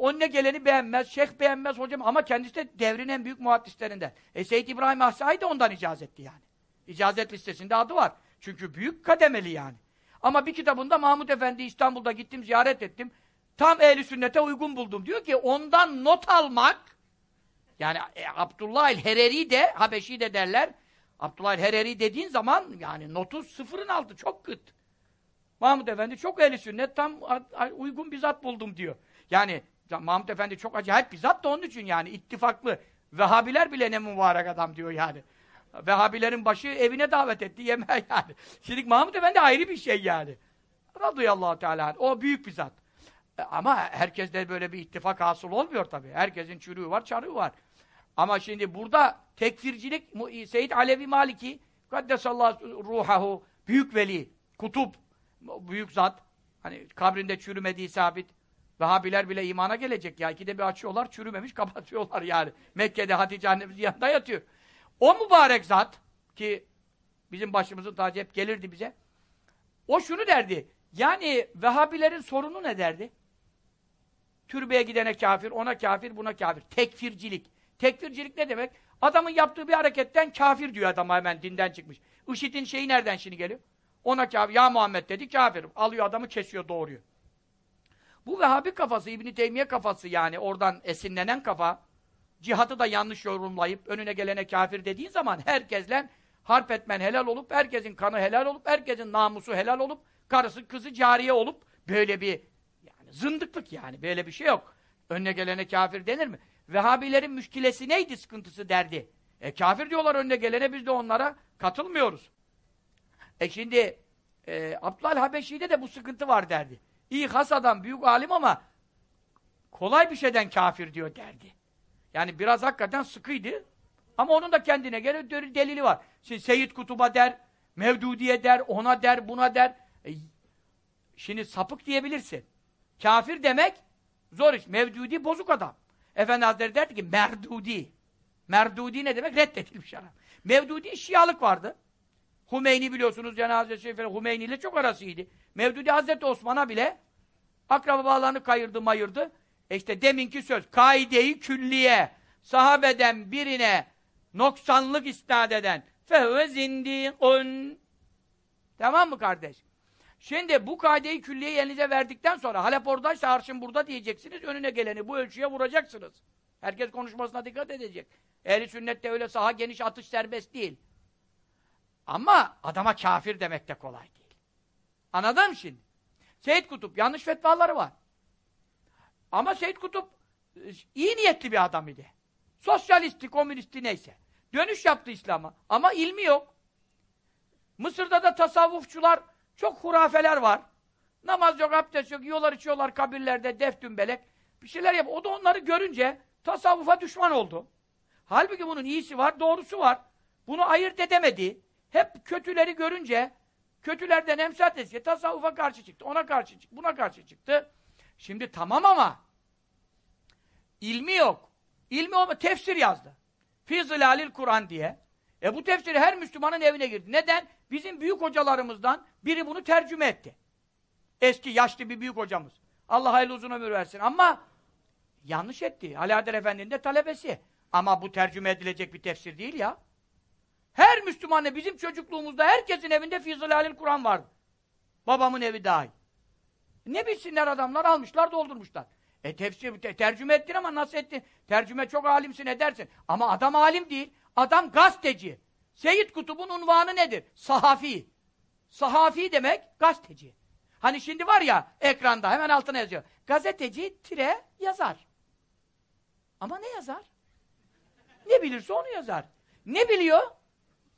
önüne geleni beğenmez, şeyh beğenmez hocam ama kendisi de devrin en büyük muhaddislerinden. E Seyyid İbrahim Ahsai de ondan icazetli yani. İcazet listesinde adı var. Çünkü büyük kademeli yani. Ama bir kitabında Mahmud Efendi İstanbul'da gittim, ziyaret ettim. Tam ehli sünnete uygun buldum. Diyor ki ondan not almak yani e, Abdullah el-Hereri de Habeşi de derler. Abdullah el-Hereri dediğin zaman yani notu sıfırın altı çok kıt. Mahmud Efendi çok ehli sünnet tam uygun bir zat buldum diyor. Yani Mahmud Efendi çok acayip bir zat da onun için yani ittifaklı. Vehhabiler bile ne mübarek adam diyor yani. Vehhabilerin başı evine davet etti yemeğe yani. Şimdi Mahmud Efendi ayrı bir şey yani. Radıyallahu Teala. O büyük bir zat. E, ama herkeste böyle bir ittifak hasıl olmuyor tabii. Herkesin çürüğü var, çarığı var. Ama şimdi burada tekfircilik Seyyid Alevi Maliki Kaddesallahu ruhahu büyük veli, kutup, büyük zat. Hani kabrinde çürümediği sabit. Vehhabiler bile imana gelecek ya. İkide bir açıyorlar, çürümemiş, kapatıyorlar yani. Mekke'de Hatice annemizin yanında yatıyor. O mübarek zat ki bizim başımızın tacı hep gelirdi bize. O şunu derdi. Yani Vehhabilerin sorunu ne derdi? Türbeye gidene kafir, ona kafir, buna kafir. Tekfircilik. Tekfircilik ne demek? Adamın yaptığı bir hareketten kafir diyor adam hemen dinden çıkmış. IŞİD'in şeyi nereden şimdi geliyor? Ona kafir, ya Muhammed dedi kafir. Alıyor adamı kesiyor, doğuruyor. Bu Vehhabi kafası, İbn Teymiye kafası yani oradan esinlenen kafa, cihadı da yanlış yorumlayıp önüne gelene kafir dediğin zaman herkesle harp etmen helal olup, herkesin kanı helal olup, herkesin namusu helal olup, karısı kızı cariye olup böyle bir yani zındıklık yani böyle bir şey yok. Önüne gelene kafir denir mi? Vehhabilerin müşkilesi neydi sıkıntısı derdi. E kafir diyorlar önüne gelene biz de onlara katılmıyoruz. E şimdi e, Abdülhal Habeşi'de de bu sıkıntı var derdi. İyi has adam, büyük alim ama kolay bir şeyden kafir diyor derdi. Yani biraz hakikaten sıkıydı. Ama onun da kendine göre delili var. Şimdi Seyyid Kutub'a der, Mevdudi'ye der, ona der, buna der. E, şimdi sapık diyebilirsin. Kafir demek zor iş. Mevdudi bozuk adam. Efendi Hazretleri derdi ki merdudi. Merdudi ne demek? Reddedilmiş adam. Mevdudi şialık vardı. Humeyni biliyorsunuz cenazesi şerifi Humeyni ile çok arasıydı. Mevdudi Hazreti Osman'a bile akraba bağlarını kayırdı mayırdı. E işte deminki söz kaide-i külliye sahabeden birine noksanlık isnat eden fehve zindikun tamam mı kardeş? Şimdi bu kaide-i külliyeyi elinize verdikten sonra Halep oradaysa arşın burada diyeceksiniz. Önüne geleni bu ölçüye vuracaksınız. Herkes konuşmasına dikkat edecek. Ehli sünnette öyle saha geniş atış serbest değil. Ama adama kafir demek de kolay değil. Anladın mı şimdi? Seyyid Kutup yanlış fetvaları var. Ama Seyyid Kutup e, iyi niyetli bir adam idi. Sosyalisti, komünisti neyse. Dönüş yaptı İslam'a. Ama ilmi yok. Mısır'da da tasavvufçular çok hurafeler var. Namaz yok, abdest yok, yiyorlar içiyorlar kabirlerde, def dümbelek. Bir şeyler yap. O da onları görünce tasavvufa düşman oldu. Halbuki bunun iyisi var, doğrusu var. Bunu ayırt edemedi. Hep kötüleri görünce kötülerden emsal eski tasavvufa karşı çıktı. Ona karşı çıktı, buna karşı çıktı. Şimdi tamam ama ilmi yok. İlmi olma tefsir yazdı. Fi zilalil Kur'an diye. E bu tefsiri her Müslümanın evine girdi. Neden? Bizim büyük hocalarımızdan biri bunu tercüme etti. Eski yaşlı bir büyük hocamız. Allah hayırlı uzun ömür versin. Ama yanlış etti. Adel Efendi'nin de talebesi. Ama bu tercüme edilecek bir tefsir değil ya. Her Müslümanla bizim çocukluğumuzda herkesin evinde Fizilalil Kur'an vardı. Babamın evi dahil. Ne bilsinler adamlar almışlar doldurmuşlar. E tefsir, te, tercüme ettin ama nasıl ettin? Tercüme çok alimsin edersin. Ama adam alim değil. Adam gazeteci. Seyyid Kutub'un unvanı nedir? Sahafi. Sahafi demek gazeteci. Hani şimdi var ya ekranda hemen altına yazıyor. Gazeteci tire yazar. Ama ne yazar? Ne bilirse onu yazar. Ne biliyor?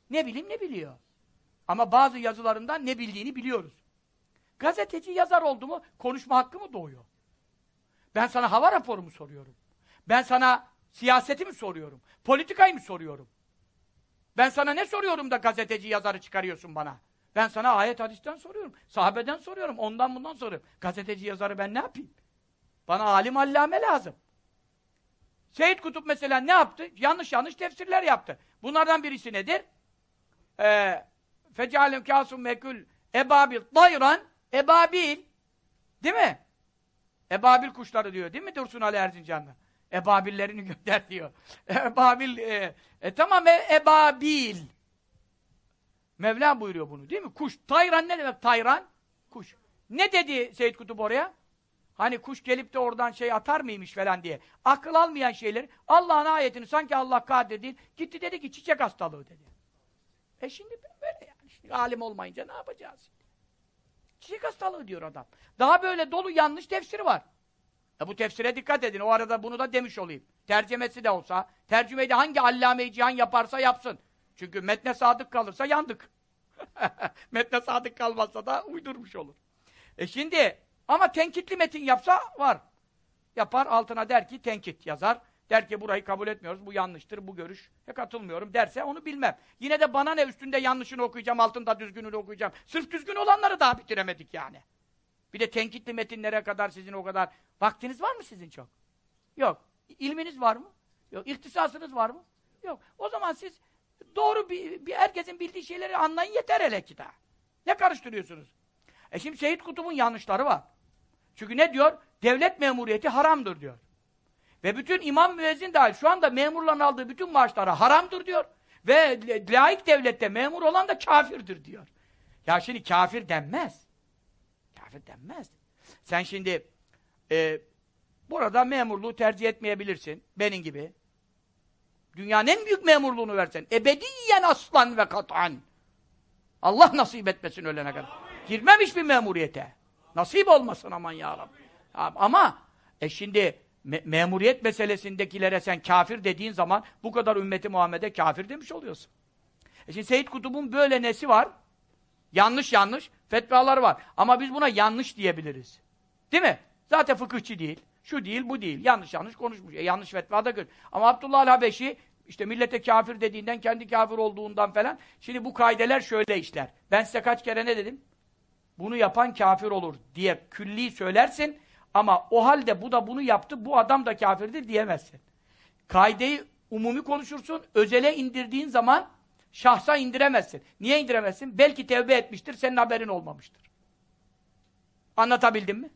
Ne bileyim ne biliyor. Ama bazı yazılarından ne bildiğini biliyoruz. Gazeteci yazar oldu mu konuşma hakkı mı doğuyor? Ben sana hava raporu mu soruyorum? Ben sana siyaseti mi soruyorum? Politikayı mı soruyorum? Ben sana ne soruyorum da gazeteci yazarı çıkarıyorsun bana? Ben sana ayet hadisten soruyorum. Sahabeden soruyorum. Ondan bundan soruyorum. Gazeteci yazarı ben ne yapayım? Bana alim allame lazım. Seyyid Kutup mesela ne yaptı? Yanlış yanlış tefsirler yaptı. Bunlardan birisi nedir? Ee, Fecalem kâsum mekül ebabil dayran ebabil değil mi? Ebabil kuşları diyor değil mi Dursun Ali Erzincan'da? Ebabillerini gönder diyor. Ebabil, e, e, tamam e, ebabil. Mevla buyuruyor bunu değil mi? Kuş. Tayran ne demek tayran? Kuş. Ne dedi Seyyid Kutup oraya? Hani kuş gelip de oradan şey atar mıymış falan diye. Akıl almayan şeyleri Allah'ın ayetini sanki Allah kadir değil. Gitti dedi ki çiçek hastalığı dedi. E şimdi böyle yani. Şimdi alim olmayınca ne yapacağız? Çiçek hastalığı diyor adam. Daha böyle dolu yanlış tefsiri var. Ya bu tefsire dikkat edin. O arada bunu da demiş olayım. Tercümesi de olsa, tercümeyi de hangi allame-i cihan yaparsa yapsın. Çünkü metne sadık kalırsa yandık. metne sadık kalmazsa da uydurmuş olur. E şimdi ama tenkitli metin yapsa var. Yapar altına der ki tenkit yazar. Der ki burayı kabul etmiyoruz, bu yanlıştır, bu görüşe katılmıyorum derse onu bilmem. Yine de bana ne üstünde yanlışını okuyacağım, altında düzgününü okuyacağım. Sırf düzgün olanları daha bitiremedik yani. Bir de tenkitli metinlere kadar sizin o kadar vaktiniz var mı sizin çok? Yok. İlminiz var mı? Yok. İhtisasınız var mı? Yok. O zaman siz doğru bir, bir herkesin bildiği şeyleri anlayın yeter hele ki daha. Ne karıştırıyorsunuz? E şimdi Seyit Kutub'un yanlışları var. Çünkü ne diyor? Devlet memuriyeti haramdır diyor. Ve bütün imam müezzin dahil şu anda memurların aldığı bütün maaşlara haramdır diyor. Ve laik devlette memur olan da kafirdir diyor. Ya şimdi kafir denmez. Kafir denmez. Sen şimdi e, burada memurluğu tercih etmeyebilirsin. Benim gibi. Dünyanın en büyük memurluğunu versen. Ebediyen aslan ve kat'an. Allah nasip etmesin ölene kadar. Girmemiş bir memuriyete. Nasip olmasın aman ya Rabbi. Ama e şimdi me memuriyet meselesindekilere sen kafir dediğin zaman bu kadar ümmeti Muhammed'e kafir demiş oluyorsun. E şimdi Seyyid Kutub'un böyle nesi var? Yanlış yanlış fetvaları var. Ama biz buna yanlış diyebiliriz. Değil mi? Zaten fıkıhçı değil. Şu değil, bu değil. Yanlış yanlış konuşmuş. E, yanlış fetva da gör. Ama Abdullah el-Habeşi işte millete kafir dediğinden, kendi kafir olduğundan falan. Şimdi bu kaideler şöyle işler. Ben size kaç kere ne dedim? Bunu yapan kafir olur diye külli söylersin. Ama o halde bu da bunu yaptı, bu adam da kafirdir diyemezsin. Kaideyi umumi konuşursun, özele indirdiğin zaman şahsa indiremezsin. Niye indiremezsin? Belki tevbe etmiştir, senin haberin olmamıştır. Anlatabildim mi?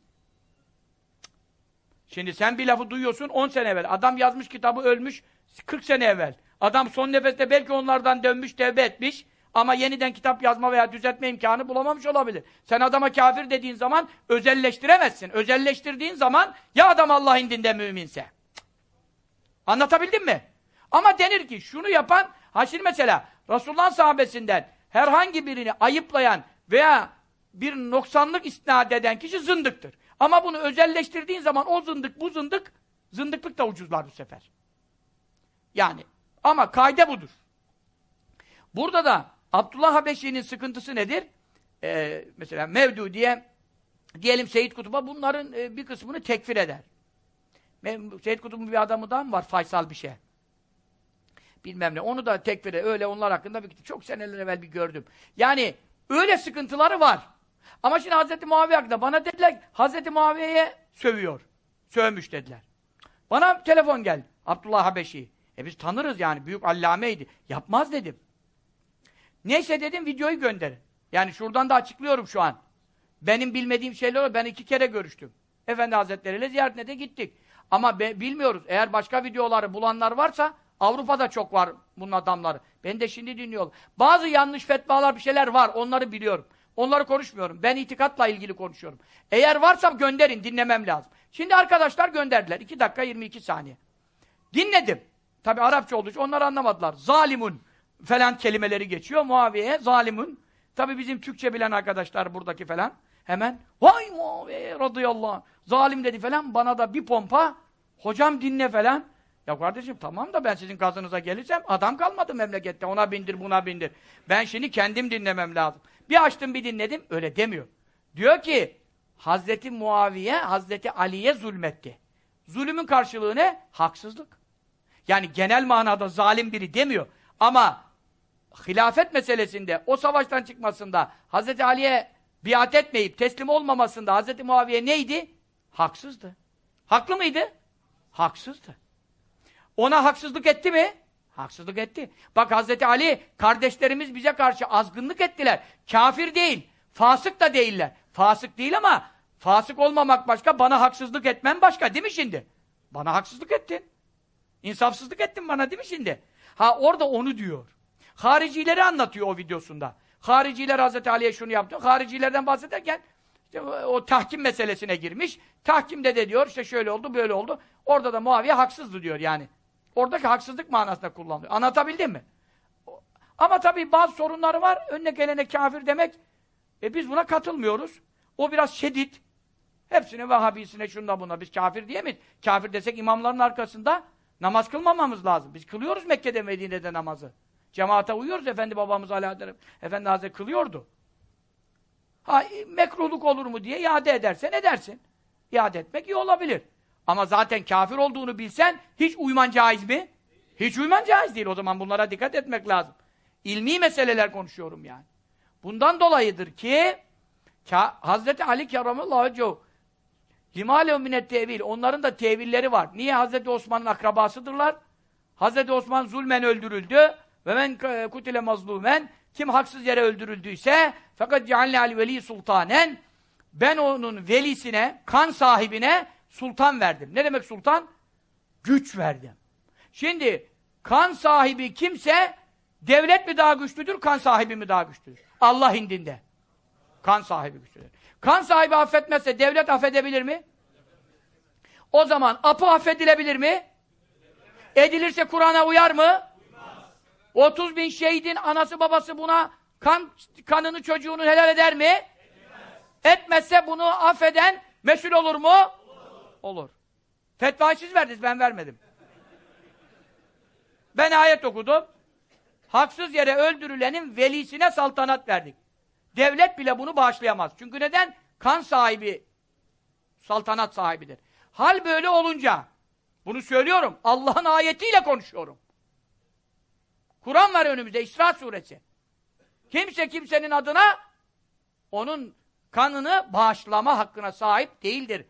Şimdi sen bir lafı duyuyorsun 10 sene evvel. Adam yazmış kitabı ölmüş 40 sene evvel. Adam son nefeste belki onlardan dönmüş, tevbe etmiş. Ama yeniden kitap yazma veya düzeltme imkanı bulamamış olabilir. Sen adama kafir dediğin zaman özelleştiremezsin. Özelleştirdiğin zaman ya adam Allah indinde müminse. Anlatabildim mi? Ama denir ki şunu yapan, ha şimdi mesela Resulullah sahabesinden herhangi birini ayıplayan veya bir noksanlık isnat eden kişi zındıktır. Ama bunu özelleştirdiğin zaman o zındık, bu zındık, zındıklık da ucuzlar bu sefer. Yani ama kaide budur. Burada da Abdullah Habeşi'nin sıkıntısı nedir? Ee, mesela Mevdu diye diyelim Seyyid Kutub'a bunların e, bir kısmını tekfir eder. Seyyid Kutub'un bir adamı da mı var? Faysal bir şey. Bilmem ne. Onu da tekfir eder. Öyle onlar hakkında bir, çok seneler evvel bir gördüm. Yani öyle sıkıntıları var. Ama şimdi Hazreti Muaviye hakkında bana dediler Hazreti Muaviye'ye sövüyor. Sövmüş dediler. Bana telefon geldi. Abdullah Habeşi. E biz tanırız yani. Büyük allameydi. Yapmaz dedim. Neyse dedim videoyu gönderin. Yani şuradan da açıklıyorum şu an. Benim bilmediğim şeyler var. Ben iki kere görüştüm. Efendi Hazretleri ile ziyaretine de gittik. Ama be, bilmiyoruz. Eğer başka videoları bulanlar varsa Avrupa'da çok var bunun adamları. Ben de şimdi dinliyorum. Bazı yanlış fetvalar bir şeyler var. Onları biliyorum. Onları konuşmuyorum. Ben itikatla ilgili konuşuyorum. Eğer varsa gönderin. Dinlemem lazım. Şimdi arkadaşlar gönderdiler. 2 dakika 22 saniye. Dinledim. Tabi Arapça olduğu için onlar anlamadılar. Zalimun falan kelimeleri geçiyor. Muaviye'ye zalimun. Tabi bizim Türkçe bilen arkadaşlar buradaki falan. Hemen vay Muaviye radıyallahu anh. Zalim dedi falan. Bana da bir pompa. Hocam dinle falan. Ya kardeşim tamam da ben sizin gazınıza gelirsem adam kalmadı memlekette. Ona bindir buna bindir. Ben şimdi kendim dinlemem lazım. Bir açtım bir dinledim. Öyle demiyor. Diyor ki Hazreti Muaviye Hazreti Ali'ye zulmetti. Zulümün karşılığı ne? Haksızlık. Yani genel manada zalim biri demiyor. Ama hilafet meselesinde, o savaştan çıkmasında, Hz. Ali'ye biat etmeyip teslim olmamasında Hz. Muaviye neydi? Haksızdı. Haklı mıydı? Haksızdı. Ona haksızlık etti mi? Haksızlık etti. Bak Hz. Ali, kardeşlerimiz bize karşı azgınlık ettiler. Kafir değil, fasık da değiller. Fasık değil ama Fasık olmamak başka, bana haksızlık etmen başka değil mi şimdi? Bana haksızlık ettin. İnsafsızlık ettin bana değil mi şimdi? Ha orada onu diyor. Haricileri anlatıyor o videosunda. Hariciler Hazreti Ali'ye şunu yaptı. Haricilerden bahsederken işte o tahkim meselesine girmiş. Tahkimde de diyor işte şöyle oldu böyle oldu. Orada da Muaviye haksızdı diyor yani. Oradaki haksızlık manasında kullanılıyor. Anlatabildim mi? Ama tabii bazı sorunları var. Önüne gelene kafir demek. E biz buna katılmıyoruz. O biraz şiddet. Hepsine Vahhabisine şunda buna biz kafir diyemeyiz. Kafir desek imamların arkasında namaz kılmamamız lazım. Biz kılıyoruz Mekke'de Medine'de namazı. Cemaate uyuyoruz. Efendi babamız Alâ Efendi Hazretleri kılıyordu. Ha mekruhluk olur mu diye iade edersen edersin. İade etmek iyi olabilir. Ama zaten kafir olduğunu bilsen hiç uyman caiz mi? Hiç uyman caiz değil. O zaman bunlara dikkat etmek lazım. İlmi meseleler konuşuyorum yani. Bundan dolayıdır ki Hazreti Ali Keramallahu Vecehu Limalev minet tevil. Onların da tevilleri var. Niye Hazreti Osman'ın akrabasıdırlar? Hazreti Osman zulmen öldürüldü. Ve men kutile mazlumen kim haksız yere öldürüldüyse fakat cealne al veli sultanen ben onun velisine, kan sahibine sultan verdim. Ne demek sultan? Güç verdim. Şimdi kan sahibi kimse devlet mi daha güçlüdür, kan sahibi mi daha güçlüdür? Allah indinde. Kan sahibi güçlüdür. Kan sahibi affetmezse devlet affedebilir mi? O zaman apı affedilebilir mi? Edilirse Kur'an'a uyar mı? 30 bin şehidin anası babası buna kan kanını çocuğunu helal eder mi? Etmez. Etmezse bunu affeden mesul olur mu? Olur. olur. Fetvayı siz verdiniz, ben vermedim. Ben ayet okudum. Haksız yere öldürülenin velisine saltanat verdik. Devlet bile bunu bağışlayamaz. Çünkü neden? Kan sahibi, saltanat sahibidir. Hal böyle olunca, bunu söylüyorum, Allah'ın ayetiyle konuşuyorum. Kur'an var önümüzde, İsra suresi. Kimse kimsenin adına onun kanını bağışlama hakkına sahip değildir.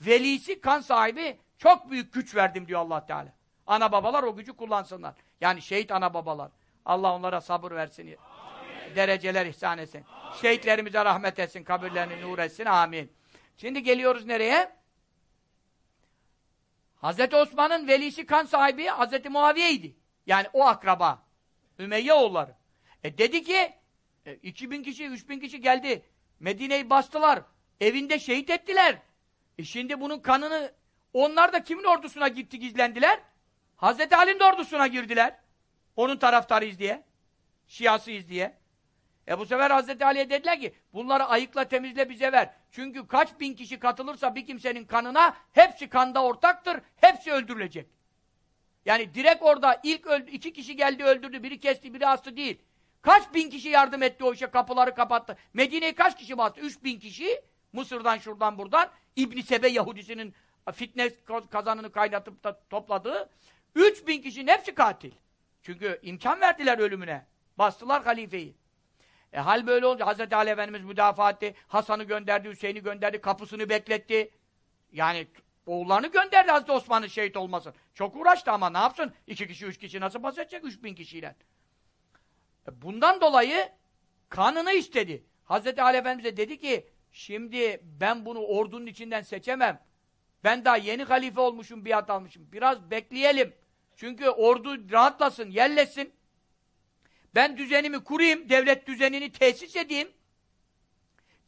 Velisi, kan sahibi çok büyük güç verdim diyor allah Teala. Ana babalar o gücü kullansınlar. Yani şehit ana babalar. Allah onlara sabır versin. Amin. Dereceler ihsan etsin. Amin. Şehitlerimize rahmet etsin. Kabirlerini nur etsin. Amin. Şimdi geliyoruz nereye? Hazreti Osman'ın velisi kan sahibi Hazreti Muaviye'ydi. Yani o akraba. Ümeyye oğulları. E dedi ki e, 2000 kişi, 3000 kişi geldi. Medine'yi bastılar. Evinde şehit ettiler. E şimdi bunun kanını onlar da kimin ordusuna gitti gizlendiler? Hazreti Ali'nin ordusuna girdiler. Onun taraftarıyız diye. Şiasıyız diye. E bu sefer Hazreti Ali'ye dediler ki bunları ayıkla temizle bize ver. Çünkü kaç bin kişi katılırsa bir kimsenin kanına hepsi kanda ortaktır. Hepsi öldürülecek. Yani direkt orada ilk öldü, iki kişi geldi öldürdü. Biri kesti biri astı değil. Kaç bin kişi yardım etti o işe kapıları kapattı. Medine'yi kaç kişi bastı? Üç bin kişi. Mısır'dan şuradan buradan. İbn Sebe Yahudisinin fitne kazanını kaynatıp da topladığı. Üç bin kişinin hepsi katil. Çünkü imkan verdiler ölümüne. Bastılar halifeyi. E hal böyle olunca Hazreti Ali Efendimiz müdafaa etti. Hasan'ı gönderdi, Hüseyin'i gönderdi, kapısını bekletti. Yani oğullarını gönderdi Hazreti Osman'ın şehit olmasın. Çok uğraştı ama ne yapsın? İki kişi, üç kişi nasıl bas edecek üç bin kişiyle? E bundan dolayı kanını istedi. Hazreti Ali Efendimiz dedi ki şimdi ben bunu ordunun içinden seçemem. Ben daha yeni halife olmuşum, biat almışım. Biraz bekleyelim. Çünkü ordu rahatlasın, yerleşsin. Ben düzenimi kurayım, devlet düzenini tesis edeyim.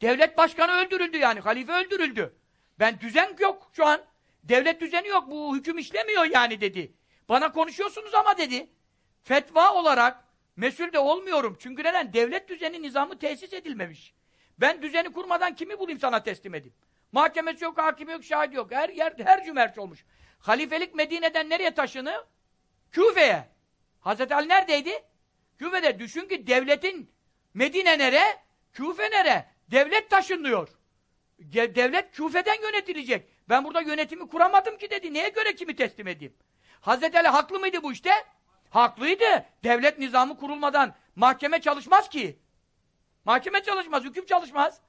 Devlet başkanı öldürüldü yani, halife öldürüldü. Ben düzen yok şu an. Devlet düzeni yok, bu hüküm işlemiyor yani dedi. Bana konuşuyorsunuz ama dedi. Fetva olarak mesul de olmuyorum. Çünkü neden? Devlet düzeni nizamı tesis edilmemiş. Ben düzeni kurmadan kimi bulayım sana teslim edeyim? Mahkemesi yok, hakimi yok, şahit yok. Her yer her cümerç olmuş. Halifelik Medine'den nereye taşını? Küfe'ye. Hazreti Ali neredeydi? Küfe'de. Düşün ki devletin Medine nere? Küfe nere? Devlet taşınıyor. Devlet Küfe'den yönetilecek. Ben burada yönetimi kuramadım ki dedi. Neye göre kimi teslim edeyim? Hazreti Ali haklı mıydı bu işte? Haklıydı. Devlet nizamı kurulmadan mahkeme çalışmaz ki. Mahkeme çalışmaz, hüküm çalışmaz.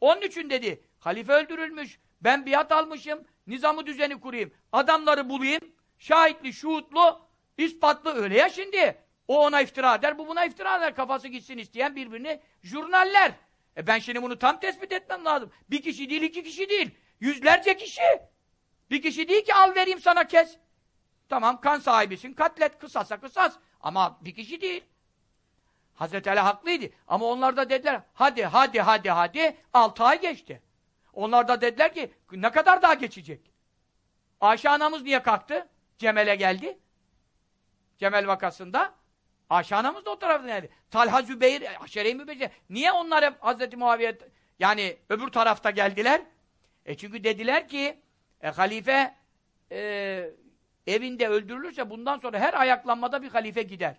Onun için dedi, halife öldürülmüş, ben biat almışım, nizamı düzeni kurayım, adamları bulayım, şahitli, şuhutlu, ispatlı öyle ya şimdi. O ona iftira eder, bu buna iftira eder, kafası gitsin isteyen birbirini jurnaller. E ben şimdi bunu tam tespit etmem lazım. Bir kişi değil, iki kişi değil. Yüzlerce kişi. Bir kişi değil ki al vereyim sana kes. Tamam kan sahibisin, katlet, kısasa kısas. Ama bir kişi değil. Hazreti Ali haklıydı. Ama onlar da dediler, hadi, hadi, hadi, hadi. Altı ay geçti. Onlar da dediler ki, ne kadar daha geçecek? Ayşe anamız niye kalktı? Cemel'e geldi. Cemel vakasında. Ayşe anamız da o tarafta geldi. Talha, Zübeyir, Aşere-i. Niye onlar hep Hazreti Muaviye, yani öbür tarafta geldiler? E çünkü dediler ki, e, halife e, evinde öldürülürse bundan sonra her ayaklanmada bir halife gider.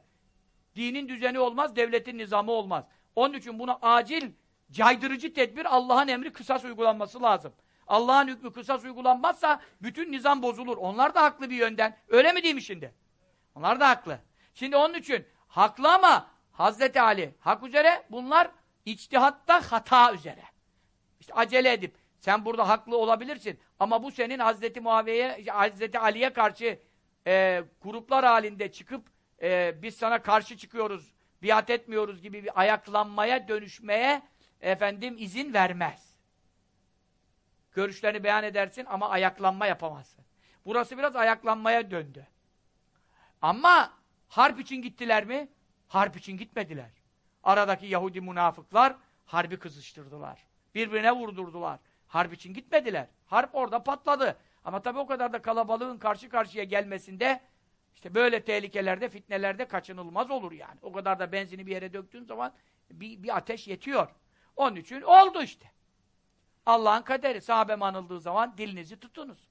Dinin düzeni olmaz, devletin nizamı olmaz. Onun için buna acil, caydırıcı tedbir Allah'ın emri kısas uygulanması lazım. Allah'ın hükmü kısas uygulanmazsa bütün nizam bozulur. Onlar da haklı bir yönden. Öyle mi değil mi şimdi? Onlar da haklı. Şimdi onun için haklı ama Hazreti Ali hak üzere bunlar içtihatta hata üzere. İşte acele edip sen burada haklı olabilirsin ama bu senin Hazreti Muaviye'ye Hazreti Ali'ye karşı e, gruplar halinde çıkıp e, biz sana karşı çıkıyoruz, biat etmiyoruz gibi bir ayaklanmaya dönüşmeye efendim izin vermez. Görüşlerini beyan edersin ama ayaklanma yapamazsın. Burası biraz ayaklanmaya döndü. Ama harp için gittiler mi? Harp için gitmediler. Aradaki Yahudi münafıklar harbi kızıştırdılar. Birbirine vurdurdular. Harp için gitmediler. Harp orada patladı. Ama tabii o kadar da kalabalığın karşı karşıya gelmesinde işte böyle tehlikelerde, fitnelerde kaçınılmaz olur yani. O kadar da benzini bir yere döktüğün zaman bir, bir ateş yetiyor. Onun için oldu işte. Allah'ın kaderi. Sahabe anıldığı zaman dilinizi tutunuz.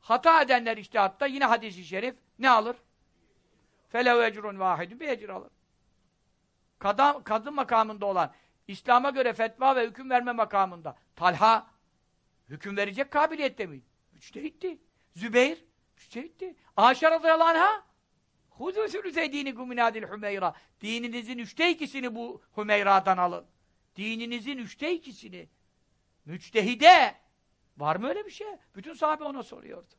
Hata edenler işte hatta yine hadisi şerif ne alır? Felev ecrun vahidun bir ecir alır. Kadın makamında olan İslam'a göre fetva ve hüküm verme makamında Talha hüküm verecek kabiliyette miydi? Müçtehitti. Zübeyir müçtehitti. Ayşe radıyallahu anh'a Huzu sülüse dinikum minadil Hümeyra. Dininizin üçte ikisini bu Hümeyra'dan alın. Dininizin üçte ikisini. Müçtehide. Var mı öyle bir şey? Bütün sahabe ona soruyordu.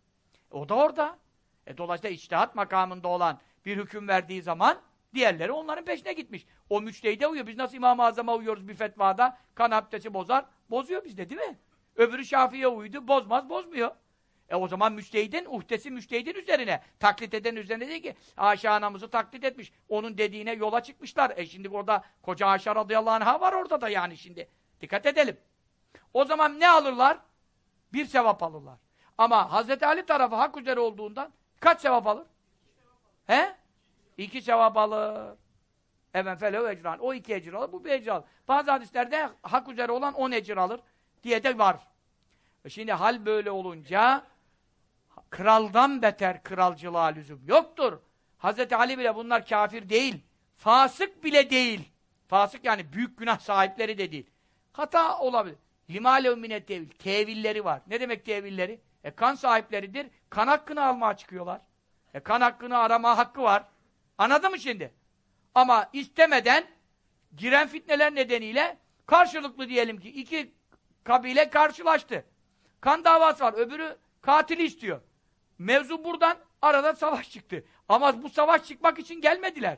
E, o da orada. E, dolayısıyla içtihat makamında olan bir hüküm verdiği zaman diğerleri onların peşine gitmiş. O müçtehide uyuyor. Biz nasıl İmam-ı Azam'a uyuyoruz bir fetvada? Kan abdesti bozar. Bozuyor bizde değil mi? Öbürü Şafii'ye uydu. Bozmaz, bozmuyor. E o zaman müştehidin, uhdesi müştehidin üzerine. Taklit eden üzerine değil ki. Ayşe anamızı taklit etmiş. Onun dediğine yola çıkmışlar. E şimdi orada koca Ayşe radıyallahu anh'a var orada da yani şimdi. Dikkat edelim. O zaman ne alırlar? Bir sevap alırlar. Ama Hazreti Ali tarafı hak üzere olduğundan kaç sevap alır? He? İki sevap alır. Efendim felev ecran. O iki ecir alır, bu bir ecir alır. Bazı hadislerde hak üzere olan on ecir alır diye de var. E şimdi hal böyle olunca kraldan beter kralcılığa lüzum yoktur. Hazreti Ali bile bunlar kafir değil. Fasık bile değil. Fasık yani büyük günah sahipleri de değil. Hata olabilir. Limâlev minet tevil. Tevilleri var. Ne demek tevilleri? E kan sahipleridir. Kan hakkını almaya çıkıyorlar. E kan hakkını arama hakkı var. Anladın mı şimdi? Ama istemeden giren fitneler nedeniyle karşılıklı diyelim ki iki kabile karşılaştı. Kan davası var. Öbürü katili istiyor. Mevzu buradan arada savaş çıktı. Ama bu savaş çıkmak için gelmediler.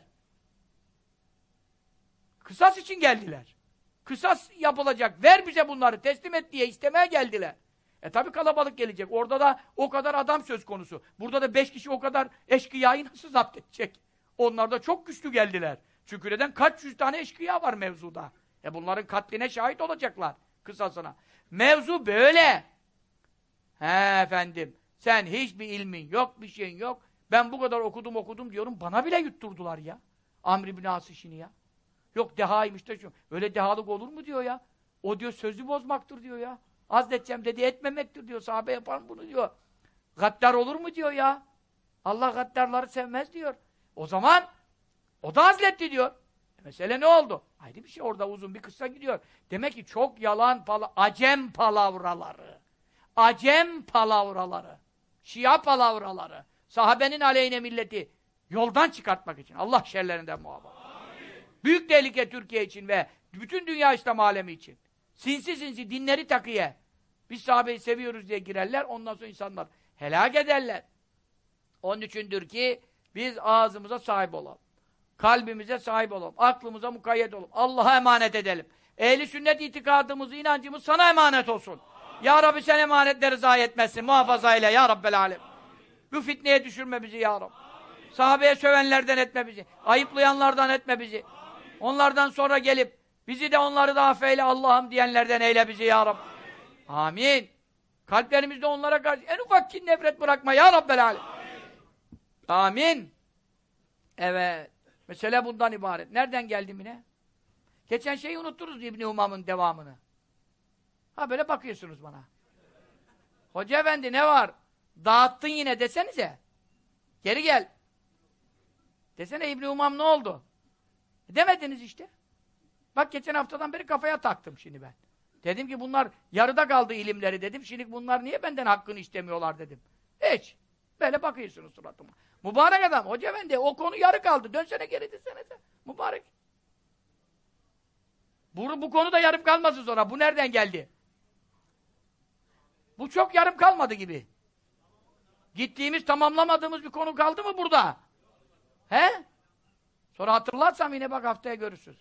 Kısas için geldiler. Kısas yapılacak. Ver bize bunları teslim et diye istemeye geldiler. E tabi kalabalık gelecek. Orada da o kadar adam söz konusu. Burada da beş kişi o kadar eşkıyayı nasıl zapt edecek? Onlar da çok güçlü geldiler. Çünkü neden? Kaç yüz tane eşkıya var mevzuda. E bunların katline şahit olacaklar. Kısasına. Mevzu böyle. He efendim. Sen hiçbir ilmin yok, bir şeyin yok. Ben bu kadar okudum okudum diyorum. Bana bile yutturdular ya. Amr ibn As işini ya. Yok dehaymış da şu. Öyle dehalık olur mu diyor ya. O diyor sözü bozmaktır diyor ya. Azledeceğim dedi etmemektir diyor. Sahabe yapar mı bunu diyor. Gaddar olur mu diyor ya. Allah gaddarları sevmez diyor. O zaman o da azletti diyor. E mesele ne oldu? Ayrı bir şey orada uzun bir kıssa gidiyor. Demek ki çok yalan pala acem palavraları. Acem palavraları. Şia palavraları. Sahabenin aleyhine milleti yoldan çıkartmak için. Allah şerlerinden muhafaza. Büyük tehlike Türkiye için ve bütün dünya İslam alemi için. Sinsi sinsi dinleri takıya. Biz sahabeyi seviyoruz diye girerler. Ondan sonra insanlar helak ederler. Onun içindir ki biz ağzımıza sahip olalım. Kalbimize sahip olalım. Aklımıza mukayyet olalım. Allah'a emanet edelim. Ehli sünnet itikadımız, inancımız sana emanet olsun. Ya Rabbi sen emanetleri zayi etmezsin. Muhafaza eyle ya Rabbel alem. Bu fitneye düşürme bizi ya Rabbi. Sahabeye sövenlerden etme bizi. Ayıplayanlardan etme bizi. Onlardan sonra gelip bizi de onları da affeyle Allah'ım diyenlerden eyle bizi ya Rabbi. Amin. Kalplerimizde onlara karşı en ufak kin nefret bırakma ya Rabbel alem. Amin. Evet. Mesele bundan ibaret. Nereden geldim yine? Geçen şeyi unutturuz İbni Umam'ın devamını. Ha böyle bakıyorsunuz bana. Hoca efendi ne var? Dağıttın yine desenize. Geri gel. Desene İbni Umam ne oldu? Demediniz işte. Bak geçen haftadan beri kafaya taktım şimdi ben. Dedim ki bunlar yarıda kaldı ilimleri dedim. Şimdi bunlar niye benden hakkını istemiyorlar dedim. Hiç. Böyle bakıyorsunuz suratıma. Mübarek adam. Hoca efendi o konu yarı kaldı. Dönsene geri desene de. Mübarek. Bu, bu konu da yarım kalmasın sonra. Bu nereden geldi? Bu çok yarım kalmadı gibi. Gittiğimiz, tamamlamadığımız bir konu kaldı mı burada? He? Sonra hatırlarsam yine bak haftaya görürsünüz.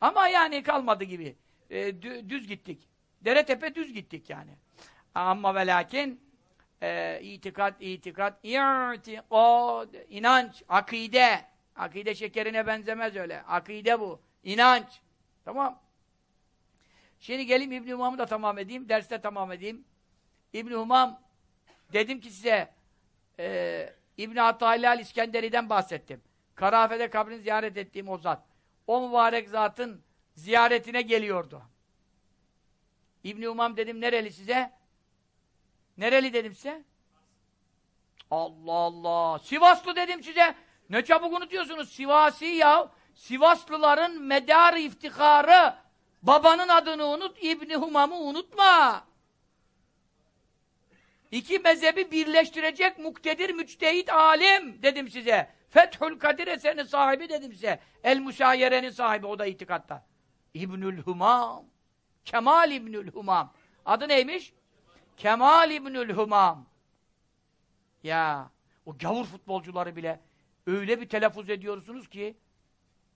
Ama yani kalmadı gibi. E, düz gittik. Dere tepe düz gittik yani. Ama ve lakin e, itikat, itikat, i'tikad, inanç, akide. Akide şekerine benzemez öyle. Akide bu. İnanç. Tamam. Şimdi geleyim İbn-i Humam'ı da tamam edeyim. Derste tamam edeyim. İbn-i Humam dedim ki size e, İbn-i Hattâilâl İskenderi'den bahsettim. Karafe'de kabrini ziyaret ettiğim o zat. O mübarek zatın ziyaretine geliyordu. İbn-i Umam dedim nereli size? Nereli dedim size? Allah Allah! Sivaslı dedim size. Ne çabuk unutuyorsunuz. Sivasi ya. Sivaslıların medar iftiharı. Babanın adını unut, İbni Humam'ı unutma. İki mezhebi birleştirecek muktedir, müçtehit alim dedim size. Fethül Kadir eserinin sahibi dedim size. El Müşayere'nin sahibi o da itikatta. İbnül Humam. Kemal İbnül Humam. Adı neymiş? Kemal İbnül Humam. Ya o gavur futbolcuları bile öyle bir telaffuz ediyorsunuz ki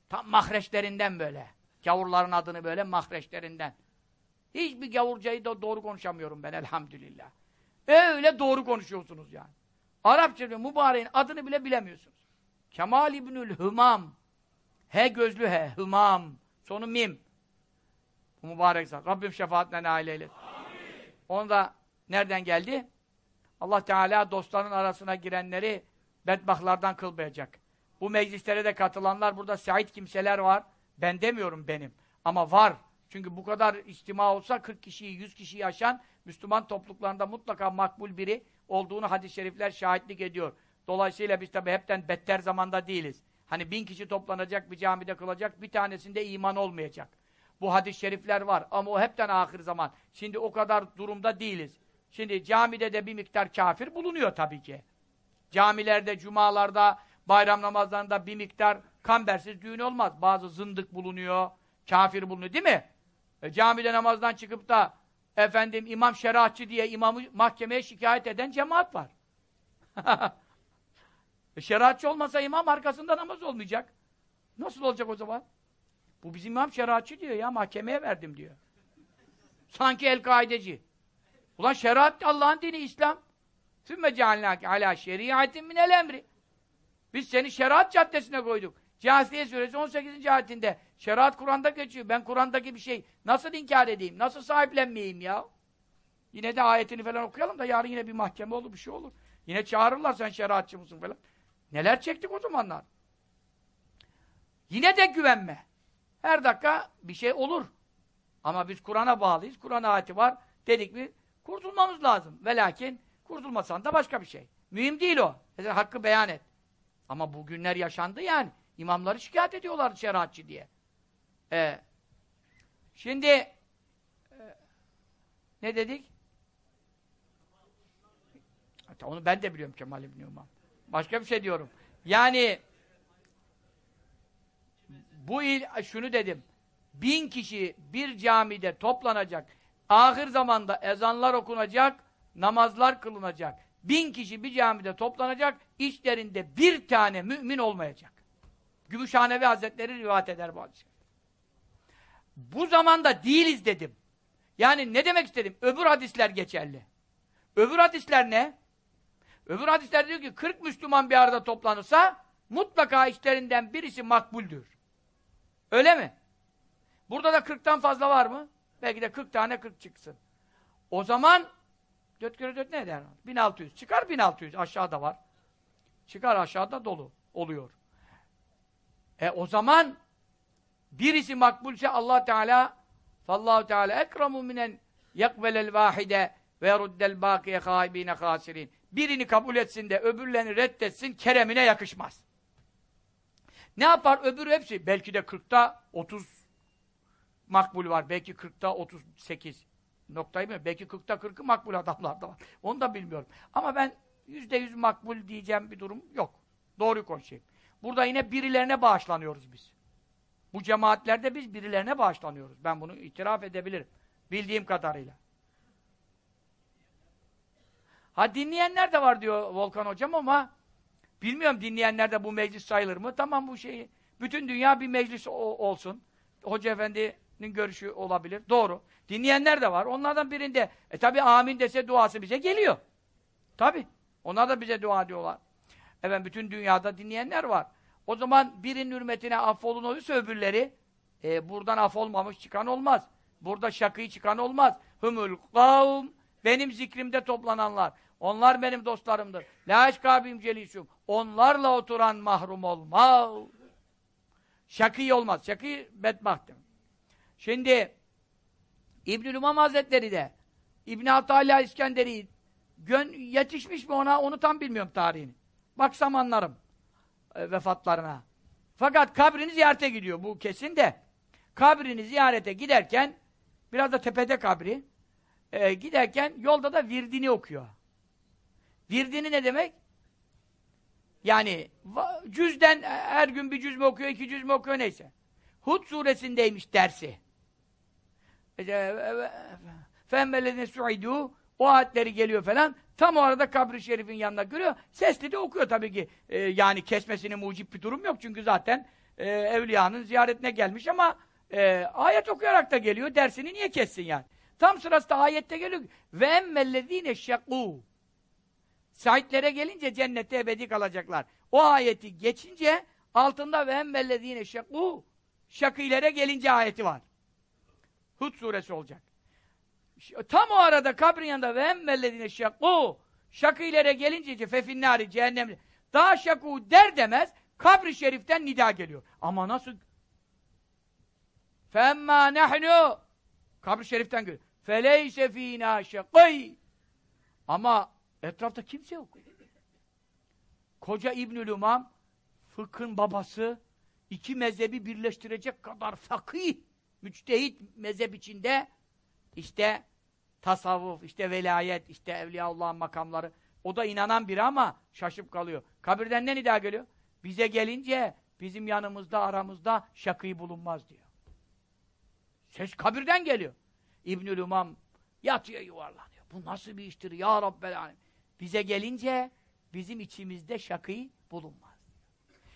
tam mahreçlerinden böyle. Gavurların adını böyle mahreçlerinden. Hiçbir gavurcayı da doğru konuşamıyorum ben elhamdülillah. Öyle doğru konuşuyorsunuz yani. Arapça mübareğin adını bile bilemiyorsunuz. Kemal İbnül Hümam. He gözlü he. Hümam. Sonu mim. Bu mübarek zat. Rabbim şefaatine nail eylesin. Onu da nereden geldi? Allah Teala dostların arasına girenleri bedbahtlardan kılmayacak. Bu meclislere de katılanlar burada sait kimseler var. Ben demiyorum benim. Ama var. Çünkü bu kadar içtima olsa 40 kişiyi, 100 kişiyi aşan Müslüman topluluklarında mutlaka makbul biri olduğunu hadis-i şerifler şahitlik ediyor. Dolayısıyla biz tabi hepten better zamanda değiliz. Hani bin kişi toplanacak, bir camide kılacak, bir tanesinde iman olmayacak. Bu hadis-i şerifler var ama o hepten ahir zaman. Şimdi o kadar durumda değiliz. Şimdi camide de bir miktar kafir bulunuyor tabii ki. Camilerde, cumalarda, bayram namazlarında bir miktar kambersiz düğün olmaz. Bazı zındık bulunuyor, kafir bulunuyor değil mi? E, camide namazdan çıkıp da efendim imam şeriatçı diye imamı mahkemeye şikayet eden cemaat var. e, şeriatçı olmasa imam arkasında namaz olmayacak. Nasıl olacak o zaman? Bu bizim imam şeriatçı diyor ya mahkemeye verdim diyor. Sanki el-kaideci. Ulan şeriat Allah'ın dini İslam. Sümme cealnâke alâ şeriatin minel emri. Biz seni şeriat caddesine koyduk. Cahiliye suresi 18. ayetinde şeriat Kur'an'da geçiyor. Ben Kur'an'daki bir şey nasıl inkar edeyim? Nasıl sahiplenmeyeyim ya? Yine de ayetini falan okuyalım da yarın yine bir mahkeme olur, bir şey olur. Yine çağırırlar sen şeriatçı mısın falan. Neler çektik o zamanlar? Yine de güvenme. Her dakika bir şey olur. Ama biz Kur'an'a bağlıyız. Kur'an ayeti var. Dedik mi kurtulmamız lazım. Ve lakin kurtulmasan da başka bir şey. Mühim değil o. Mesela hakkı beyan et. Ama bu günler yaşandı yani. İmamları şikayet ediyorlar şeriatçı diye. Ee, şimdi e, ne dedik? Hatta onu ben de biliyorum Kemal İbni İmam. Başka bir şey diyorum. Yani bu il, şunu dedim. Bin kişi bir camide toplanacak. Ahir zamanda ezanlar okunacak, namazlar kılınacak. Bin kişi bir camide toplanacak, içlerinde bir tane mümin olmayacak. Gümüşhanevi Hazretleri rivayet eder bu hadisi. Bu zamanda değiliz dedim. Yani ne demek istedim? Öbür hadisler geçerli. Öbür hadisler ne? Öbür hadisler diyor ki 40 Müslüman bir arada toplanırsa mutlaka işlerinden birisi makbuldür. Öyle mi? Burada da 40'tan fazla var mı? Belki de 40 tane 40 çıksın. O zaman 4 kere 4 ne eder? 1600. Çıkar 1600. Aşağıda var. Çıkar aşağıda dolu oluyor. E o zaman birisi makbulse Allah Teala fallahu Teala ekramu minen yakbelel vahide ve yeruddel bakiye haibine hasirin. Birini kabul etsin de öbürlerini reddetsin keremine yakışmaz. Ne yapar öbürü hepsi? Belki de 40'ta 30 makbul var. Belki 40'ta 38 noktayı mı? Belki 40'ta 40'ı makbul adamlar da var. Onu da bilmiyorum. Ama ben %100 makbul diyeceğim bir durum yok. Doğru konuşayım. Burada yine birilerine bağışlanıyoruz biz. Bu cemaatlerde biz birilerine bağışlanıyoruz. Ben bunu itiraf edebilirim. Bildiğim kadarıyla. Ha dinleyenler de var diyor Volkan hocam ama bilmiyorum dinleyenler de bu meclis sayılır mı? Tamam bu şeyi. Bütün dünya bir meclis olsun. Hoca efendinin görüşü olabilir. Doğru. Dinleyenler de var. Onlardan birinde e tabi amin dese duası bize geliyor. Tabi. Onlar da bize dua ediyorlar. Evet bütün dünyada dinleyenler var. O zaman birinin hürmetine affolun olursa öbürleri e, buradan affolmamış çıkan olmaz. Burada şakıyı çıkan olmaz. Hümül kavm benim zikrimde toplananlar. Onlar benim dostlarımdır. La eşkabim celisum. Onlarla oturan mahrum olmaz. Şakî olmaz. Şakî bedbahtım. Şimdi İbnül İmam Hazretleri de İbn Atalla İskenderi gön yetişmiş mi ona onu tam bilmiyorum tarihini. Baksam anlarım e, vefatlarına. Fakat kabrini ziyarete gidiyor bu kesin de. Kabrini ziyarete giderken biraz da tepede kabri. E, giderken yolda da virdini okuyor. Virdini ne demek? Yani cüzden e, her gün bir cüz mü okuyor, iki cüz mü okuyor neyse. Hud suresindeymiş dersi. E, e, e, Fehmelezine suidu o ayetleri geliyor falan. Tam o arada kabri şerifin yanına görüyor. Sesli de okuyor tabii ki. E, yani kesmesini mucip bir durum yok. Çünkü zaten e, evliyanın ziyaretine gelmiş ama e, ayet okuyarak da geliyor. Dersini niye kessin yani? Tam sırası da ayette geliyor. Ve emmellezine şakû Sahitlere gelince cennette ebedi kalacaklar. O ayeti geçince altında ve emmellezine şakû Şakilere gelince ayeti var. Hud suresi olacak. Tam o arada kabrin yanında ve emmellezine şakû. Şakilere gelince fefinnâri cehennemli. Daha şakû der demez kabri şeriften nida geliyor. Ama nasıl? Femma nehnu kabri şeriften geliyor. Feleyse fînâ şakî. Ama etrafta kimse yok. Koca İbnül İmam fıkhın babası iki mezhebi birleştirecek kadar fakih müçtehit mezhep içinde işte tasavvuf, işte velayet, işte Evliyaullah'ın makamları. O da inanan biri ama şaşıp kalıyor. Kabirden ne nida geliyor? Bize gelince bizim yanımızda, aramızda şakî bulunmaz diyor. Ses kabirden geliyor. İbnül İmam yatıyor yuvarlanıyor. Bu nasıl bir iştir ya Rabbel. Bize gelince bizim içimizde şakî bulunmaz.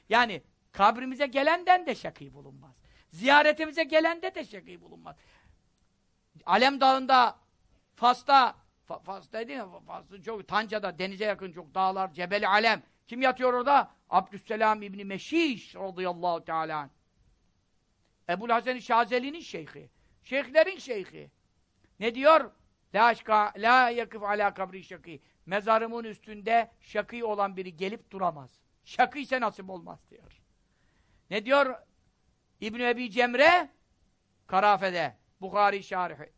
Yani kabrimize gelenden de şakî bulunmaz. Ziyaretimize gelende de şakî bulunmaz. Alem Dağı'nda, Fas'ta, Fa Fas'ta değil mi? Fas'ta çok, Tanca'da, denize yakın çok dağlar, Cebel Alem. Kim yatıyor orada? Abdüsselam İbni Meşiş radıyallahu teala. Ebu'l Hasan Şazeli'nin şeyhi. Şeyhlerin şeyhi. Ne diyor? La aşka, la yakıf ala kabri şakî. Mezarımın üstünde şakî olan biri gelip duramaz. Şakî ise nasip olmaz diyor. Ne diyor? İbn Ebi Cemre Karafe'de Bukhari şarihi.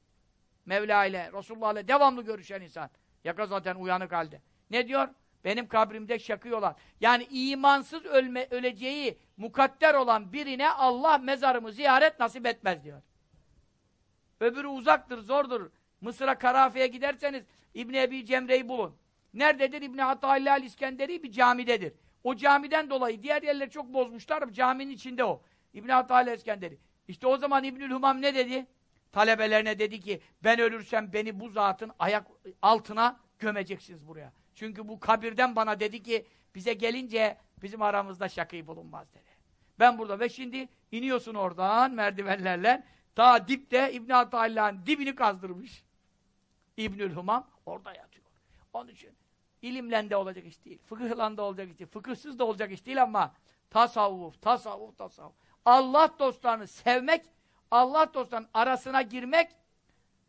Mevla ile, Resulullah ile devamlı görüşen insan. Yaka zaten uyanık halde. Ne diyor? Benim kabrimde şakıyorlar. Yani imansız ölme, öleceği mukadder olan birine Allah mezarımı ziyaret nasip etmez diyor. Öbürü uzaktır, zordur. Mısır'a Karafe'ye giderseniz İbn Ebi Cemre'yi bulun. Nerededir? İbn Hatayla İskenderi bir camidedir. O camiden dolayı diğer yerleri çok bozmuşlar. Caminin içinde o. İbn Hatayla İskenderi. İşte o zaman İbnül Humam ne dedi? Talebelerine dedi ki ben ölürsem beni bu zatın ayak altına gömeceksiniz buraya. Çünkü bu kabirden bana dedi ki bize gelince bizim aramızda şakî bulunmaz dedi. Ben burada ve şimdi iniyorsun oradan merdivenlerle ta dipte İbn Atallah'ın dibini kazdırmış. İbnül Humam orada yatıyor. Onun için ilimle de olacak iş değil. Fıkıhla da olacak iş değil. Fıkıhsız da olacak iş değil ama tasavvuf, tasavvuf, tasavvuf. Allah dostlarını sevmek, Allah dostlarının arasına girmek,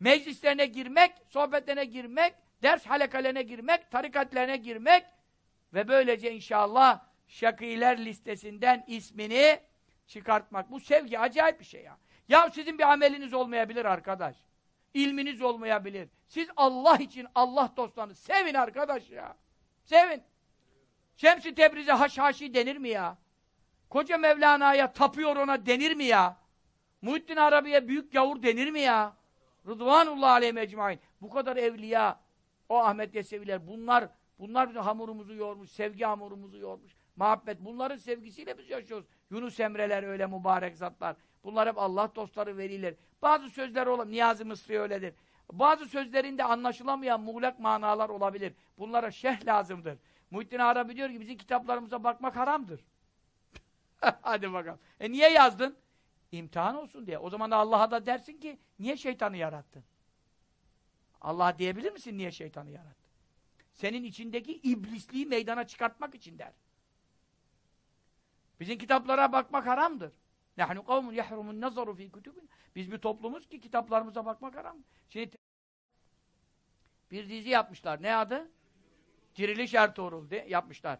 meclislerine girmek, sohbetlerine girmek, ders halekalerine girmek, tarikatlerine girmek ve böylece inşallah şakiler listesinden ismini çıkartmak. Bu sevgi acayip bir şey ya. Ya sizin bir ameliniz olmayabilir arkadaş. İlminiz olmayabilir. Siz Allah için Allah dostlarını sevin arkadaş ya. Sevin. Şems-i Tebriz'e haşhaşi denir mi ya? Koca Mevlana'ya tapıyor ona denir mi ya? Muhittin Arabi'ye büyük gavur denir mi ya? Rıdvanullah aleyhi mecmain. Bu kadar evliya, o Ahmet Yeseviler, bunlar bunlar bizim hamurumuzu yormuş, sevgi hamurumuzu yormuş. Muhabbet, bunların sevgisiyle biz yaşıyoruz. Yunus Emre'ler öyle mübarek zatlar. Bunlar hep Allah dostları veliler. Bazı sözler olur, Niyazi Mısri öyledir. Bazı sözlerinde anlaşılamayan muğlak manalar olabilir. Bunlara şeh lazımdır. Muhittin Arabi diyor ki bizim kitaplarımıza bakmak haramdır. Hadi bakalım. E niye yazdın? İmtihan olsun diye. O zaman da Allah'a da dersin ki niye şeytanı yarattın? Allah diyebilir misin niye şeytanı yarattın? Senin içindeki iblisliği meydana çıkartmak için der. Bizim kitaplara bakmak haramdır. Nahnu kavmun yahrumun nazaru fi kutubin. Biz bir toplumuz ki kitaplarımıza bakmak haram. Şimdi bir dizi yapmışlar. Ne adı? Diriliş Ertuğrul de yapmışlar.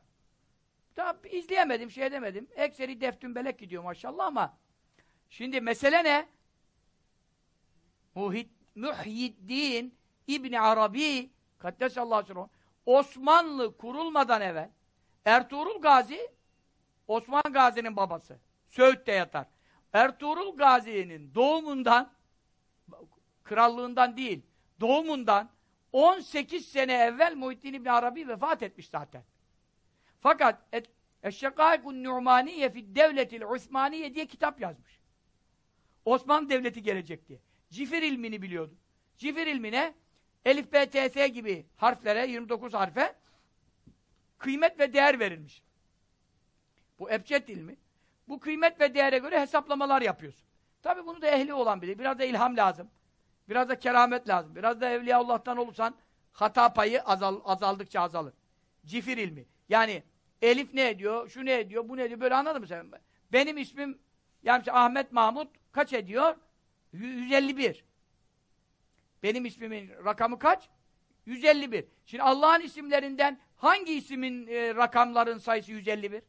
Tabi izleyemedim, şey edemedim. Ekseri deftün belek gidiyor maşallah ama şimdi mesele ne? Muhit, Muhyiddin İbni Arabi Kaddesallahu aleyhi Osmanlı kurulmadan evvel Ertuğrul Gazi Osman Gazi'nin babası. Söğüt'te yatar. Ertuğrul Gazi'nin doğumundan krallığından değil, doğumundan 18 sene evvel Muhittin İbni Arabi vefat etmiş zaten. Fakat Eşşekâikun Nu'maniye fi devletil Osmaniye diye kitap yazmış. Osmanlı Devleti gelecek diye. Cifir ilmini biliyordu. Cifir ilmine Elif, B, T, S gibi harflere, 29 harfe kıymet ve değer verilmiş. Bu ebced ilmi. Bu kıymet ve değere göre hesaplamalar yapıyorsun. Tabi bunu da ehli olan biri. Biraz da ilham lazım. Biraz da keramet lazım. Biraz da Evliyaullah'tan olursan hata payı azal, azaldıkça azalır. Cifir ilmi. Yani Elif ne ediyor, şu ne ediyor, bu ne ediyor, böyle anladın mı sen? Benim ismim, yani Ahmet Mahmut kaç ediyor? 151. Benim ismimin rakamı kaç? 151. Şimdi Allah'ın isimlerinden hangi ismin e, rakamların sayısı 151?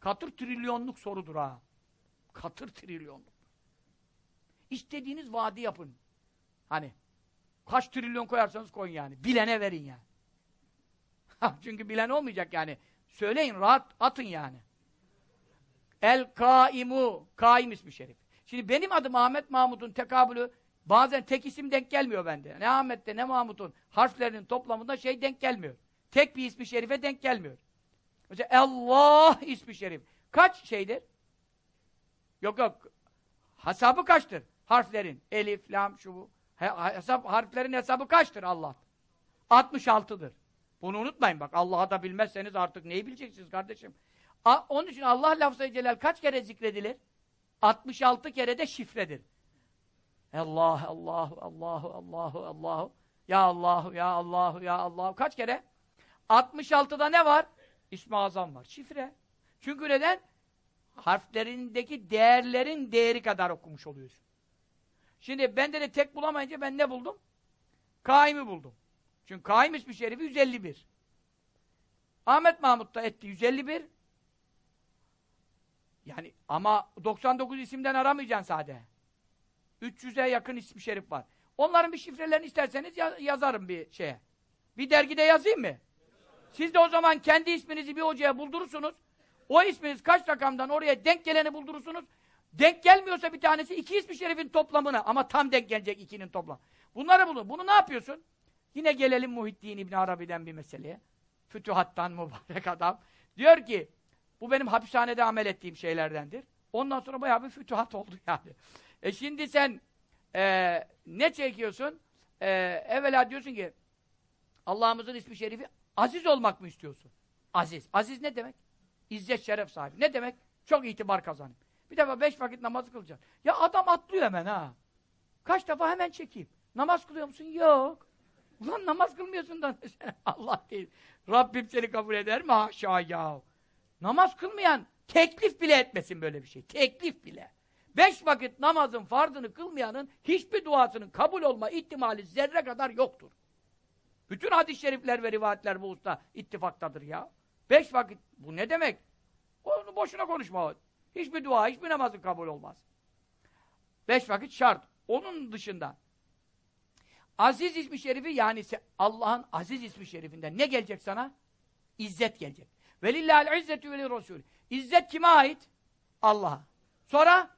Katır trilyonluk sorudur ha. Katır trilyonluk. İstediğiniz vaadi yapın. Hani kaç trilyon koyarsanız koyun yani. Bilene verin yani. Çünkü bilen olmayacak yani. Söyleyin, rahat atın yani. El kaimu, kaim ismi şerif. Şimdi benim adım Ahmet Mahmut'un tekabülü bazen tek isim denk gelmiyor bende. Ne Ahmet'te ne Mahmut'un harflerinin toplamında şey denk gelmiyor. Tek bir ismi şerife denk gelmiyor. Mesela Allah ismi şerif. Kaç şeydir? Yok yok. Hesabı kaçtır? Harflerin. Elif, lam, şu bu. Hesap, harflerin hesabı kaçtır Allah? 66'dır. Bunu unutmayın bak. Allah'a da bilmezseniz artık neyi bileceksiniz kardeşim? A onun için Allah lafzı celal kaç kere zikredilir? 66 kere de şifredir. Allah, Allahu, Allahu, Allahu, Allahu. Ya Allahu, ya Allahu, ya Allahu. Kaç kere? 66'da ne var? İsmi azam var. Şifre. Çünkü neden? Harflerindeki değerlerin değeri kadar okumuş oluyorsun. Şimdi bende de tek bulamayınca ben ne buldum? Kaim'i buldum. Çünkü Kaim ismi şerifi 151. Ahmet Mahmut da etti 151. Yani ama 99 isimden aramayacaksın sade. 300'e yakın ismi şerif var. Onların bir şifrelerini isterseniz yazarım bir şeye. Bir dergide yazayım mı? Siz de o zaman kendi isminizi bir hocaya buldurursunuz. O isminiz kaç rakamdan oraya denk geleni buldurursunuz. Denk gelmiyorsa bir tanesi iki ismi şerifin toplamını ama tam denk gelecek ikinin toplam. Bunları bulun. Bunu ne yapıyorsun? Yine gelelim Muhittin İbn Arabi'den bir meseleye. Fütuhattan mübarek adam. Diyor ki, bu benim hapishanede amel ettiğim şeylerdendir. Ondan sonra bayağı bir fütuhat oldu yani. E şimdi sen e, ne çekiyorsun? E, evvela diyorsun ki, Allah'ımızın ismi şerifi aziz olmak mı istiyorsun? Aziz. Aziz ne demek? İzzet şeref sahibi. Ne demek? Çok itibar kazanayım. Bir defa beş vakit namaz kılacaksın. Ya adam atlıyor hemen ha. Kaç defa hemen çekeyim. Namaz kılıyor musun? Yok. Ulan namaz kılmıyorsun da Allah değil. Rabbim seni kabul eder mi? Haşa ya. Namaz kılmayan teklif bile etmesin böyle bir şey. Teklif bile. Beş vakit namazın farzını kılmayanın hiçbir duasının kabul olma ihtimali zerre kadar yoktur. Bütün hadis-i şerifler ve rivayetler bu usta ittifaktadır ya. Beş vakit, bu ne demek? Onu boşuna konuşma. Hiçbir dua, hiçbir namazın kabul olmaz. Beş vakit şart. Onun dışında Aziz ismi şerifi yani Allah'ın aziz ismi şerifinden ne gelecek sana? İzzet gelecek. Velillahil izzetü veli rasul. İzzet kime ait? Allah'a. Sonra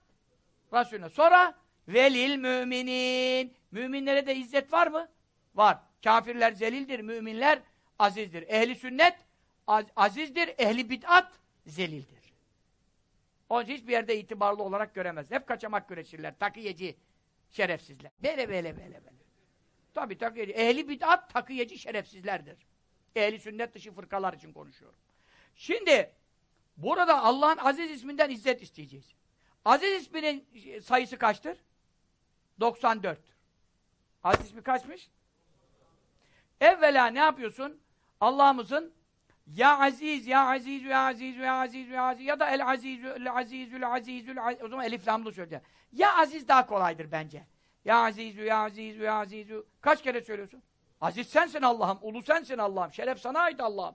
Resulüne. Sonra velil müminin. Müminlere de izzet var mı? Var. Kafirler zelildir, müminler azizdir. Ehli sünnet az azizdir, ehli bid'at zelildir. Onun için hiçbir yerde itibarlı olarak göremez. Hep kaçamak güreşirler, takiyeci şerefsizler. Böyle böyle böyle böyle. Tabi takiyeci. Ehli bid'at takiyeci şerefsizlerdir. Ehli sünnet dışı fırkalar için konuşuyorum. Şimdi burada Allah'ın aziz isminden izzet isteyeceğiz. Aziz isminin sayısı kaçtır? 94. Aziz ismi kaçmış? Evvela ne yapıyorsun? Allah'ımızın ya aziz, ya aziz, ya aziz, ya aziz, ya aziz ya da el aziz, el azizül azizül aziz. O zaman elif lamlı söyleyeceğim. Ya aziz daha kolaydır bence. Ya aziz, ya aziz, ya aziz. Kaç kere söylüyorsun? Aziz sensin Allah'ım, ulu sensin Allah'ım. Şeref sana ait Allah'ım.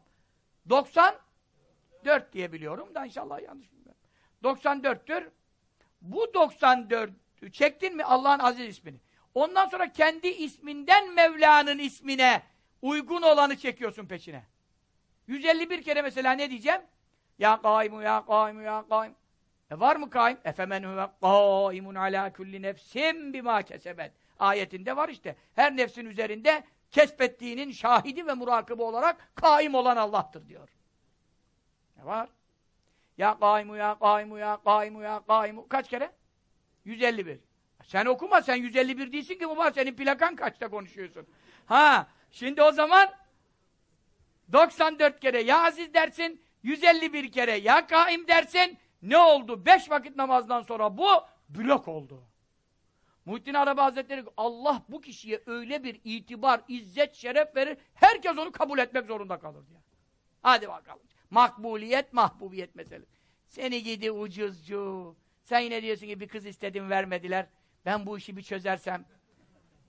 94 diye biliyorum da inşallah yanlış bilmiyorum. 94'tür. Bu 94 çektin mi Allah'ın aziz ismini? Ondan sonra kendi isminden Mevla'nın ismine uygun olanı çekiyorsun peşine. 151 kere mesela ne diyeceğim? Ya kaimu ya kaimu ya kaim. E var mı kaim? Efemen huve kaimun ala kulli nefsim bima kesebet. Ayetinde var işte. Her nefsin üzerinde kesbettiğinin şahidi ve murakabı olarak kaim olan Allah'tır diyor. Ne var? Ya kaimu ya kaimu ya kaimu ya kaimu. Kaç kere? 151. Sen okuma sen 151 değilsin ki baba senin plakan kaçta konuşuyorsun. Ha şimdi o zaman 94 kere ya aziz dersin 151 kere ya kaim dersin ne oldu? 5 vakit namazdan sonra bu blok oldu. Muhittin Arabi Hazretleri Allah bu kişiye öyle bir itibar, izzet, şeref verir herkes onu kabul etmek zorunda kalır diyor. Hadi bakalım. Makbuliyet, mahbubiyet meselesi. Seni gidi ucuzcu. Sen yine diyorsun ki bir kız istedim vermediler. Ben bu işi bir çözersem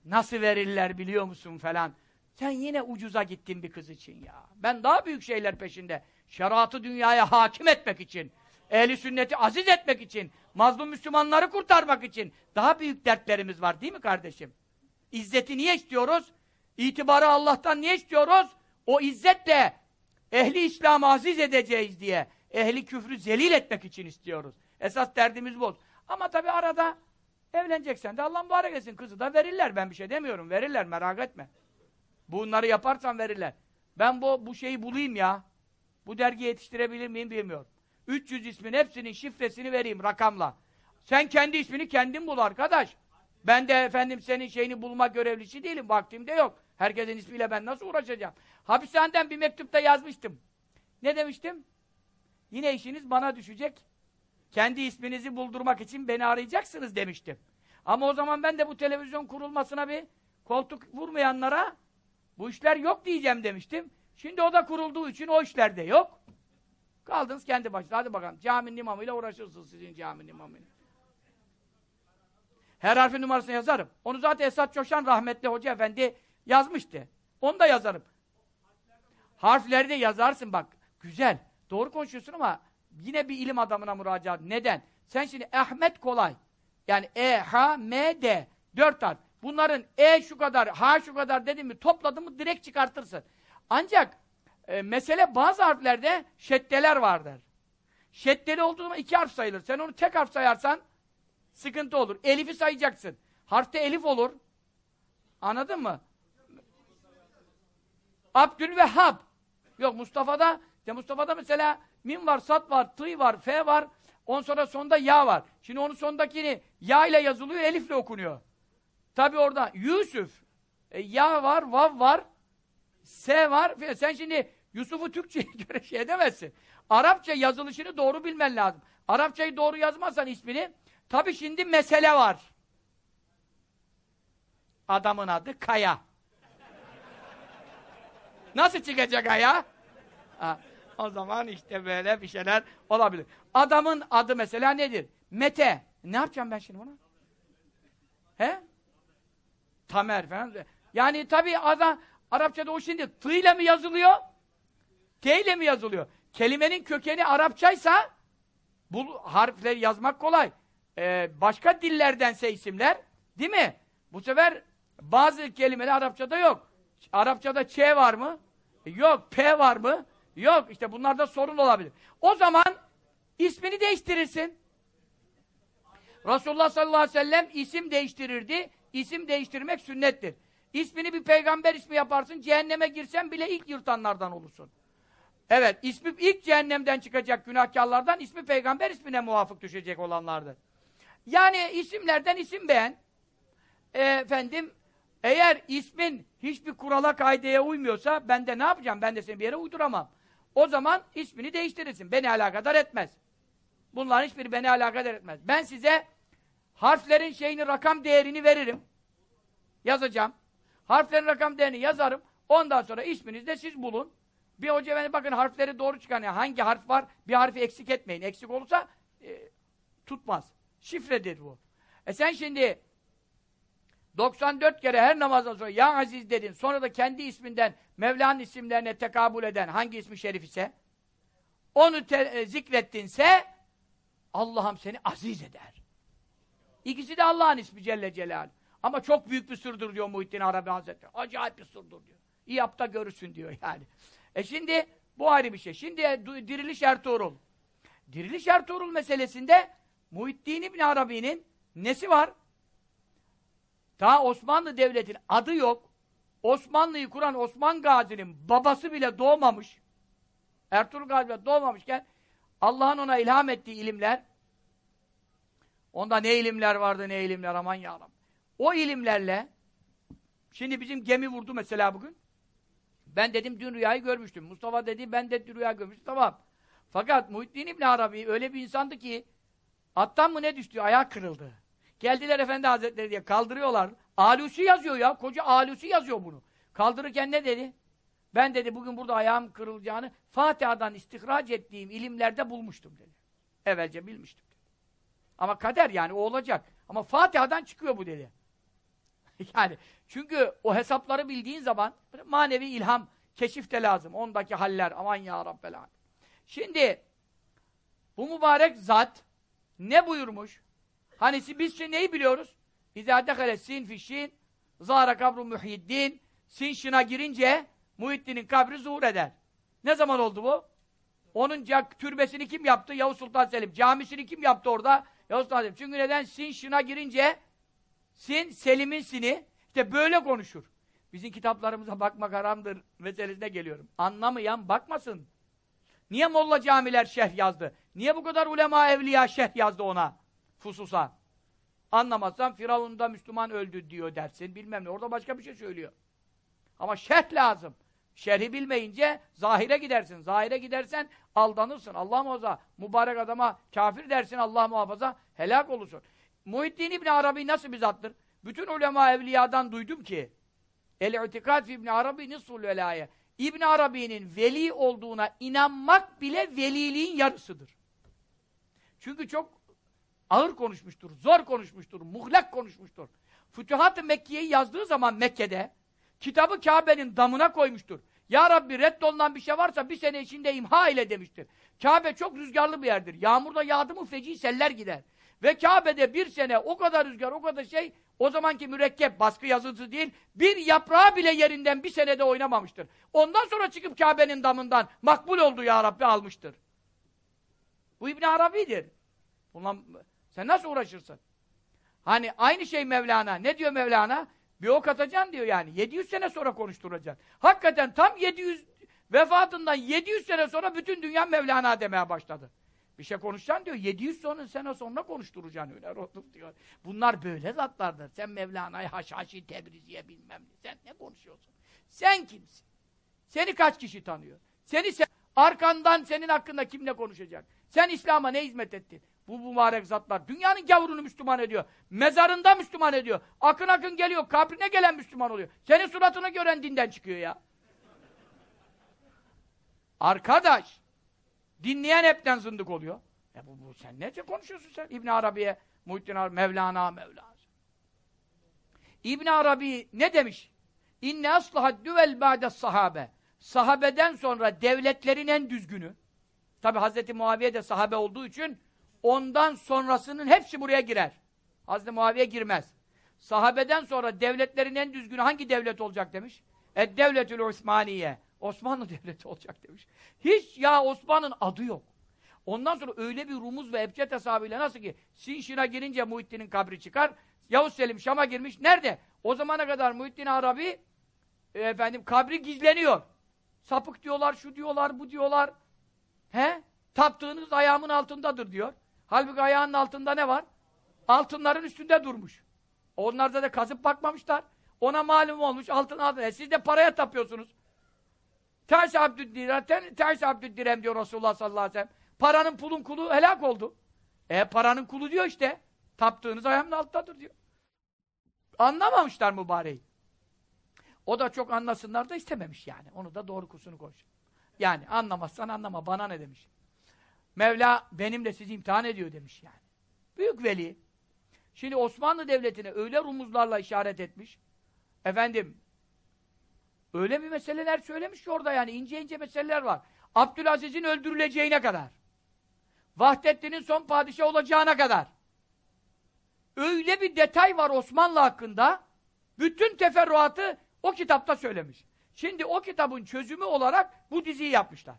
nasıl verirler biliyor musun falan. Sen yine ucuza gittin bir kız için ya. Ben daha büyük şeyler peşinde. Şeriatı dünyaya hakim etmek için, ehli sünneti aziz etmek için, mazlum Müslümanları kurtarmak için daha büyük dertlerimiz var değil mi kardeşim? İzzeti niye istiyoruz? İtibarı Allah'tan niye istiyoruz? O izzetle ehli İslam'ı aziz edeceğiz diye, ehli küfrü zelil etmek için istiyoruz. Esas derdimiz bu. Ama tabi arada evleneceksen de Allah mübarek etsin. Kızı da verirler. Ben bir şey demiyorum. Verirler merak etme. Bunları yaparsan verirler. Ben bu, bu şeyi bulayım ya. Bu dergi yetiştirebilir miyim bilmiyorum. 300 ismin hepsinin şifresini vereyim rakamla. Sen kendi ismini kendin bul arkadaş. Ben de efendim senin şeyini bulma görevlisi değilim. Vaktim de yok. Herkesin ismiyle ben nasıl uğraşacağım? Hapishaneden bir mektupta yazmıştım. Ne demiştim? Yine işiniz bana düşecek. Kendi isminizi buldurmak için beni arayacaksınız demiştim. Ama o zaman ben de bu televizyon kurulmasına bir koltuk vurmayanlara bu işler yok diyeceğim demiştim. Şimdi o da kurulduğu için o işler de yok. Kaldınız kendi başına. Hadi bakalım. Caminin imamıyla uğraşırsınız sizin caminin imamıyla. Her harfin numarasını yazarım. Onu zaten Esat Çoşan rahmetli hoca efendi yazmıştı. Onu da yazarım. Harfleri de yazarsın bak. Güzel. Doğru konuşuyorsun ama yine bir ilim adamına müracaat. Neden? Sen şimdi Ahmet kolay. Yani E, H, M, D. Dört harf. Bunların E şu kadar, H şu kadar dedim mi topladın mı direkt çıkartırsın. Ancak e, mesele bazı harflerde şeddeler vardır. Şeddeli olduğu zaman iki harf sayılır. Sen onu tek harf sayarsan sıkıntı olur. Elif'i sayacaksın. Harfte elif olur. Anladın mı? Abdülvehhab. Yok Mustafa'da, de Mustafa'da mesela Min var, sat var, tı var, f var. On sonra sonunda ya var. Şimdi onun sondakini ya ile yazılıyor, elifle okunuyor. Tabi orada Yusuf. E, ya var, vav var, s var. Sen şimdi Yusuf'u Türkçe'ye göre şey edemezsin. Arapça yazılışını doğru bilmen lazım. Arapçayı doğru yazmazsan ismini, tabi şimdi mesele var. Adamın adı Kaya. Nasıl çıkacak Kaya? Ha, o zaman işte böyle bir şeyler olabilir. Adamın adı mesela nedir? Mete. Ne yapacağım ben şimdi ona? He? Tamer falan. Yani tabii adam Arapçada o şimdi tı ile mi yazılıyor? T ile mi yazılıyor? Kelimenin kökeni Arapçaysa bu harfleri yazmak kolay. Ee, başka dillerdense isimler değil mi? Bu sefer bazı kelimeler Arapçada yok. Arapçada Ç var mı? Yok. P var mı? Yok. İşte bunlarda sorun olabilir. O zaman ismini değiştirirsin. Resulullah sallallahu aleyhi ve sellem isim değiştirirdi. İsim değiştirmek sünnettir. İsmini bir peygamber ismi yaparsın, cehenneme girsen bile ilk yırtanlardan olursun. Evet, ismi ilk cehennemden çıkacak günahkarlardan ismi peygamber ismine muvafık düşecek olanlardır. Yani isimlerden isim beğen. E, efendim, eğer ismin hiçbir kurala kaideye uymuyorsa ben de ne yapacağım? Ben de seni bir yere uyduramam. O zaman ismini değiştirirsin. Beni alakadar etmez. Bunların hiçbiri beni alakadar etmez. Ben size harflerin şeyini, rakam değerini veririm. Yazacağım. Harflerin rakam değerini yazarım. Ondan sonra isminizi de siz bulun. Bir hoca beni bakın harfleri doğru çıkan yani hangi harf var bir harfi eksik etmeyin. Eksik olursa e, tutmaz. Şifredir bu. E sen şimdi 94 kere her namazdan sonra ya aziz dedin. Sonra da kendi isminden Mevla'nın isimlerine tekabül eden hangi ismi şerif ise onu te, e, zikrettinse Allah'ım seni aziz eder. İkisi de Allah'ın ismi Celle Celal. Ama çok büyük bir sırdır diyor Muhittin Arabi Hazretleri. Acayip bir sırdır diyor. İyi yap da görürsün diyor yani. E şimdi bu ayrı bir şey. Şimdi Diriliş Ertuğrul. Diriliş Ertuğrul meselesinde Muhittin İbni Arabi'nin nesi var? Daha Osmanlı Devleti'nin adı yok. Osmanlı'yı kuran Osman Gazi'nin babası bile doğmamış. Ertuğrul Gazi bile doğmamışken Allah'ın ona ilham ettiği ilimler onda ne ilimler vardı ne ilimler aman yarabbim. O ilimlerle şimdi bizim gemi vurdu mesela bugün. Ben dedim dün rüyayı görmüştüm. Mustafa dedi ben de dün rüya görmüştüm. Tamam. Fakat Muhittin İbni Arabi öyle bir insandı ki attan mı ne düştü? Ayağı kırıldı. Geldiler Efendi Hazretleri diye kaldırıyorlar. Alusi yazıyor ya. Koca Alusi yazıyor bunu. Kaldırırken ne dedi? Ben dedi bugün burada ayağım kırılacağını Fatiha'dan istihraç ettiğim ilimlerde bulmuştum dedi. Evvelce bilmiştim. Dedi. Ama kader yani o olacak. Ama Fatiha'dan çıkıyor bu dedi. yani çünkü o hesapları bildiğin zaman manevi ilham, keşif de lazım. Ondaki haller aman ya Rabbel alem. Şimdi bu mübarek zat ne buyurmuş? Hani biz şimdi neyi biliyoruz? İzâ dekale sin fişin zâra kabru muhiddin sin şına girince Muhiddin'in kabri zuhur eder. Ne zaman oldu bu? Onun türbesini kim yaptı? Yavuz Sultan Selim. Camisini kim yaptı orada? Yavuz Sultan Selim. Çünkü neden? Sin şına girince sin Selim'in sini işte böyle konuşur. Bizim kitaplarımıza bakmak haramdır meselesine geliyorum. Anlamayan bakmasın. Niye molla camiler şerh yazdı? Niye bu kadar ulema evliya şerh yazdı ona? Fususa. Anlamazsan Firavun'da Müslüman öldü diyor dersin. Bilmem ne. Orada başka bir şey söylüyor. Ama şerh lazım. Şerhi bilmeyince zahire gidersin. Zahire gidersen aldanırsın. Allah muhafaza. Mübarek adama kafir dersin. Allah muhafaza. Helak olursun. Muhittin İbni Arabi nasıl bir zattır? Bütün ulema evliyadan duydum ki El-i'tikad fi İbni Arabi nisful velaye. İbn Arabi'nin veli olduğuna inanmak bile veliliğin yarısıdır. Çünkü çok ağır konuşmuştur, zor konuşmuştur, muhlak konuşmuştur. Fütuhat-ı Mekke'yi yazdığı zaman Mekke'de kitabı Kabe'nin damına koymuştur. Ya Rabbi reddolunan bir şey varsa bir sene içinde imha ile demiştir. Kabe çok rüzgarlı bir yerdir. Yağmurda yağdı mı feci seller gider. Ve Kabe'de bir sene o kadar rüzgar, o kadar şey, o zamanki mürekkep, baskı yazısı değil, bir yaprağı bile yerinden bir senede oynamamıştır. Ondan sonra çıkıp Kabe'nin damından makbul oldu ya Rabbi almıştır. Bu İbn Arabi'dir. Bundan, sen nasıl uğraşırsın? Hani aynı şey Mevlana. Ne diyor Mevlana? Bir ok atacaksın diyor yani. 700 sene sonra konuşturacaksın. Hakikaten tam 700 vefatından 700 sene sonra bütün dünya Mevlana demeye başladı. Bir şey konuşacaksın diyor. 700 sonra, sene sonra konuşturacaksın öyle rotup diyor. Bunlar böyle zatlardır. Sen Mevlana'yı Haşhaşi Tebriziye bilmem ne. Sen ne konuşuyorsun? Sen kimsin? Seni kaç kişi tanıyor? Seni sen... Arkandan senin hakkında kim ne konuşacak? Sen İslam'a ne hizmet ettin? Bu mübarek zatlar dünyanın gavurunu Müslüman ediyor. Mezarında Müslüman ediyor. Akın akın geliyor. Kabrine gelen Müslüman oluyor. Senin suratını gören dinden çıkıyor ya. Arkadaş dinleyen hepten zındık oluyor. E bu, bu sen ne konuşuyorsun sen? İbn Arabi'ye, Muhittin Arabi, Mevlana, Mevlana. İbn Arabi ne demiş? İnne aslahat düvel ba'de sahabe. Sahabeden sonra devletlerin en düzgünü. Tabi Hazreti Muaviye de sahabe olduğu için ondan sonrasının hepsi buraya girer. Hazreti Muaviye girmez. Sahabeden sonra devletlerin en düzgünü hangi devlet olacak demiş? Ed devletül Osmaniye. Osmanlı devleti olacak demiş. Hiç ya Osman'ın adı yok. Ondan sonra öyle bir rumuz ve ebced hesabıyla nasıl ki Sinşin'a girince Muhittin'in kabri çıkar. Yavuz Selim Şam'a girmiş. Nerede? O zamana kadar Muhittin Arabi e, efendim kabri gizleniyor. Sapık diyorlar, şu diyorlar, bu diyorlar. He? Taptığınız ayağımın altındadır diyor. Halbuki ayağının altında ne var? Altınların üstünde durmuş. Onlarda da kazıp bakmamışlar. Ona malum olmuş altın altın. E siz de paraya tapıyorsunuz. Ters abdüddirem, ters abdüddirem diyor Resulullah sallallahu aleyhi ve sellem. Paranın pulun kulu helak oldu. E paranın kulu diyor işte. Taptığınız ayağımın alttadır diyor. Anlamamışlar mübareği. O da çok anlasınlar da istememiş yani. Onu da doğru kusunu koş. Yani anlamazsan anlama. Bana ne demiş. Mevla benimle sizi imtihan ediyor demiş yani. Büyük veli. Şimdi Osmanlı Devleti'ne öyle rumuzlarla işaret etmiş. Efendim öyle bir meseleler söylemiş ki orada yani ince ince meseleler var. Abdülaziz'in öldürüleceğine kadar. Vahdettin'in son padişah olacağına kadar. Öyle bir detay var Osmanlı hakkında. Bütün teferruatı o kitapta söylemiş. Şimdi o kitabın çözümü olarak bu diziyi yapmışlar.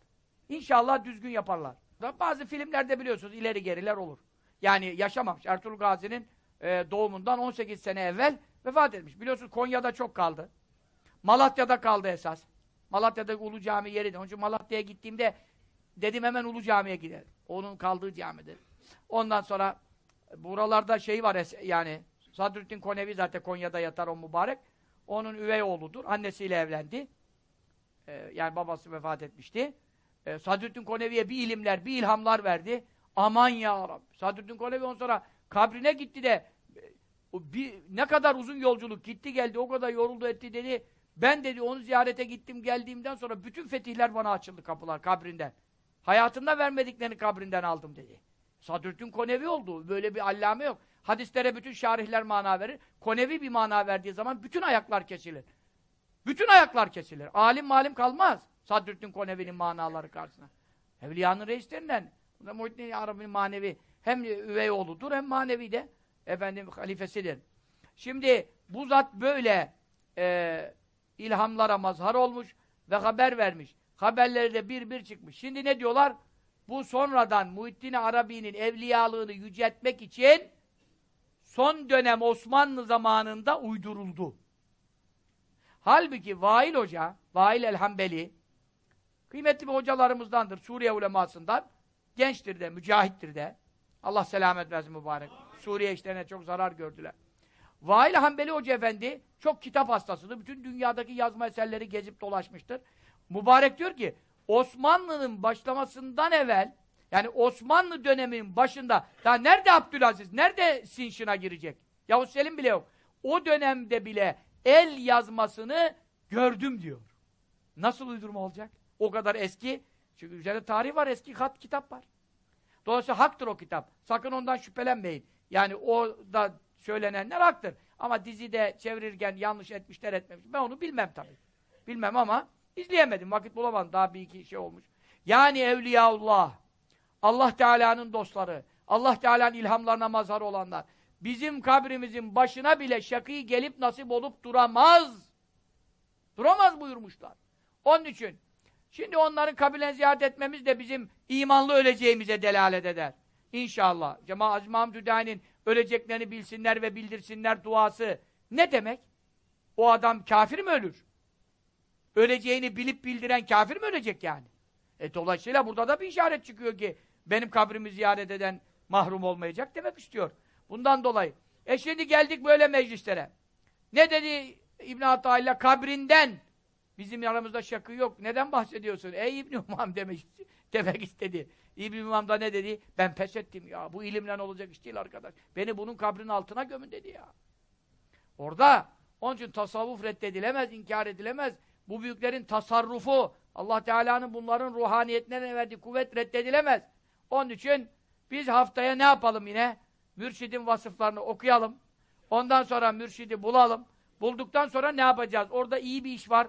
İnşallah düzgün yaparlar. Bazı filmlerde biliyorsunuz ileri geriler olur. Yani yaşamamış. Ertuğrul Gazi'nin e, doğumundan 18 sene evvel vefat etmiş. Biliyorsunuz Konya'da çok kaldı. Malatya'da kaldı esas. Malatya'da Ulu Cami yeridir. Onun için Malatya'ya gittiğimde dedim hemen Ulu Cami'ye gidelim. Onun kaldığı camidir. Ondan sonra buralarda şey var yani Sadrüddin Konevi zaten Konya'da yatar o mübarek. Onun üvey oğludur. Annesiyle evlendi. Ee, yani babası vefat etmişti. Ee, Sadrüddin Konevi'ye bir ilimler, bir ilhamlar verdi. Aman ya Rabbi. Sadrüddin Konevi ondan sonra kabrine gitti de bir, ne kadar uzun yolculuk gitti geldi o kadar yoruldu etti dedi. Ben dedi onu ziyarete gittim geldiğimden sonra bütün fetihler bana açıldı kapılar kabrinden. Hayatımda vermediklerini kabrinden aldım dedi. Sadrüddin Konevi oldu. Böyle bir allame yok. Hadislere bütün şarihler mana verir. Konevi bir mana verdiği zaman bütün ayaklar kesilir. Bütün ayaklar kesilir. Alim malim kalmaz. Sadrüddin Konevi'nin manaları karşısına. Evliyanın reislerinden. Muhittin Arabi'nin manevi hem üvey oğludur hem manevi de efendim halifesidir. Şimdi bu zat böyle e, ilhamlara mazhar olmuş ve haber vermiş. Haberleri de bir bir çıkmış. Şimdi ne diyorlar? Bu sonradan Muhittin Arabi'nin evliyalığını yüceltmek için son dönem Osmanlı zamanında uyduruldu. Halbuki Vail Hoca, Vail Elhambeli, kıymetli bir hocalarımızdandır, Suriye ulemasından, gençtir de, mücahittir de. Allah selamet versin mübarek. Suriye işlerine çok zarar gördüler. Vail Hanbeli Hoca Efendi çok kitap hastasıdır. Bütün dünyadaki yazma eserleri gezip dolaşmıştır. Mübarek diyor ki, Osmanlı'nın başlamasından evvel, yani Osmanlı döneminin başında, daha nerede Abdülaziz, nerede Sinşin'a girecek? Yavuz Selim bile yok. O dönemde bile el yazmasını gördüm diyor. Nasıl uydurma olacak? O kadar eski. Çünkü üzerinde tarih var, eski hat kitap var. Dolayısıyla haktır o kitap. Sakın ondan şüphelenmeyin. Yani o da söylenenler haktır. Ama dizide çevirirken yanlış etmişler etmemiş. Ben onu bilmem tabii. Bilmem ama izleyemedim. Vakit bulamadım. Daha bir iki şey olmuş. Yani Evliyaullah, Allah Teala'nın dostları, Allah Teala'nın ilhamlarına mazhar olanlar, bizim kabrimizin başına bile şakî gelip nasip olup duramaz. Duramaz buyurmuşlar. Onun için şimdi onların kabilen ziyaret etmemiz de bizim imanlı öleceğimize delalet eder. İnşallah. Cema Aziz Mahmud öleceklerini bilsinler ve bildirsinler duası. Ne demek? O adam kafir mi ölür? Öleceğini bilip bildiren kafir mi ölecek yani? E dolayısıyla burada da bir işaret çıkıyor ki benim kabrimi ziyaret eden mahrum olmayacak demek istiyor. Bundan dolayı. E şimdi geldik böyle meclislere. Ne dedi İbn Atayla kabrinden Bizim aramızda şakı yok. Neden bahsediyorsun? Ey İbn Umam demek, demek istedi. İbn Umam da ne dedi? Ben pes ettim ya. Bu ilimle olacak iş değil arkadaş. Beni bunun kabrinin altına gömün dedi ya. Orada onun için tasavvuf reddedilemez, inkar edilemez. Bu büyüklerin tasarrufu, Allah Teala'nın bunların ruhaniyetine verdiği kuvvet reddedilemez. Onun için biz haftaya ne yapalım yine? Mürşidin vasıflarını okuyalım. Ondan sonra mürşidi bulalım. Bulduktan sonra ne yapacağız? Orada iyi bir iş var.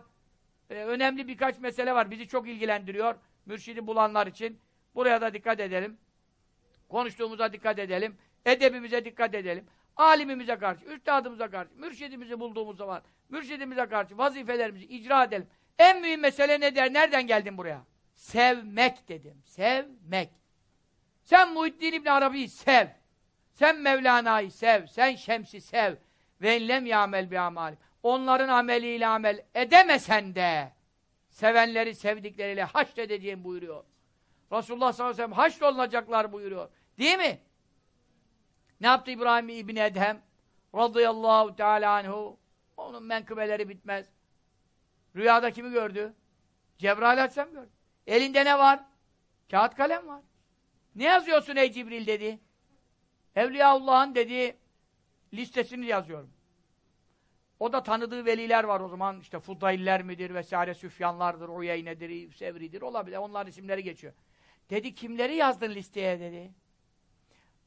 Ee, önemli birkaç mesele var. Bizi çok ilgilendiriyor. Mürşidi bulanlar için. Buraya da dikkat edelim. Konuştuğumuza dikkat edelim. Edebimize dikkat edelim. Alimimize karşı, üstadımıza karşı, mürşidimizi bulduğumuz zaman, mürşidimize karşı vazifelerimizi icra edelim. En mühim mesele ne der? Nereden geldin buraya? Sevmek dedim. Sevmek. Sen Muhittin İbn Arabi'yi sev. Sen Mevlana'yı sev. Sen Şems'i sev. Ve enlem ya'mel bi amali. Onların ameliyle amel edemesen de sevenleri sevdikleriyle haşredeceğim buyuruyor. Resulullah sallallahu aleyhi ve sellem haşrolunacaklar buyuruyor. Değil mi? Ne yaptı İbrahim İbni Edhem? Radıyallahu teala anhu. Onun menkıbeleri bitmez. Rüyada kimi gördü? Cebrail aleyhisselam gördü. Elinde ne var? Kağıt kalem var. Ne yazıyorsun ey Cibril dedi. Evliyaullah'ın dedi listesini yazıyorum. O da tanıdığı veliler var o zaman işte Fudayiller midir vesaire Süfyanlardır, Uyeyne'dir, Sevri'dir olabilir. Onların isimleri geçiyor. Dedi kimleri yazdın listeye dedi.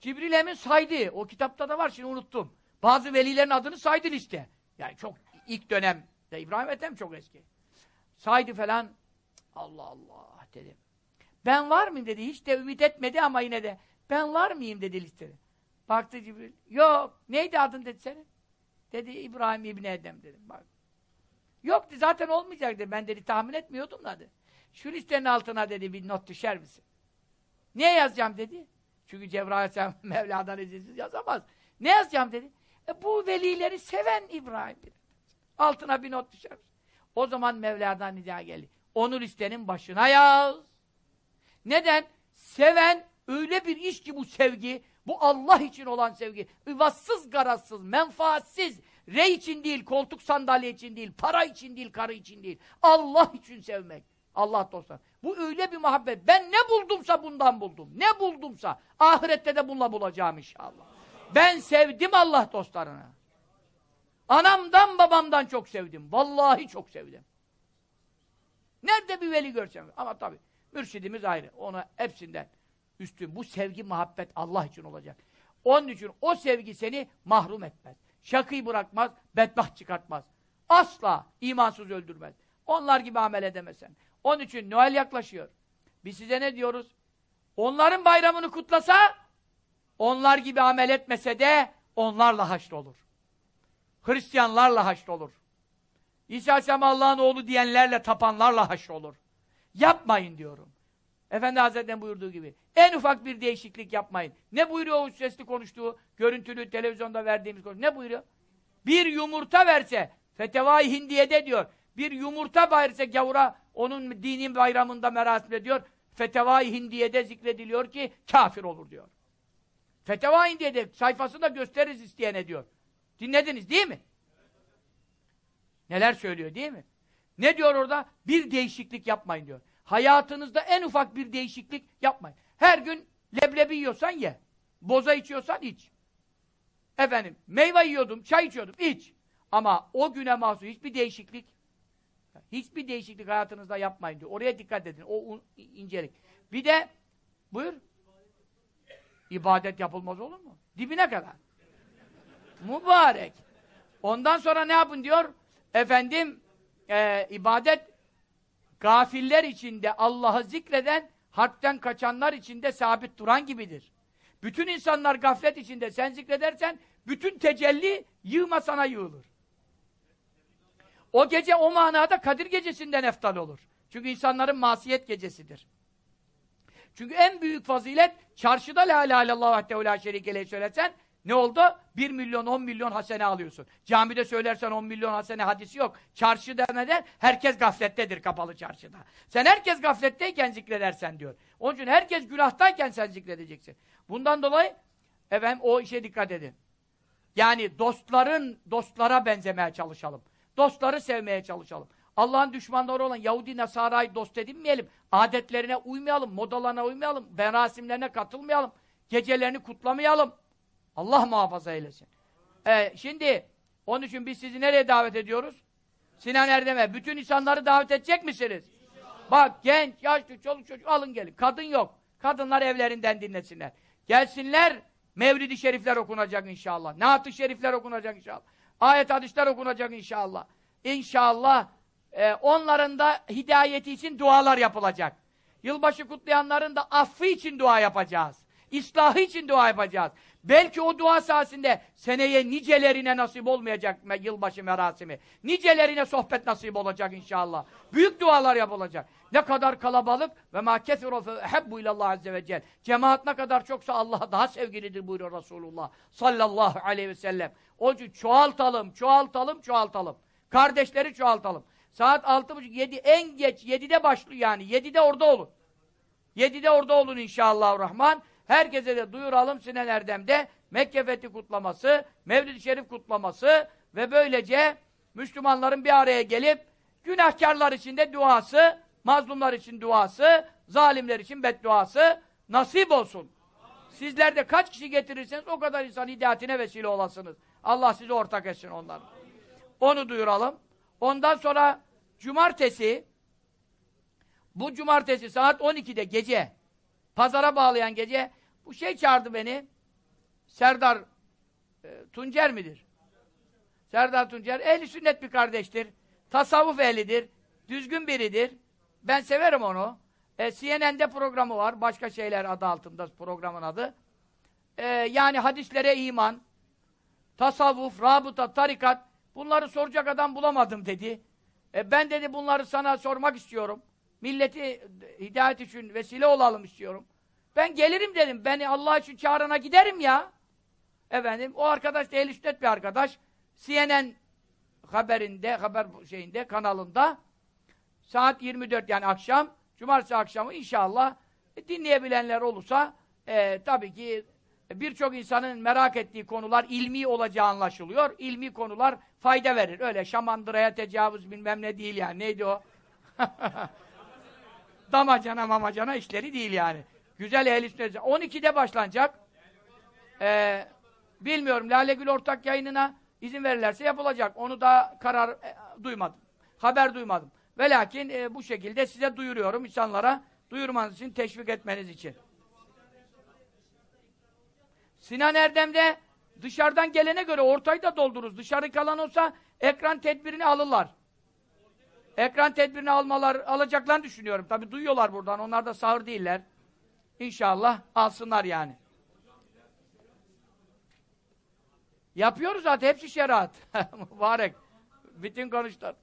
Cibril Emin saydı. O kitapta da var şimdi unuttum. Bazı velilerin adını saydı liste. Yani çok ilk dönem. De İbrahim Ethem çok eski. Saydı falan. Allah Allah dedim. Ben var mıyım dedi. Hiç de ümit etmedi ama yine de. Ben var mıyım dedi listede. Baktı Cibril. Yok. Neydi adın dedi senin? Dedi İbrahim İbni Edem dedim. Bak. Yok zaten olmayacak dedi. Ben dedi tahmin etmiyordum dedi. Şu listenin altına dedi bir not düşer misin? Ne yazacağım dedi. Çünkü Cebrail sen Mevla'dan izinsiz yazamaz. Ne yazacağım dedi. E, bu velileri seven İbrahim dedi. Altına bir not düşer misin? O zaman Mevla'dan nida geldi. Onu listenin başına yaz. Neden? Seven öyle bir iş ki bu sevgi, bu Allah için olan sevgi, üvassız garazsız, menfaatsiz, rey için değil, koltuk sandalye için değil, para için değil, karı için değil, Allah için sevmek. Allah dostlar. Bu öyle bir muhabbet. Ben ne buldumsa bundan buldum. Ne buldumsa. Ahirette de bununla bulacağım inşallah. Ben sevdim Allah dostlarını. Anamdan babamdan çok sevdim. Vallahi çok sevdim. Nerede bir veli görsem. Ama tabii mürşidimiz ayrı. Ona hepsinden üstün. Bu sevgi, muhabbet Allah için olacak. Onun için o sevgi seni mahrum etmez. Şakıyı bırakmaz, bedbaht çıkartmaz. Asla imansız öldürmez. Onlar gibi amel edemezsen. Onun için Noel yaklaşıyor. Biz size ne diyoruz? Onların bayramını kutlasa, onlar gibi amel etmese de onlarla haşrolur. Hristiyanlarla haşrolur. İsa Aleyhisselam Allah'ın oğlu diyenlerle, tapanlarla haşrolur. Yapmayın diyorum. Efendi Hazretleri'nin buyurduğu gibi. En ufak bir değişiklik yapmayın. Ne buyuruyor o sesli konuştuğu, görüntülü televizyonda verdiğimiz konu? Ne buyuruyor? Bir yumurta verse, Fetevai Hindiye'de diyor, bir yumurta verse gavura, onun dinin bayramında merasimde diyor, Fetevai Hindiye'de zikrediliyor ki kafir olur diyor. Fetevai Hindiye'de sayfasında gösteririz isteyene diyor. Dinlediniz değil mi? Neler söylüyor değil mi? Ne diyor orada? Bir değişiklik yapmayın diyor. Hayatınızda en ufak bir değişiklik yapmayın. Her gün leblebi yiyorsan ye. Boza içiyorsan iç. Efendim, meyve yiyordum, çay içiyordum, iç. Ama o güne mahsus hiçbir değişiklik hiçbir değişiklik hayatınızda yapmayın diyor. Oraya dikkat edin. O incelik. Bir de buyur. İbadet yapılmaz olur mu? Dibine kadar. Mübarek. Ondan sonra ne yapın diyor? Efendim e, ibadet gafiller içinde Allah'ı zikreden harpten kaçanlar içinde sabit duran gibidir. Bütün insanlar gaflet içinde sen zikredersen bütün tecelli yığma sana yığılır. O gece o manada Kadir gecesinden eftal olur. Çünkü insanların masiyet gecesidir. Çünkü en büyük fazilet çarşıda la ilahe illallah vahdehu la şerike söylesen ne oldu? 1 milyon, 10 milyon hasene alıyorsun. Camide söylersen 10 milyon hasene hadisi yok. Çarşıda neden? Herkes gaflettedir kapalı çarşıda. Sen herkes gafletteyken zikredersen diyor. Onun için herkes günahtayken sen zikredeceksin. Bundan dolayı efendim o işe dikkat edin. Yani dostların dostlara benzemeye çalışalım. Dostları sevmeye çalışalım. Allah'ın düşmanları olan Yahudi Nasara'yı dost edinmeyelim. Adetlerine uymayalım, modalarına uymayalım, merasimlerine katılmayalım, gecelerini kutlamayalım. Allah muhafaza eylesin. Ee, şimdi onun için biz sizi nereye davet ediyoruz? Sinan Erdem'e. Bütün insanları davet edecek misiniz? Bak genç, yaşlı, çoluk çocuk alın gelin. Kadın yok. Kadınlar evlerinden dinlesinler. Gelsinler, Mevlid-i Şerifler okunacak inşallah. Naat-ı Şerifler okunacak inşallah. Ayet hadisler okunacak inşallah. İnşallah e, onların da hidayeti için dualar yapılacak. Yılbaşı kutlayanların da affı için dua yapacağız. İslahı için dua yapacağız. Belki o dua sayesinde seneye nicelerine nasip olmayacak yılbaşı merasimi. Nicelerine sohbet nasip olacak inşallah. Büyük dualar yapılacak. Ne kadar kalabalık ve ma kesiru fe ehebbu ilallah azze ve cel. Cemaat ne kadar çoksa Allah'a daha sevgilidir buyuruyor Resulullah sallallahu aleyhi ve sellem. O için çoğaltalım, çoğaltalım, çoğaltalım. Kardeşleri çoğaltalım. Saat altı buçuk, yedi, en geç yedide başlıyor yani. Yedide orada olun. Yedide orada olun inşallah rahman. Herkese de duyuralım Sinan Erdem'de Mekke Fethi kutlaması, Mevlid-i Şerif kutlaması ve böylece Müslümanların bir araya gelip günahkarlar için de duası, mazlumlar için duası, zalimler için bedduası nasip olsun. Sizler de kaç kişi getirirseniz o kadar insan hidayetine vesile olasınız. Allah sizi ortak etsin onları. Onu duyuralım. Ondan sonra cumartesi bu cumartesi saat 12'de gece pazara bağlayan gece bu şey çağırdı beni. Serdar e, Tuncer midir? Serdar Tuncer ehli sünnet bir kardeştir. Tasavvuf ehlidir. Düzgün biridir. Ben severim onu. E, CNN'de programı var. Başka şeyler adı altında programın adı. E, yani hadislere iman, tasavvuf, rabıta, tarikat bunları soracak adam bulamadım dedi. E, ben dedi bunları sana sormak istiyorum. Milleti hidayet için vesile olalım istiyorum. Ben gelirim dedim. Beni Allah için çağrına giderim ya. Efendim o arkadaş da sünnet bir arkadaş. CNN haberinde, haber şeyinde, kanalında saat 24 yani akşam, cumartesi akşamı inşallah e, dinleyebilenler olursa e, tabii ki birçok insanın merak ettiği konular ilmi olacağı anlaşılıyor. İlmi konular fayda verir. Öyle şamandıraya tecavüz bilmem ne değil yani. Neydi o? Damacana mamacana işleri değil yani. Güzel ehl sünnet. 12'de başlanacak. Ee, bilmiyorum. Lale Gül ortak yayınına izin verirlerse yapılacak. Onu da karar e, duymadım. Haber duymadım. Ve lakin e, bu şekilde size duyuruyorum insanlara. Duyurmanız için, teşvik etmeniz için. Sinan Erdem'de dışarıdan gelene göre ortayı da doldururuz. Dışarı kalan olsa ekran tedbirini alırlar. Ekran tedbirini almalar, alacaklarını düşünüyorum. Tabi duyuyorlar buradan. Onlar da sağır değiller. İnşallah alsınlar yani. Yapıyoruz zaten. Hepsi şeriat. Mübarek. Bütün konuşlar.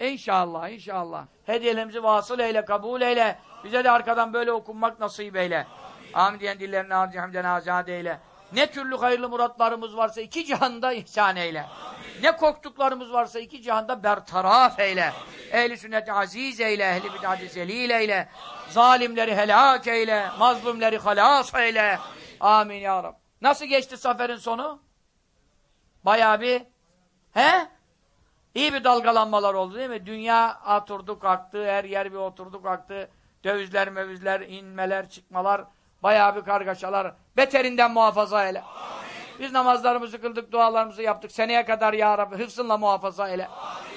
İnşallah, inşallah. Hediyelerimizi vasıl eyle, kabul eyle. Bize de arkadan böyle okunmak nasip eyle. Amin diyen dillerini harcı hamden azade eyle. Ne türlü hayırlı muratlarımız varsa iki cihanda ihsan eyle. Amin. Ne korktuklarımız varsa iki cihanda bertaraf eyle. Ehli sünneti aziz eyle, ehli bid'ati zelil eyle. Zalimleri helak eyle, mazlumları halas eyle. Amin ya Rab. Nasıl geçti zaferin sonu? Bayağı bir he? İyi bir dalgalanmalar oldu değil mi? Dünya oturdu kalktı, her yer bir oturdu kalktı. Dövizler, mevizler, inmeler, çıkmalar, bayağı bir kargaşalar. Beterinden muhafaza eyle. Amin. Biz namazlarımızı kıldık, dualarımızı yaptık. Seneye kadar ya Rabbi hıfzınla muhafaza eyle.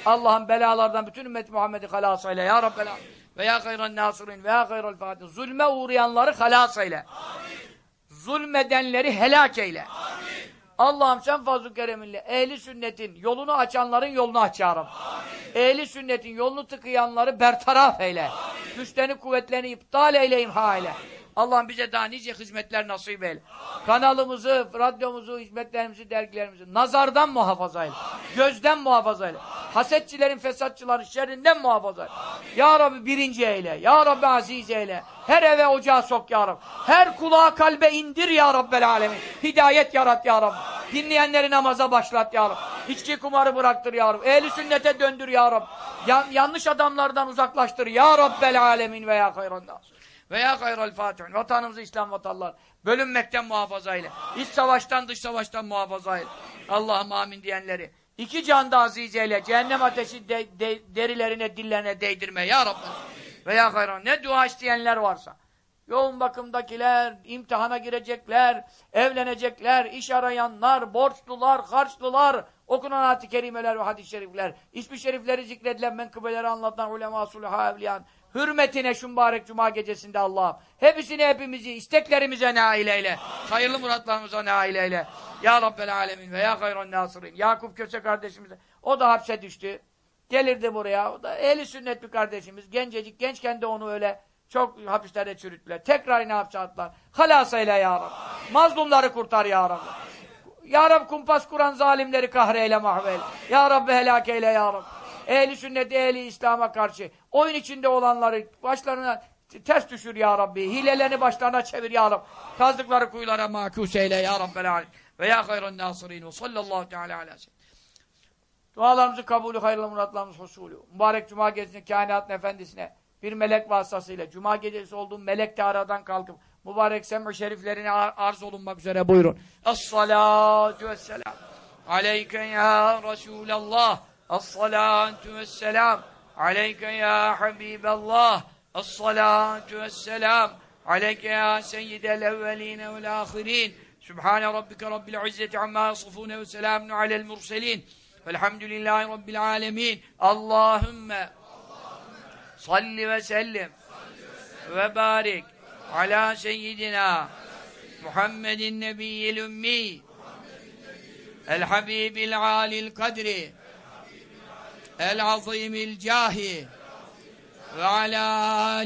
Allah'ın belalardan bütün ümmet Muhammed'i halas eyle ya Rabbi. Ve ya hayran nasirin ve ya hayral fatihin. Zulme uğrayanları halas eyle. Amin. Zulmedenleri helak eyle. Amin. Allah'ım sen fazl-ı kereminle ehli sünnetin yolunu açanların yolunu aç ya Rabbi. Ehli sünnetin yolunu tıkayanları bertaraf eyle. Amin. Güçlerini kuvvetlerini iptal eyle imha eyle. Allah'ım bize daha nice hizmetler nasip eyle. Amin. Kanalımızı, radyomuzu, hizmetlerimizi, dergilerimizi nazardan muhafaza eyle. Amin. Gözden muhafaza eyle. Amin. Hasetçilerin, fesatçıların şerrinden muhafaza eyle. Amin. Ya Rabbi birinci eyle. Ya Rabbi aziz eyle. Her eve ocağa sok ya Rabbi. Her kulağa kalbe indir ya Rabbel alemin. Hidayet yarat ya Rabbi. Dinleyenleri namaza başlat ya Rabbi. İçki kumarı bıraktır ya Rabbi. Ehli sünnete döndür ya Rabbi. Yan, yanlış adamlardan uzaklaştır ya Rabbel alemin ve ya hayran nas. Ve ya hayral fatihin. Vatanımızı İslam vatanlar. Bölünmekten muhafaza eyle. İç savaştan dış savaştan muhafaza eyle. Allah'ım amin diyenleri. İki can da aziz eyle. Cehennem ateşi de, de, derilerine, dillerine değdirme ya Rabbi. Veya hayran. Ne dua isteyenler varsa. Yoğun bakımdakiler, imtihana girecekler, evlenecekler, iş arayanlar, borçlular, harçlılar, okunan ayet-i kerimeler ve hadis-i şerifler, ismi şerifleri zikredilen menkıbeleri anlatan ulema, suluha, evliyan, hürmetine şu mübarek cuma gecesinde Allah'ım. Hepsini hepimizi isteklerimize nail eyle. Hayırlı muratlarımıza nail eyle. Ya Rabbel alemin ve ya hayran nasirin. Yakup Köse kardeşimiz, o da hapse düştü. Gelirdi buraya. O da ehli sünnet bir kardeşimiz. Gencecik, gençken de onu öyle çok hapislerde çürüttüler. Tekrar ne hapse attılar. Halas eyle ya Rabbi. Mazlumları kurtar ya Rabbi. Ya Rabbi kumpas kuran zalimleri kahreyle mahvel. Ya Rabbi helak eyle ya Rabbi. Ehli sünnet, ehli İslam'a karşı oyun içinde olanları başlarına ters düşür ya Rabbi. Hilelerini başlarına çevir ya Rabbi. Kazdıkları kuyulara makus eyle ya Rabbel alem. Ve ya hayran nasirin ve sallallahu teala ala. Dualarımızı kabulü, hayırlı muratlarımız husulü. Mübarek Cuma gecesinde kainatın efendisine bir melek vasıtasıyla Cuma gecesi olduğum melek de aradan kalkıp mübarek sem-i şeriflerine ar arz olunmak üzere buyurun. Es-salatu vesselam. Aleyke ya Resulallah. Es-salatu vesselam. Aleyke ya Habiballah. Es-salatu vesselam. Aleyke ya seyyidel evveline vel ahirin. Sübhane rabbike rabbil izzeti amma yasifune ve selamun alel murselin. Velhamdülillahi rabbil alemin. Allahümme salli ve sellim ve barik ala seyyidina Muhammedin nebiyyil ümmi el habibil alil kadri el azimil cahi ve ala